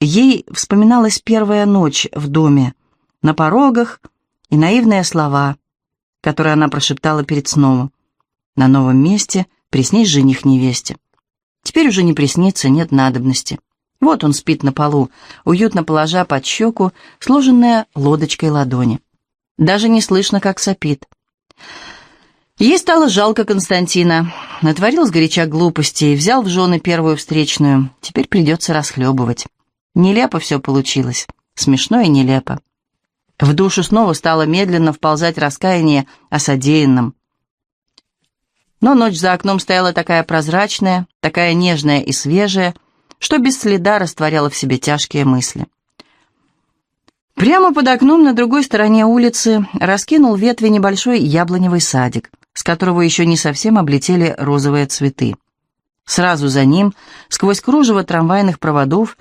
Ей вспоминалась первая ночь в доме, на порогах и наивные слова, которые она прошептала перед сном. На новом месте приснись жених невесте. Теперь уже не приснится, нет надобности. Вот он спит на полу, уютно положа под щеку сложенная лодочкой ладони. Даже не слышно, как сопит. Ей стало жалко Константина. Натворил сгоряча глупостей, взял в жены первую встречную. Теперь придется расхлебывать. Нелепо все получилось. Смешно и нелепо. В душу снова стало медленно вползать раскаяние о содеянном. Но ночь за окном стояла такая прозрачная, такая нежная и свежая, что без следа растворяла в себе тяжкие мысли. Прямо под окном на другой стороне улицы раскинул ветви небольшой яблоневый садик с которого еще не совсем облетели розовые цветы. Сразу за ним, сквозь кружево трамвайных проводов,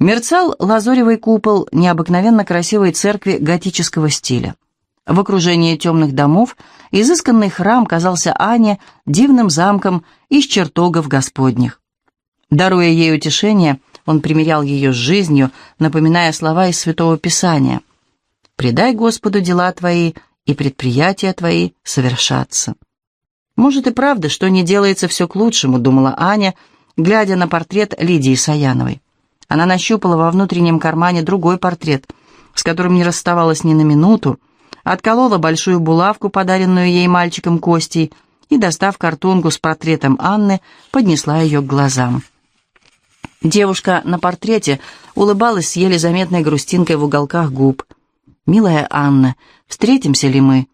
мерцал лазоревый купол необыкновенно красивой церкви готического стиля. В окружении темных домов изысканный храм казался Ане дивным замком из чертогов господних. Даруя ей утешение, он примирял ее с жизнью, напоминая слова из Святого Писания. «Предай Господу дела твои, и предприятия твои совершатся. Может и правда, что не делается все к лучшему, думала Аня, глядя на портрет Лидии Саяновой. Она нащупала во внутреннем кармане другой портрет, с которым не расставалась ни на минуту, отколола большую булавку, подаренную ей мальчиком Костей, и, достав картонку с портретом Анны, поднесла ее к глазам. Девушка на портрете улыбалась с еле заметной грустинкой в уголках губ – «Милая Анна, встретимся ли мы?»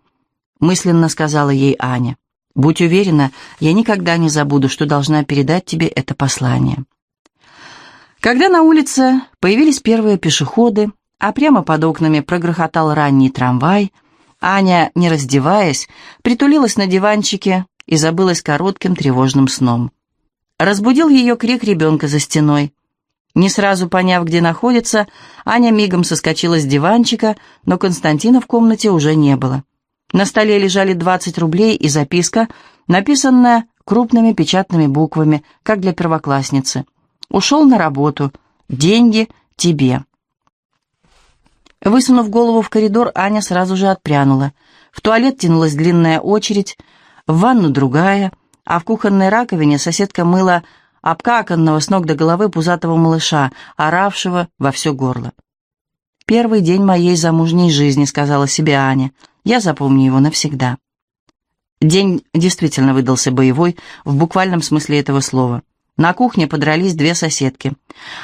Мысленно сказала ей Аня. «Будь уверена, я никогда не забуду, что должна передать тебе это послание». Когда на улице появились первые пешеходы, а прямо под окнами прогрохотал ранний трамвай, Аня, не раздеваясь, притулилась на диванчике и забылась коротким тревожным сном. Разбудил ее крик ребенка за стеной. Не сразу поняв, где находится, Аня мигом соскочила с диванчика, но Константина в комнате уже не было. На столе лежали 20 рублей и записка, написанная крупными печатными буквами, как для первоклассницы. «Ушел на работу. Деньги тебе». Высунув голову в коридор, Аня сразу же отпрянула. В туалет тянулась длинная очередь, в ванну другая, а в кухонной раковине соседка мыла обкаканного с ног до головы пузатого малыша, оравшего во все горло. «Первый день моей замужней жизни», — сказала себе Аня. «Я запомню его навсегда». День действительно выдался боевой, в буквальном смысле этого слова. На кухне подрались две соседки.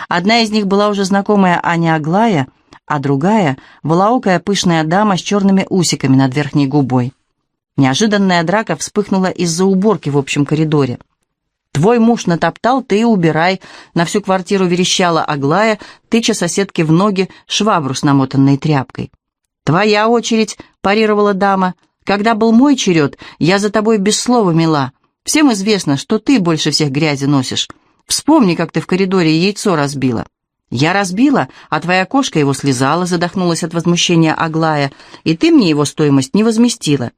Одна из них была уже знакомая Аня Аглая — а другая — волоокая пышная дама с черными усиками над верхней губой. Неожиданная драка вспыхнула из-за уборки в общем коридоре. «Твой муж натоптал, ты и убирай», — на всю квартиру верещала Аглая, тыча соседке в ноги швабру с намотанной тряпкой. «Твоя очередь», — парировала дама. «Когда был мой черед, я за тобой без слова мила. Всем известно, что ты больше всех грязи носишь. Вспомни, как ты в коридоре яйцо разбила». «Я разбила, а твоя кошка его слезала», — задохнулась от возмущения Аглая, «и ты мне его стоимость не возместила».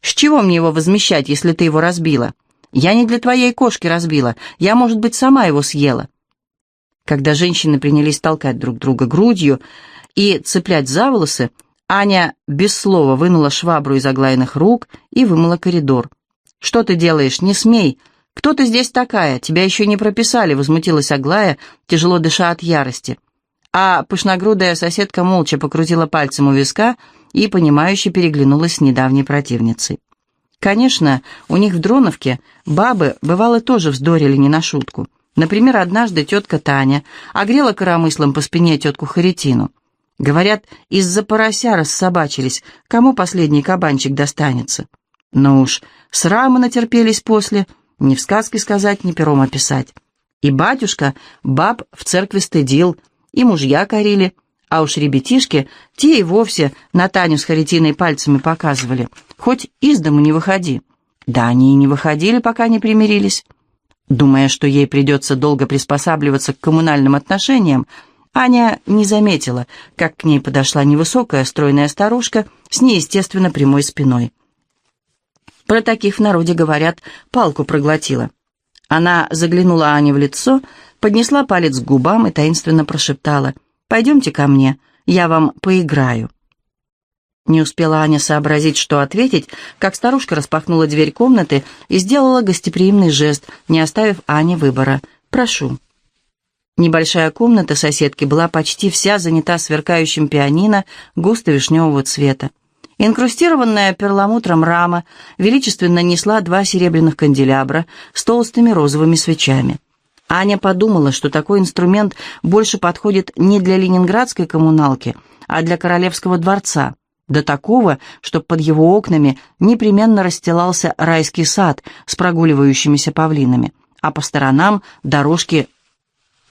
«С чего мне его возмещать, если ты его разбила?» «Я не для твоей кошки разбила, я, может быть, сама его съела». Когда женщины принялись толкать друг друга грудью и цеплять за волосы, Аня без слова вынула швабру из Аглаиных рук и вымыла коридор. «Что ты делаешь? Не смей!» «Кто ты здесь такая? Тебя еще не прописали», — возмутилась Аглая, тяжело дыша от ярости. А пышногрудая соседка молча покрутила пальцем у виска и, понимающе переглянулась с недавней противницей. Конечно, у них в Дроновке бабы, бывало, тоже вздорили не на шутку. Например, однажды тетка Таня огрела коромыслом по спине тетку Харитину. Говорят, из-за порося рассобачились, кому последний кабанчик достанется. Но уж срамы натерпелись после — ни в сказке сказать, ни пером описать. И батюшка баб в церкви стыдил, и мужья корили, а уж ребятишки, те и вовсе на Таню с Харитиной пальцами показывали. Хоть из дому не выходи. Да они и не выходили, пока не примирились. Думая, что ей придется долго приспосабливаться к коммунальным отношениям, Аня не заметила, как к ней подошла невысокая стройная старушка с неестественно прямой спиной. Про таких в народе говорят, палку проглотила. Она заглянула Ане в лицо, поднесла палец к губам и таинственно прошептала «Пойдемте ко мне, я вам поиграю». Не успела Аня сообразить, что ответить, как старушка распахнула дверь комнаты и сделала гостеприимный жест, не оставив Ане выбора. «Прошу». Небольшая комната соседки была почти вся занята сверкающим пианино густо-вишневого цвета. Инкрустированная перламутром рама величественно несла два серебряных канделябра с толстыми розовыми свечами. Аня подумала, что такой инструмент больше подходит не для ленинградской коммуналки, а для королевского дворца, до такого, чтобы под его окнами непременно расстилался райский сад с прогуливающимися павлинами, а по сторонам дорожки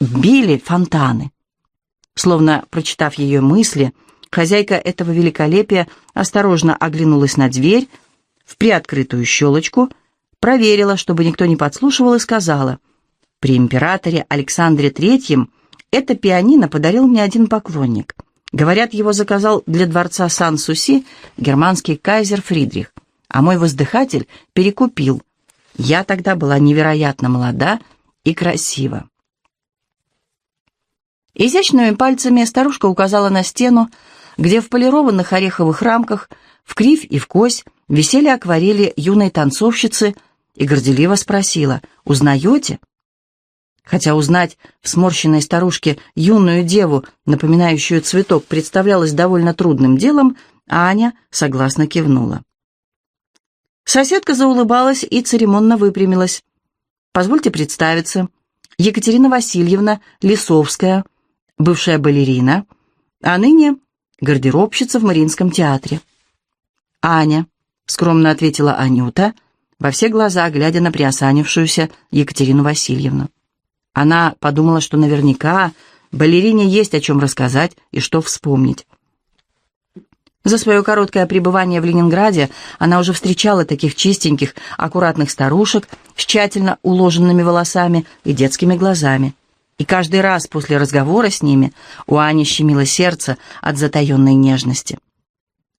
били фонтаны. Словно прочитав ее мысли, Хозяйка этого великолепия осторожно оглянулась на дверь, в приоткрытую щелочку, проверила, чтобы никто не подслушивал, и сказала, «При императоре Александре Третьем это пианино подарил мне один поклонник. Говорят, его заказал для дворца Сан-Суси германский кайзер Фридрих, а мой воздыхатель перекупил. Я тогда была невероятно молода и красива». Изящными пальцами старушка указала на стену, где в полированных ореховых рамках в кривь и в кось висели акварели юной танцовщицы и горделиво спросила «Узнаете?» Хотя узнать в сморщенной старушке юную деву, напоминающую цветок, представлялось довольно трудным делом, Аня согласно кивнула. Соседка заулыбалась и церемонно выпрямилась. «Позвольте представиться. Екатерина Васильевна Лисовская, бывшая балерина, а ныне гардеробщица в Мариинском театре. «Аня», — скромно ответила Анюта, во все глаза глядя на приосанившуюся Екатерину Васильевну. Она подумала, что наверняка балерине есть о чем рассказать и что вспомнить. За свое короткое пребывание в Ленинграде она уже встречала таких чистеньких, аккуратных старушек с тщательно уложенными волосами и детскими глазами. И каждый раз после разговора с ними у Ани щемило сердце от затаенной нежности.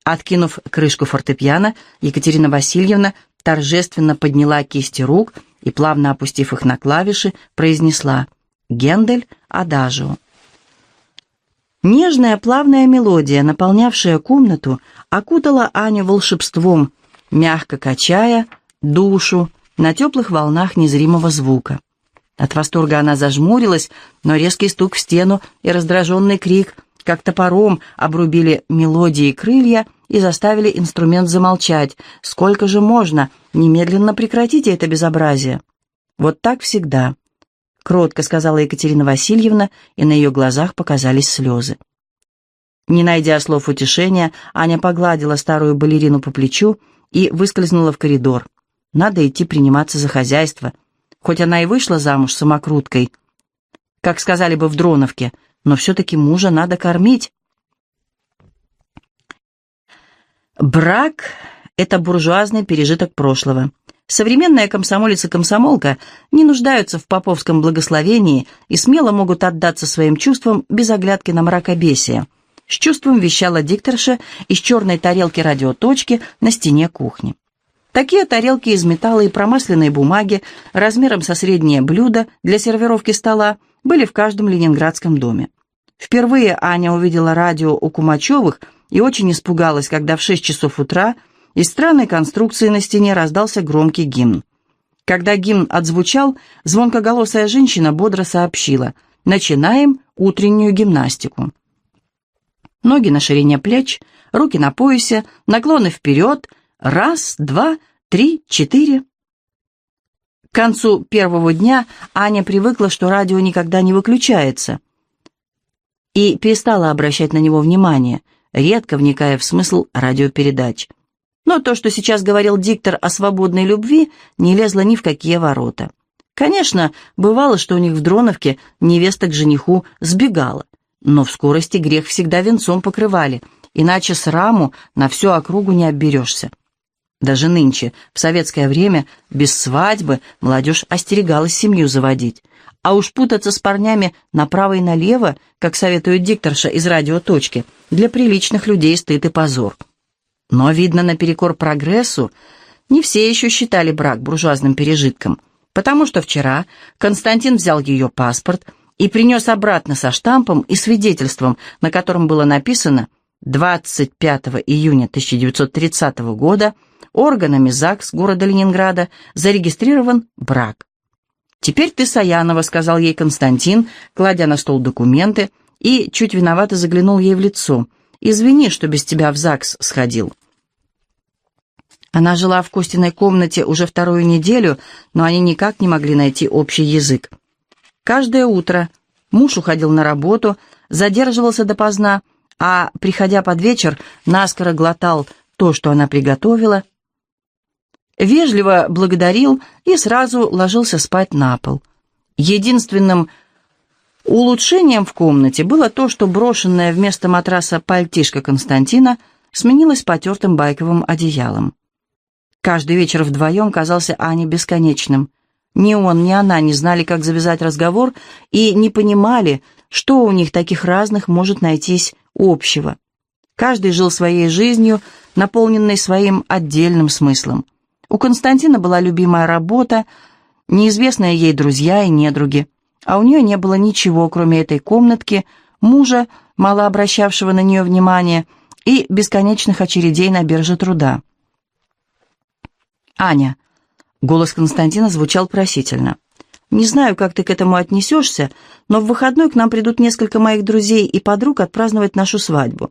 Откинув крышку фортепиано, Екатерина Васильевна торжественно подняла кисти рук и, плавно опустив их на клавиши, произнесла «Гендель Адажио». Нежная плавная мелодия, наполнявшая комнату, окутала Аню волшебством, мягко качая душу на теплых волнах незримого звука. От восторга она зажмурилась, но резкий стук в стену и раздраженный крик, как топором, обрубили мелодии крылья и заставили инструмент замолчать. «Сколько же можно? Немедленно прекратите это безобразие!» «Вот так всегда. — кротко сказала Екатерина Васильевна, и на ее глазах показались слезы. Не найдя слов утешения, Аня погладила старую балерину по плечу и выскользнула в коридор. Надо идти приниматься за хозяйство. Хоть она и вышла замуж самокруткой, как сказали бы в Дроновке, но все-таки мужа надо кормить. Брак — это буржуазный пережиток прошлого. Современная и не нуждаются в поповском благословении и смело могут отдаться своим чувствам без оглядки на мракобесие. С чувством вещала дикторша из черной тарелки радиоточки на стене кухни. Такие тарелки из металла и промасленной бумаги размером со среднее блюдо для сервировки стола были в каждом ленинградском доме. Впервые Аня увидела радио у Кумачевых и очень испугалась, когда в 6 часов утра – из странной конструкции на стене раздался громкий гимн. Когда гимн отзвучал, звонкоголосая женщина бодро сообщила «Начинаем утреннюю гимнастику». Ноги на ширине плеч, руки на поясе, наклоны вперед, раз, два, три, четыре. К концу первого дня Аня привыкла, что радио никогда не выключается, и перестала обращать на него внимание, редко вникая в смысл радиопередач. Но то, что сейчас говорил диктор о свободной любви, не лезло ни в какие ворота. Конечно, бывало, что у них в Дроновке невеста к жениху сбегала, но в скорости грех всегда венцом покрывали, иначе сраму на всю округу не обберешься. Даже нынче, в советское время, без свадьбы молодежь остерегалась семью заводить. А уж путаться с парнями направо и налево, как советует дикторша из радиоточки, для приличных людей стыд и позор. Но, видно, наперекор прогрессу, не все еще считали брак буржуазным пережитком, потому что вчера Константин взял ее паспорт и принес обратно со штампом и свидетельством, на котором было написано 25 июня 1930 года органами ЗАГС города Ленинграда зарегистрирован брак. «Теперь ты Саянова», — сказал ей Константин, кладя на стол документы, и чуть виновато заглянул ей в лицо. «Извини, что без тебя в ЗАГС сходил». Она жила в Костиной комнате уже вторую неделю, но они никак не могли найти общий язык. Каждое утро муж уходил на работу, задерживался допоздна, а, приходя под вечер, наскоро глотал то, что она приготовила, вежливо благодарил и сразу ложился спать на пол. Единственным улучшением в комнате было то, что брошенная вместо матраса пальтишка Константина сменилась потертым байковым одеялом. Каждый вечер вдвоем казался Ане бесконечным. Ни он, ни она не знали, как завязать разговор, и не понимали, что у них таких разных может найтись общего. Каждый жил своей жизнью, наполненной своим отдельным смыслом. У Константина была любимая работа, неизвестные ей друзья и недруги, а у нее не было ничего, кроме этой комнатки, мужа, мало обращавшего на нее внимания, и бесконечных очередей на бирже труда. «Аня!» Голос Константина звучал просительно. «Не знаю, как ты к этому отнесешься, но в выходной к нам придут несколько моих друзей и подруг отпраздновать нашу свадьбу».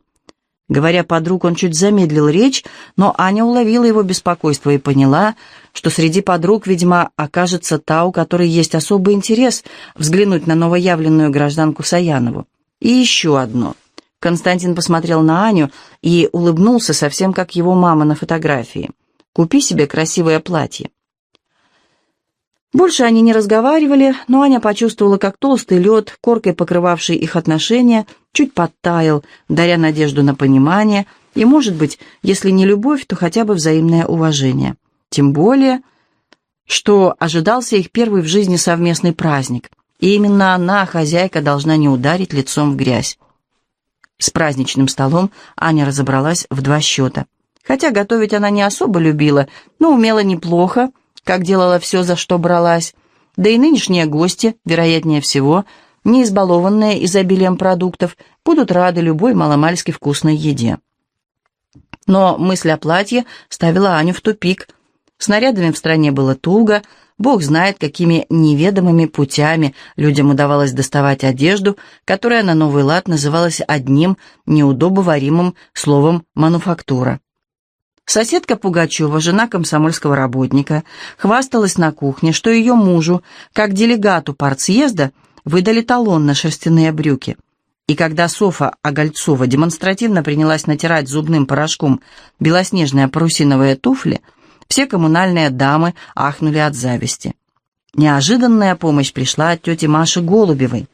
Говоря подруг, он чуть замедлил речь, но Аня уловила его беспокойство и поняла, что среди подруг, видимо, окажется та, у которой есть особый интерес взглянуть на новоявленную гражданку Саянову. И еще одно. Константин посмотрел на Аню и улыбнулся совсем как его мама на фотографии. Купи себе красивое платье». Больше они не разговаривали, но Аня почувствовала, как толстый лед, коркой покрывавший их отношения, чуть подтаял, даря надежду на понимание, и, может быть, если не любовь, то хотя бы взаимное уважение. Тем более, что ожидался их первый в жизни совместный праздник, и именно она, хозяйка, должна не ударить лицом в грязь. С праздничным столом Аня разобралась в два счета. Хотя готовить она не особо любила, но умела неплохо, как делала все, за что бралась. Да и нынешние гости, вероятнее всего, не избалованные изобилием продуктов, будут рады любой маломальски вкусной еде. Но мысль о платье ставила Аню в тупик. Снарядами в стране было туго, бог знает, какими неведомыми путями людям удавалось доставать одежду, которая на новый лад называлась одним неудобоваримым словом «мануфактура». Соседка Пугачева, жена комсомольского работника, хвасталась на кухне, что ее мужу, как делегату партсъезда, выдали талон на шерстяные брюки. И когда Софа Огольцова демонстративно принялась натирать зубным порошком белоснежные парусиновые туфли, все коммунальные дамы ахнули от зависти. Неожиданная помощь пришла от тети Маши Голубевой.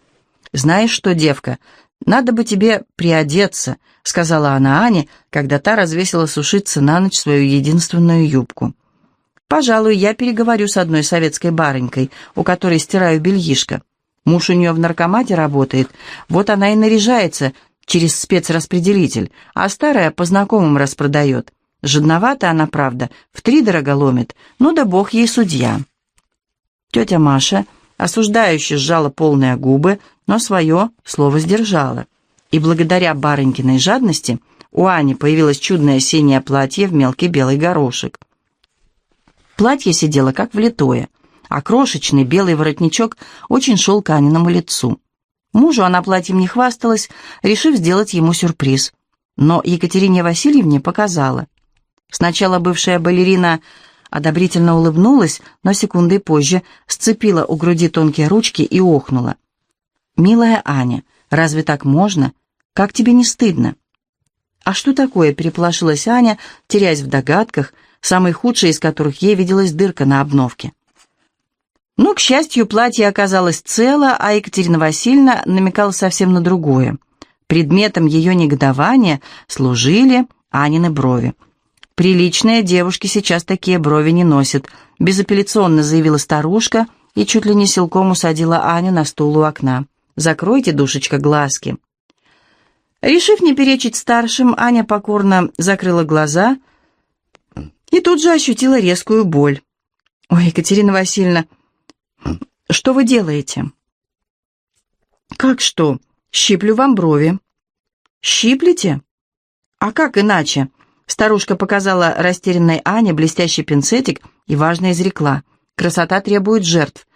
«Знаешь что, девка, надо бы тебе приодеться», — сказала она Ане, когда та развесила сушиться на ночь свою единственную юбку. «Пожалуй, я переговорю с одной советской барынькой, у которой стираю бельишко. Муж у нее в наркомате работает, вот она и наряжается через спецраспределитель, а старая по знакомым распродает. Жадновата она, правда, в три дорого ломит, ну да бог ей судья. Тетя Маша, осуждающе сжала полные губы, но свое слово сдержала. И благодаря барынькиной жадности у Ани появилось чудное синее платье в мелкий белый горошек. Платье сидело как влитое — а крошечный белый воротничок очень шел к Аниному лицу. Мужу она платьем не хвасталась, решив сделать ему сюрприз. Но Екатерине Васильевне показала. Сначала бывшая балерина одобрительно улыбнулась, но секундой позже сцепила у груди тонкие ручки и охнула. «Милая Аня, разве так можно? Как тебе не стыдно?» «А что такое?» — переполошилась Аня, теряясь в догадках, самой худшей из которых ей виделась дырка на обновке. Но, к счастью, платье оказалось цело, а Екатерина Васильевна намекала совсем на другое. Предметом ее негодования служили Анины брови. «Приличные девушки сейчас такие брови не носят», — безапелляционно заявила старушка и чуть ли не силком усадила Аню на стул у окна. «Закройте, душечка, глазки». Решив не перечить старшим, Аня покорно закрыла глаза и тут же ощутила резкую боль. «Ой, Екатерина Васильевна, «Что вы делаете?» «Как что? Щиплю вам брови». «Щиплете?» «А как иначе?» Старушка показала растерянной Ане блестящий пинцетик и важно изрекла. «Красота требует жертв.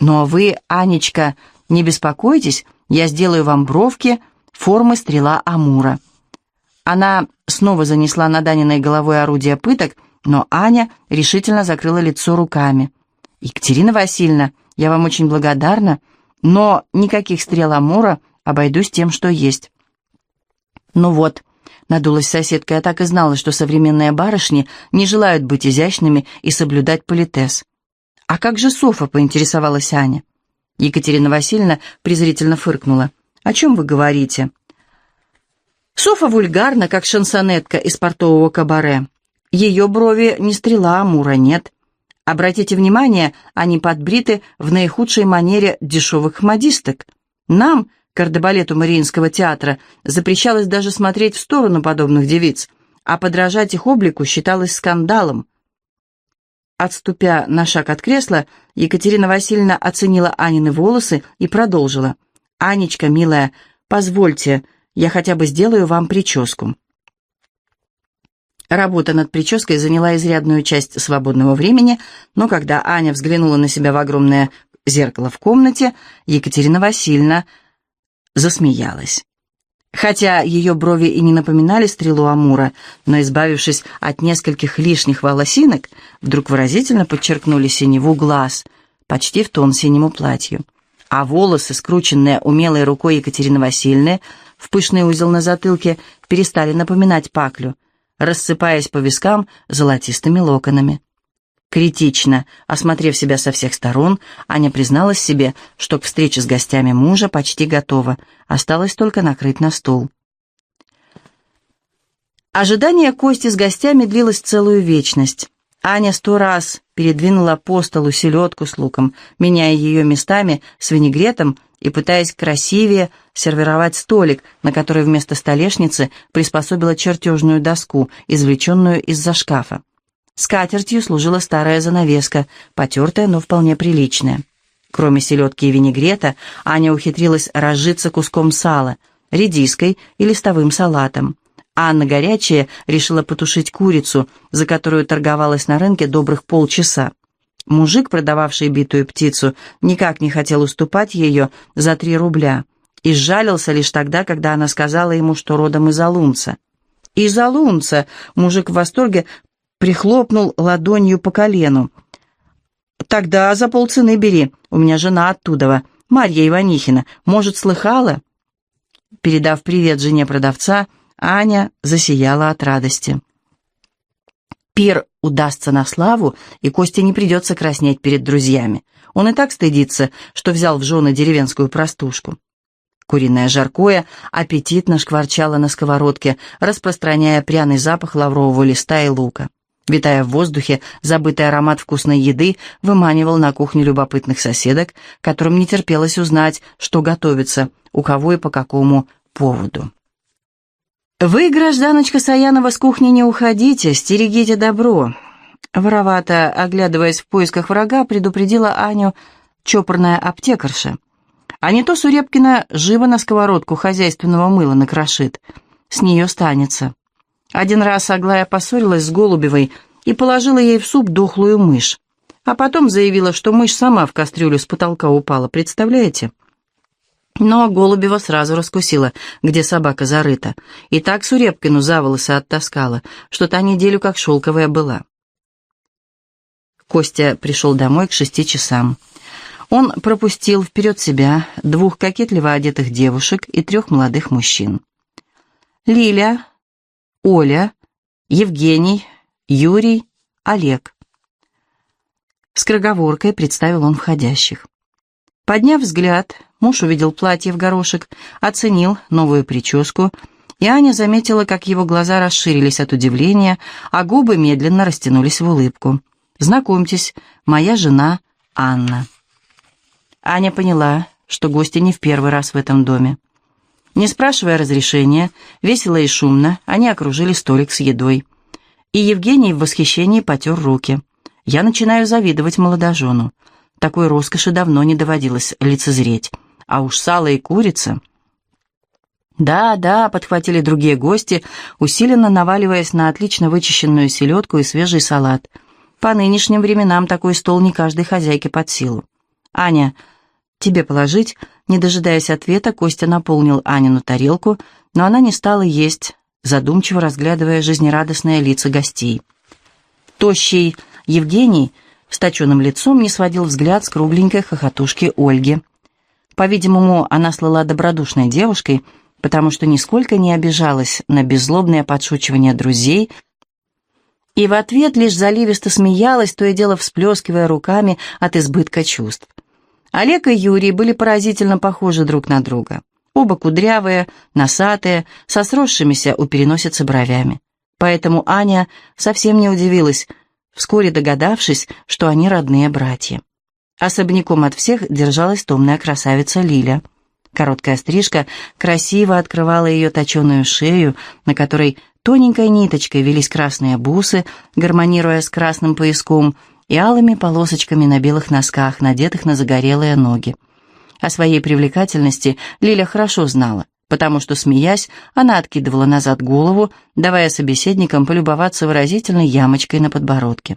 Но вы, Анечка, не беспокойтесь, я сделаю вам бровки формы стрела Амура». Она снова занесла над Аниной головой орудие пыток, но Аня решительно закрыла лицо руками. «Екатерина Васильевна, я вам очень благодарна, но никаких стрел Амура обойдусь тем, что есть». «Ну вот», — надулась соседка, я так и знала, что современные барышни не желают быть изящными и соблюдать политес. «А как же Софа?» — поинтересовалась Аня. Екатерина Васильевна презрительно фыркнула. «О чем вы говорите?» Софа вульгарна, как шансонетка из портового кабаре. Ее брови не стрела Амура, нет. Обратите внимание, они подбриты в наихудшей манере дешевых модисток. Нам, кардебалету Мариинского театра, запрещалось даже смотреть в сторону подобных девиц, а подражать их облику считалось скандалом. Отступя на шаг от кресла, Екатерина Васильевна оценила Анины волосы и продолжила. «Анечка, милая, позвольте, я хотя бы сделаю вам прическу». Работа над прической заняла изрядную часть свободного времени, но когда Аня взглянула на себя в огромное зеркало в комнате, Екатерина Васильевна засмеялась. Хотя ее брови и не напоминали стрелу Амура, но, избавившись от нескольких лишних волосинок, вдруг выразительно подчеркнули синеву глаз, почти в тон синему платью. А волосы, скрученные умелой рукой Екатерины Васильевны, в пышный узел на затылке, перестали напоминать паклю — рассыпаясь по вискам золотистыми локонами. Критично, осмотрев себя со всех сторон, Аня призналась себе, что к встрече с гостями мужа почти готова, осталось только накрыть на стол. Ожидание Кости с гостями длилось целую вечность. Аня сто раз передвинула по столу селедку с луком, меняя ее местами с винегретом и пытаясь красивее сервировать столик, на который вместо столешницы приспособила чертежную доску, извлеченную из-за шкафа. Скатертью служила старая занавеска, потертая, но вполне приличная. Кроме селедки и винегрета, Аня ухитрилась разжиться куском сала, редиской и листовым салатом. Анна горячая решила потушить курицу, за которую торговалась на рынке добрых полчаса. Мужик, продававший битую птицу, никак не хотел уступать ее за три рубля и сжалился лишь тогда, когда она сказала ему, что родом из Алунца. «Из Алунца!» — мужик в восторге прихлопнул ладонью по колену. «Тогда за полцены бери, у меня жена оттуда, Марья Иванихина, может, слыхала?» Передав привет жене продавца, Аня засияла от радости. Пир удастся на славу, и Косте не придется краснеть перед друзьями. Он и так стыдится, что взял в жены деревенскую простушку. Куриное жаркое аппетитно шкварчало на сковородке, распространяя пряный запах лаврового листа и лука. Витая в воздухе, забытый аромат вкусной еды выманивал на кухню любопытных соседок, которым не терпелось узнать, что готовится, у кого и по какому поводу. «Вы, гражданочка Саянова, с кухни не уходите, стерегите добро!» Воровато, оглядываясь в поисках врага, предупредила Аню чопорная аптекарша. А не то Сурепкина живо на сковородку хозяйственного мыла накрошит. С нее станется. Один раз Аглая поссорилась с Голубевой и положила ей в суп дохлую мышь. А потом заявила, что мышь сама в кастрюлю с потолка упала, представляете? Но Голубева сразу раскусила, где собака зарыта, и так Сурепкину за волосы оттаскала, что та неделю как шелковая была. Костя пришел домой к шести часам. Он пропустил вперед себя двух кокетливо одетых девушек и трех молодых мужчин. Лиля, Оля, Евгений, Юрий, Олег. С представил он входящих. Подняв взгляд, Муж увидел платье в горошек, оценил новую прическу, и Аня заметила, как его глаза расширились от удивления, а губы медленно растянулись в улыбку. «Знакомьтесь, моя жена Анна». Аня поняла, что гости не в первый раз в этом доме. Не спрашивая разрешения, весело и шумно, они окружили столик с едой. И Евгений в восхищении потер руки. «Я начинаю завидовать молодожену. Такой роскоши давно не доводилось лицезреть» а уж сало и курица. «Да, да», — подхватили другие гости, усиленно наваливаясь на отлично вычищенную селедку и свежий салат. По нынешним временам такой стол не каждой хозяйке под силу. «Аня, тебе положить?» Не дожидаясь ответа, Костя наполнил Анину тарелку, но она не стала есть, задумчиво разглядывая жизнерадостные лица гостей. Тощий Евгений с точенным лицом не сводил взгляд с кругленькой хохотушки Ольги — по-видимому, она слыла добродушной девушкой, потому что нисколько не обижалась на беззлобное подшучивание друзей и в ответ лишь заливисто смеялась, то и дело всплескивая руками от избытка чувств. Олег и Юрий были поразительно похожи друг на друга. Оба кудрявые, носатые, со сросшимися у переносицы бровями. Поэтому Аня совсем не удивилась, вскоре догадавшись, что они родные братья. Особняком от всех держалась томная красавица Лиля. Короткая стрижка красиво открывала ее точеную шею, на которой тоненькой ниточкой велись красные бусы, гармонируя с красным пояском и алыми полосочками на белых носках, надетых на загорелые ноги. О своей привлекательности Лиля хорошо знала, потому что, смеясь, она откидывала назад голову, давая собеседникам полюбоваться выразительной ямочкой на подбородке.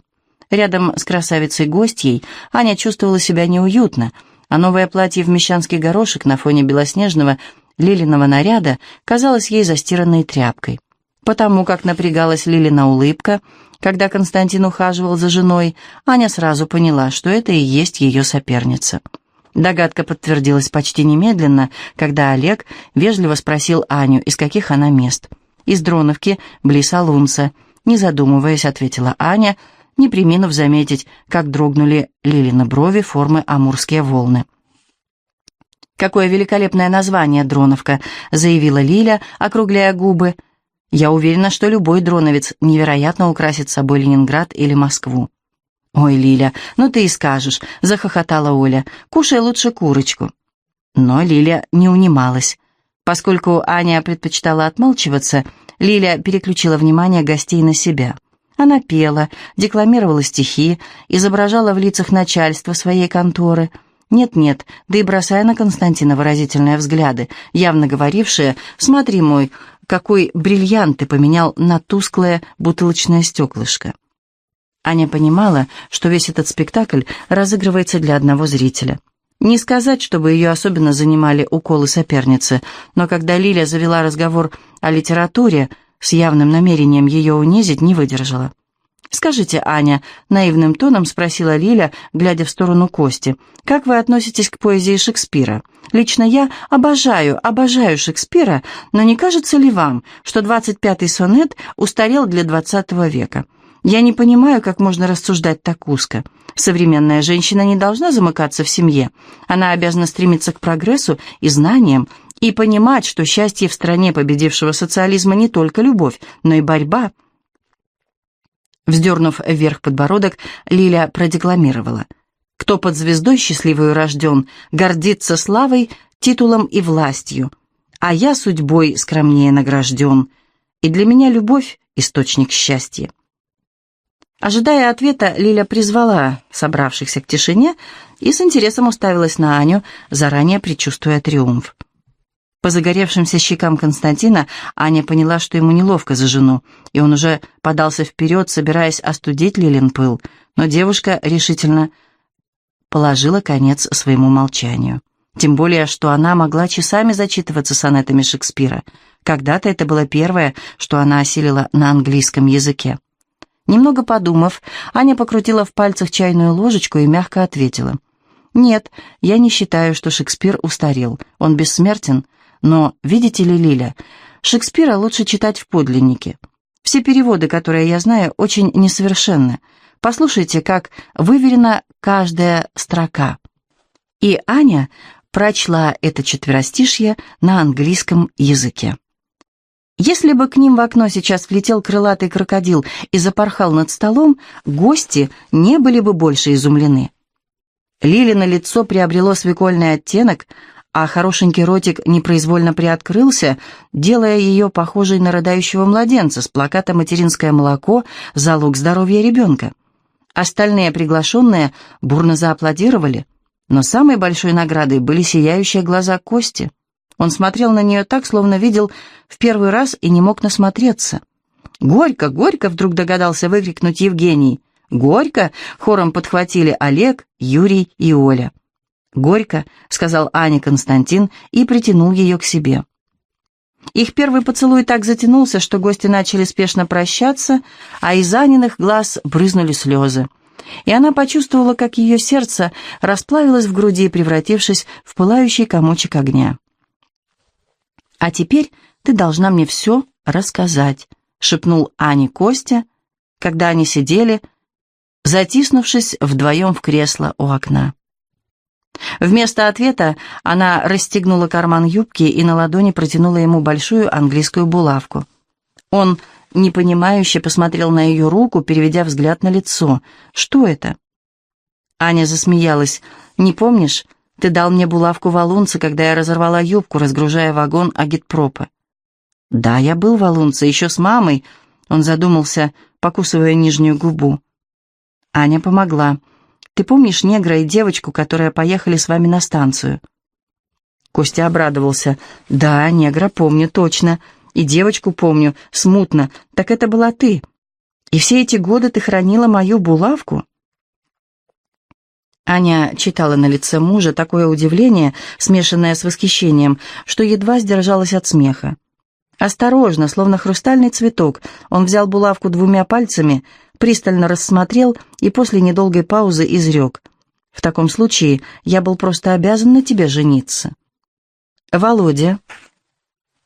Рядом с красавицей-гостьей Аня чувствовала себя неуютно, а новое платье в мещанский горошек на фоне белоснежного лилиного наряда казалось ей застиранной тряпкой. Потому как напрягалась Лилина улыбка, когда Константин ухаживал за женой, Аня сразу поняла, что это и есть ее соперница. Догадка подтвердилась почти немедленно, когда Олег вежливо спросил Аню, из каких она мест. «Из Дроновки, близ Алунца», — не задумываясь, ответила Аня — не приминув заметить, как дрогнули Лилины брови формы амурские волны. «Какое великолепное название, Дроновка!» — заявила Лиля, округляя губы. Я уверена, что любой дроновец невероятно украсит собой Ленинград или Москву. «Ой, Лиля, ну ты и скажешь», — захохотала Оля. «Кушай лучше курочку». Но Лиля не унималась. Поскольку Аня предпочитала отмалчиваться, Лиля переключила внимание гостей на себя. Она пела, декламировала стихи, изображала в лицах начальства своей конторы. Нет-нет, да и бросая на Константина выразительные взгляды, явно говорившие «Смотри, мой, какой бриллиант ты поменял на тусклое бутылочное стеклышко». Аня понимала, что весь этот спектакль разыгрывается для одного зрителя. Не сказать, чтобы ее особенно занимали уколы соперницы, но когда Лиля завела разговор о литературе, с явным намерением ее унизить, не выдержала. «Скажите, Аня», — наивным тоном спросила Лиля, глядя в сторону Кости, «как вы относитесь к поэзии Шекспира? Лично я обожаю, обожаю Шекспира, но не кажется ли вам, что 25-й сонет устарел для 20 века? Я не понимаю, как можно рассуждать так узко. Современная женщина не должна замыкаться в семье. Она обязана стремиться к прогрессу и знаниям, и понимать, что счастье в стране победившего социализма не только любовь, но и борьба. Вздернув вверх подбородок, Лиля продекламировала. «Кто под звездой счастливую рожден, гордится славой, титулом и властью, а я судьбой скромнее награжден, и для меня любовь — источник счастья». Ожидая ответа, Лиля призвала собравшихся к тишине и с интересом уставилась на Аню, заранее предчувствуя триумф. По загоревшимся щекам Константина Аня поняла, что ему неловко за жену, и он уже подался вперед, собираясь остудить Лилин пыл, но девушка решительно положила конец своему молчанию. Тем более, что она могла часами зачитываться сонетами Шекспира. Когда-то это было первое, что она осилила на английском языке. Немного подумав, Аня покрутила в пальцах чайную ложечку и мягко ответила. «Нет, я не считаю, что Шекспир устарел. Он бессмертен. Но, видите ли, Лиля, Шекспира лучше читать в подлиннике. Все переводы, которые я знаю, очень несовершенны. Послушайте, как выверена каждая строка». И Аня прочла это четверостишье на английском языке. Если бы к ним в окно сейчас влетел крылатый крокодил и запорхал над столом, гости не были бы больше изумлены. Лилина лицо приобрело свекольный оттенок, а хорошенький ротик непроизвольно приоткрылся, делая ее похожей на рыдающего младенца с плаката «Материнское молоко. Залог здоровья ребенка». Остальные приглашенные бурно зааплодировали, но самой большой наградой были сияющие глаза Кости. Он смотрел на нее так, словно видел в первый раз и не мог насмотреться. «Горько, горько!» — вдруг догадался выкрикнуть Евгений. «Горько!» — хором подхватили Олег, Юрий и Оля. «Горько!» — сказал Аня Константин и притянул ее к себе. Их первый поцелуй так затянулся, что гости начали спешно прощаться, а из Аниных глаз брызнули слезы. И она почувствовала, как ее сердце расплавилось в груди, превратившись в пылающий комочек огня. «А теперь ты должна мне все рассказать», — шепнул Ане Костя, когда они сидели, затиснувшись вдвоем в кресло у окна. Вместо ответа она расстегнула карман юбки и на ладони протянула ему большую английскую булавку. Он непонимающе посмотрел на ее руку, переведя взгляд на лицо. «Что это?» Аня засмеялась. «Не помнишь? Ты дал мне булавку валунца, когда я разорвала юбку, разгружая вагон агитпропа. Да, я был валунца, еще с мамой. Он задумался, покусывая нижнюю губу. Аня помогла. Ты помнишь негра и девочку, которые поехали с вами на станцию? Костя обрадовался. Да, негра помню, точно. И девочку помню, смутно. Так это была ты. И все эти годы ты хранила мою булавку? Аня читала на лице мужа такое удивление, смешанное с восхищением, что едва сдержалась от смеха. Осторожно, словно хрустальный цветок, он взял булавку двумя пальцами, пристально рассмотрел и после недолгой паузы изрек. «В таком случае я был просто обязан на тебе жениться». Володя,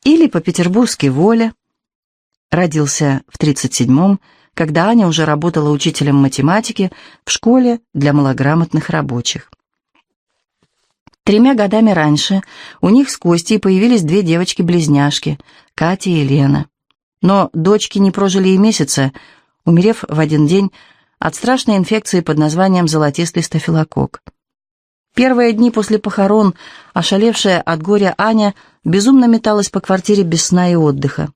или по-петербургски Воля, родился в 37-м, когда Аня уже работала учителем математики в школе для малограмотных рабочих. Тремя годами раньше у них с Костей появились две девочки-близняшки, Катя и Лена. Но дочки не прожили и месяца, умерев в один день от страшной инфекции под названием золотистый стафилококк. Первые дни после похорон, ошалевшая от горя Аня, безумно металась по квартире без сна и отдыха.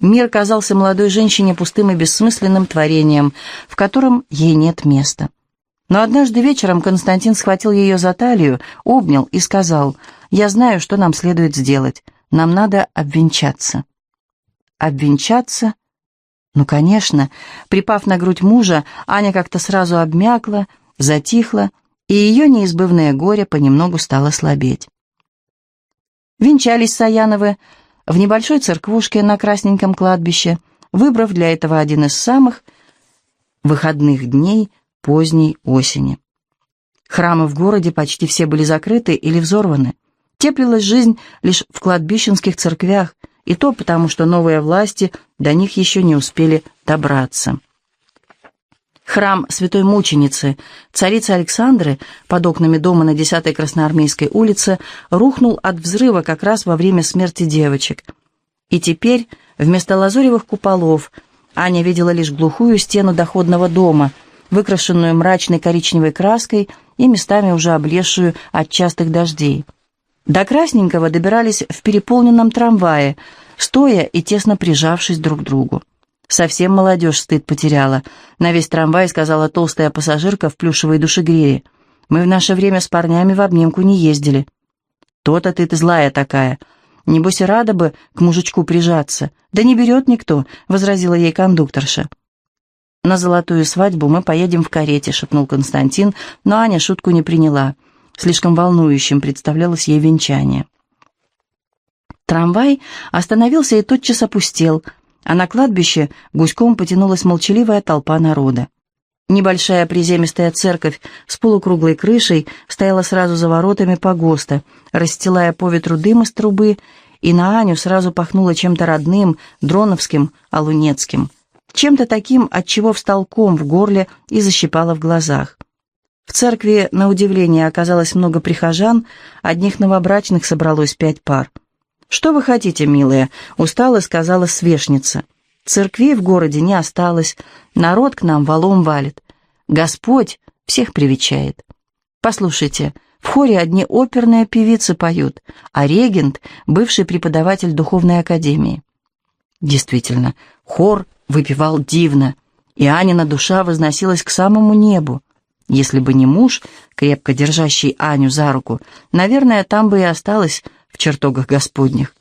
Мир казался молодой женщине пустым и бессмысленным творением, в котором ей нет места. Но однажды вечером Константин схватил ее за талию, обнял и сказал, «Я знаю, что нам следует сделать. Нам надо обвенчаться». Обвенчаться? Ну, конечно. Припав на грудь мужа, Аня как-то сразу обмякла, затихла, и ее неизбывное горе понемногу стало слабеть. Венчались Саяновы в небольшой церквушке на Красненьком кладбище, выбрав для этого один из самых выходных дней поздней осени. Храмы в городе почти все были закрыты или взорваны. Теплилась жизнь лишь в кладбищенских церквях, и то потому, что новые власти до них еще не успели добраться. Храм Святой Мученицы, царицы Александры, под окнами дома на 10-й Красноармейской улице, рухнул от взрыва как раз во время смерти девочек. И теперь вместо лазуревых куполов Аня видела лишь глухую стену доходного дома, выкрашенную мрачной коричневой краской и местами уже облезшую от частых дождей. До Красненького добирались в переполненном трамвае, стоя и тесно прижавшись друг к другу. Совсем молодежь стыд потеряла. На весь трамвай сказала толстая пассажирка в плюшевой душегрее. Мы в наше время с парнями в обнимку не ездили. То-то ты, ты злая такая. Небось и рада бы к мужичку прижаться. Да не берет никто, возразила ей кондукторша. «На золотую свадьбу мы поедем в карете», — шепнул Константин, но Аня шутку не приняла. Слишком волнующим представлялось ей венчание. Трамвай остановился и тотчас опустел, а на кладбище гуськом потянулась молчаливая толпа народа. Небольшая приземистая церковь с полукруглой крышей стояла сразу за воротами погоста, расстилая по ветру дым из трубы, и на Аню сразу пахнуло чем-то родным, дроновским, алунецким, чем-то таким, от чего встал ком в горле и защипало в глазах. В церкви, на удивление, оказалось много прихожан, одних новобрачных собралось пять пар. «Что вы хотите, милые?» — устало сказала свешница. «Церквей в городе не осталось, народ к нам валом валит. Господь всех привечает. Послушайте, в хоре одни оперные певицы поют, а регент — бывший преподаватель духовной академии». Действительно, хор выпивал дивно, и Анина душа возносилась к самому небу. Если бы не муж, крепко держащий Аню за руку, наверное, там бы и осталась в чертогах Господних.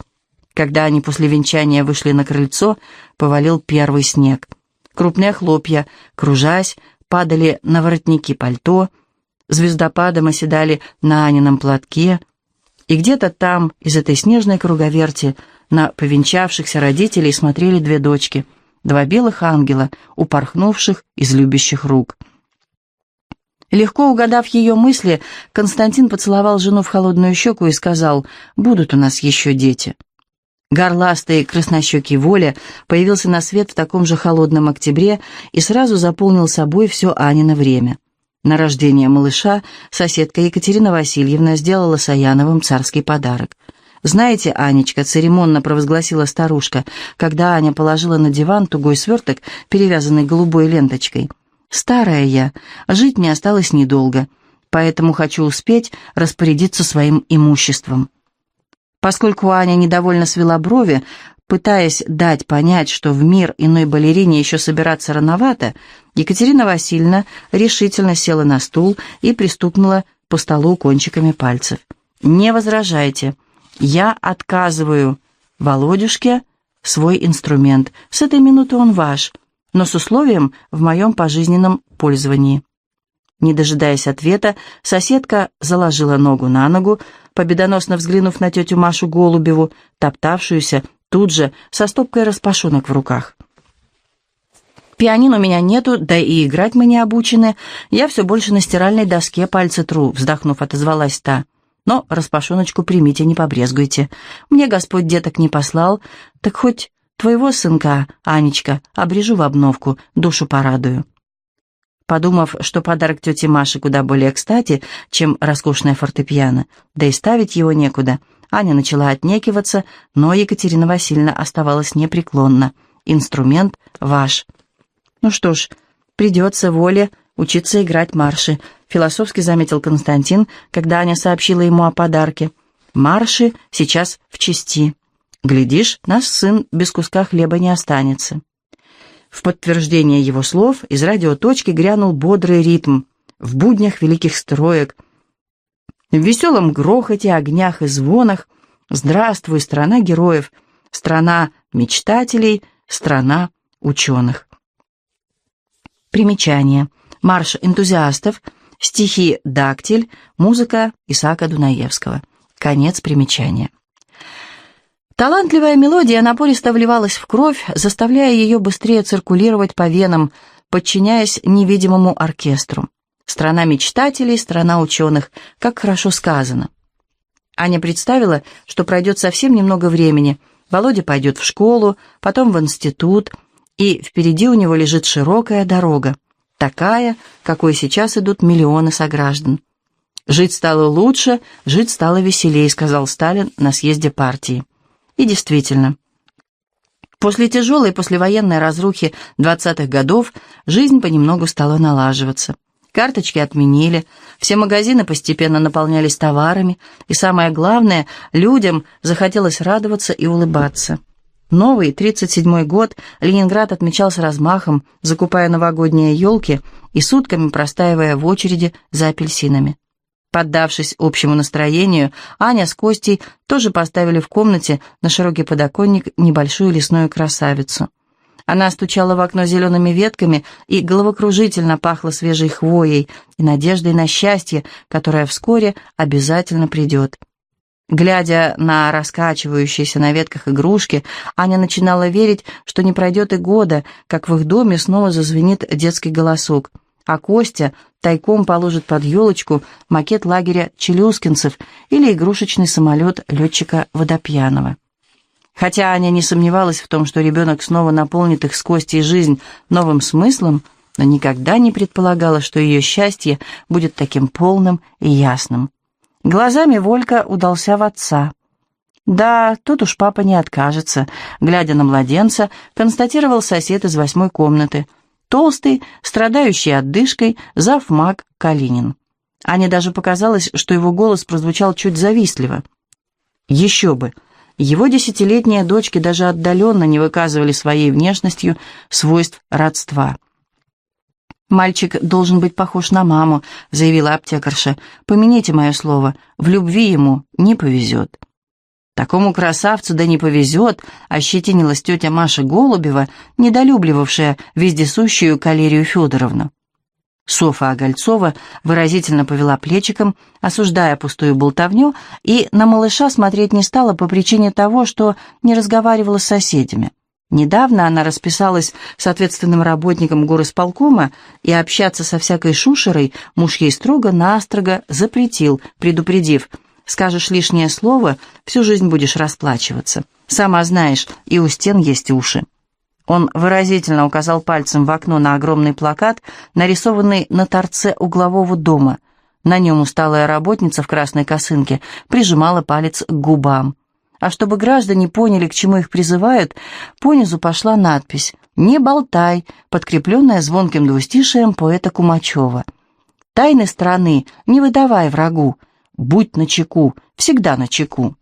Когда они после венчания вышли на крыльцо, повалил первый снег. Крупные хлопья, кружась, падали на воротники пальто, звездопадом оседали на Анином платке, и где-то там, из этой снежной круговерти, на повенчавшихся родителей смотрели две дочки, два белых ангела, упорхнувших из любящих рук — Легко угадав ее мысли, Константин поцеловал жену в холодную щеку и сказал, «Будут у нас еще дети». Горластый краснощекий Воля появился на свет в таком же холодном октябре и сразу заполнил собой все Анино время. На рождение малыша соседка Екатерина Васильевна сделала Саяновым царский подарок. «Знаете, Анечка», — церемонно провозгласила старушка, когда Аня положила на диван тугой сверток, перевязанный голубой ленточкой — Старая я, жить мне осталось недолго, поэтому хочу успеть распорядиться своим имуществом. Поскольку Аня недовольно свела брови, пытаясь дать понять, что в мир иной балерине еще собираться рановато, Екатерина Васильевна решительно села на стул и пристукнула по столу кончиками пальцев. «Не возражайте. Я отказываю Володюшке свой инструмент. С этой минуты он ваш но с условием в моем пожизненном пользовании. Не дожидаясь ответа, соседка заложила ногу на ногу, победоносно взглянув на тетю Машу Голубеву, топтавшуюся тут же со стопкой распашонок в руках. «Пианин у меня нету, да и играть мы не обучены. Я все больше на стиральной доске пальцы тру», — вздохнув, отозвалась та. «Но распашоночку примите, не побрезгуйте. Мне Господь деток не послал, так хоть Твоего сынка, Анечка, обрежу в обновку, душу порадую». Подумав, что подарок тете Маше куда более кстати, чем роскошное фортепиано, да и ставить его некуда, Аня начала отнекиваться, но Екатерина Васильевна оставалась непреклонна. инструмент ваш. Ну что ж, придется воле учиться играть марши, философски заметил Константин, когда Аня сообщила ему о подарке. Марши сейчас в чести. Глядишь, наш сын без куска хлеба не останется. В подтверждение его слов из радиоточки грянул бодрый ритм. В буднях великих строек, в веселом грохоте, огнях и звонах «Здравствуй, страна героев!» страна мечтателей, страна ученых. Примечание. Марш энтузиастов, стихи «Дактиль», музыка Исаака Дунаевского. Конец примечания. Талантливая мелодия напористо вливалась в кровь, заставляя ее быстрее циркулировать по венам, подчиняясь невидимому оркестру. Страна мечтателей, страна ученых, как хорошо сказано. Аня представила, что пройдет совсем немного времени, Володя пойдет в школу, потом в институт, и впереди у него лежит широкая дорога, такая, какой сейчас идут миллионы сограждан. «Жить стало лучше, жить стало веселее», — сказал Сталин на съезде партии. И действительно, после тяжелой послевоенной разрухи 20-х годов жизнь понемногу стала налаживаться. Карточки отменили, все магазины постепенно наполнялись товарами, и самое главное, людям захотелось радоваться и улыбаться. Новый, 37-й год, Ленинград отмечал с размахом, закупая новогодние елки и сутками простаивая в очереди за апельсинами. Поддавшись общему настроению, Аня с Костей тоже поставили в комнате на широкий подоконник небольшую лесную красавицу. Она стучала в окно зелеными ветками и головокружительно пахла свежей хвоей и надеждой на счастье, которое вскоре обязательно придет. Глядя на раскачивающиеся на ветках игрушки, Аня начинала верить, что не пройдет и года, как в их доме снова зазвенит детский голосок, а Костя тайком положит под елочку макет лагеря челюскинцев или игрушечный самолет летчика Водопьянова. Хотя Аня не сомневалась в том, что ребенок снова наполнит их с Костей жизнь новым смыслом, но никогда не предполагала, что ее счастье будет таким полным и ясным. Глазами Волька удался в отца. «Да, тут уж папа не откажется», — глядя на младенца, констатировал сосед из восьмой комнаты. Толстый, страдающий отдышкой, завмаг Калинин. Ане даже показалось, что его голос прозвучал чуть завистливо. «Еще бы!» Его десятилетние дочки даже отдаленно не выказывали своей внешностью свойств родства. «Мальчик должен быть похож на маму», — заявила аптекарша. «Помяните мое слово, в любви ему не повезет». «Такому красавцу да не повезет», — ощетинилась тетя Маша Голубева, недолюбливавшая вездесущую Калерию Федоровну. Софа Огольцова выразительно повела плечиком, осуждая пустую болтовню, и на малыша смотреть не стала по причине того, что не разговаривала с соседями. Недавно она расписалась с ответственным работником горосполкома, и общаться со всякой шушерой муж ей строго-настрого запретил, предупредив, «Скажешь лишнее слово, всю жизнь будешь расплачиваться. Сама знаешь, и у стен есть уши». Он выразительно указал пальцем в окно на огромный плакат, нарисованный на торце углового дома. На нем усталая работница в красной косынке прижимала палец к губам. А чтобы граждане поняли, к чему их призывают, понизу пошла надпись «Не болтай», подкрепленная звонким двустишием поэта Кумачева. «Тайны страны не выдавай врагу, будь начеку, всегда начеку».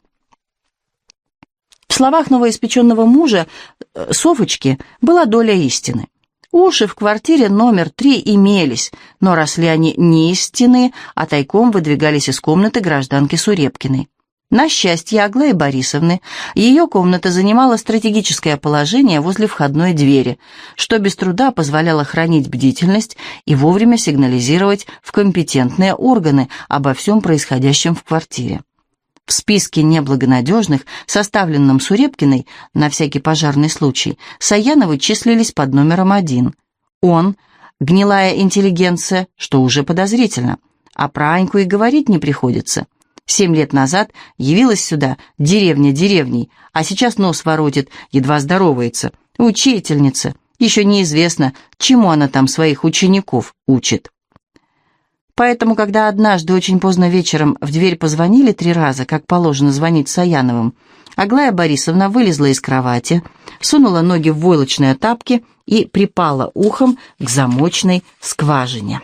В словах новоиспеченного мужа э, Софочки была доля истины. Уши в квартире номер три имелись, но росли они не из стены, а тайком выдвигались из комнаты гражданки Сурепкиной. На счастье Аглаи Борисовны, ее комната занимала стратегическое положение возле входной двери, что без труда позволяло хранить бдительность и вовремя сигнализировать в компетентные органы обо всем происходящем в квартире. В списке неблагонадежных, составленном Сурепкиной на всякий пожарный случай, Саяновы числились под номером один. Он, гнилая интеллигенция, что уже подозрительно, а про Аньку и говорить не приходится. Семь лет назад явилась сюда деревня деревней, а сейчас нос воротит, едва здоровается. Учительница. Еще неизвестно, чему она там своих учеников учит. Поэтому, когда однажды очень поздно вечером в дверь позвонили три раза, как положено звонить Саяновым, Аглая Борисовна вылезла из кровати, сунула ноги в войлочные тапки и припала ухом к замочной скважине.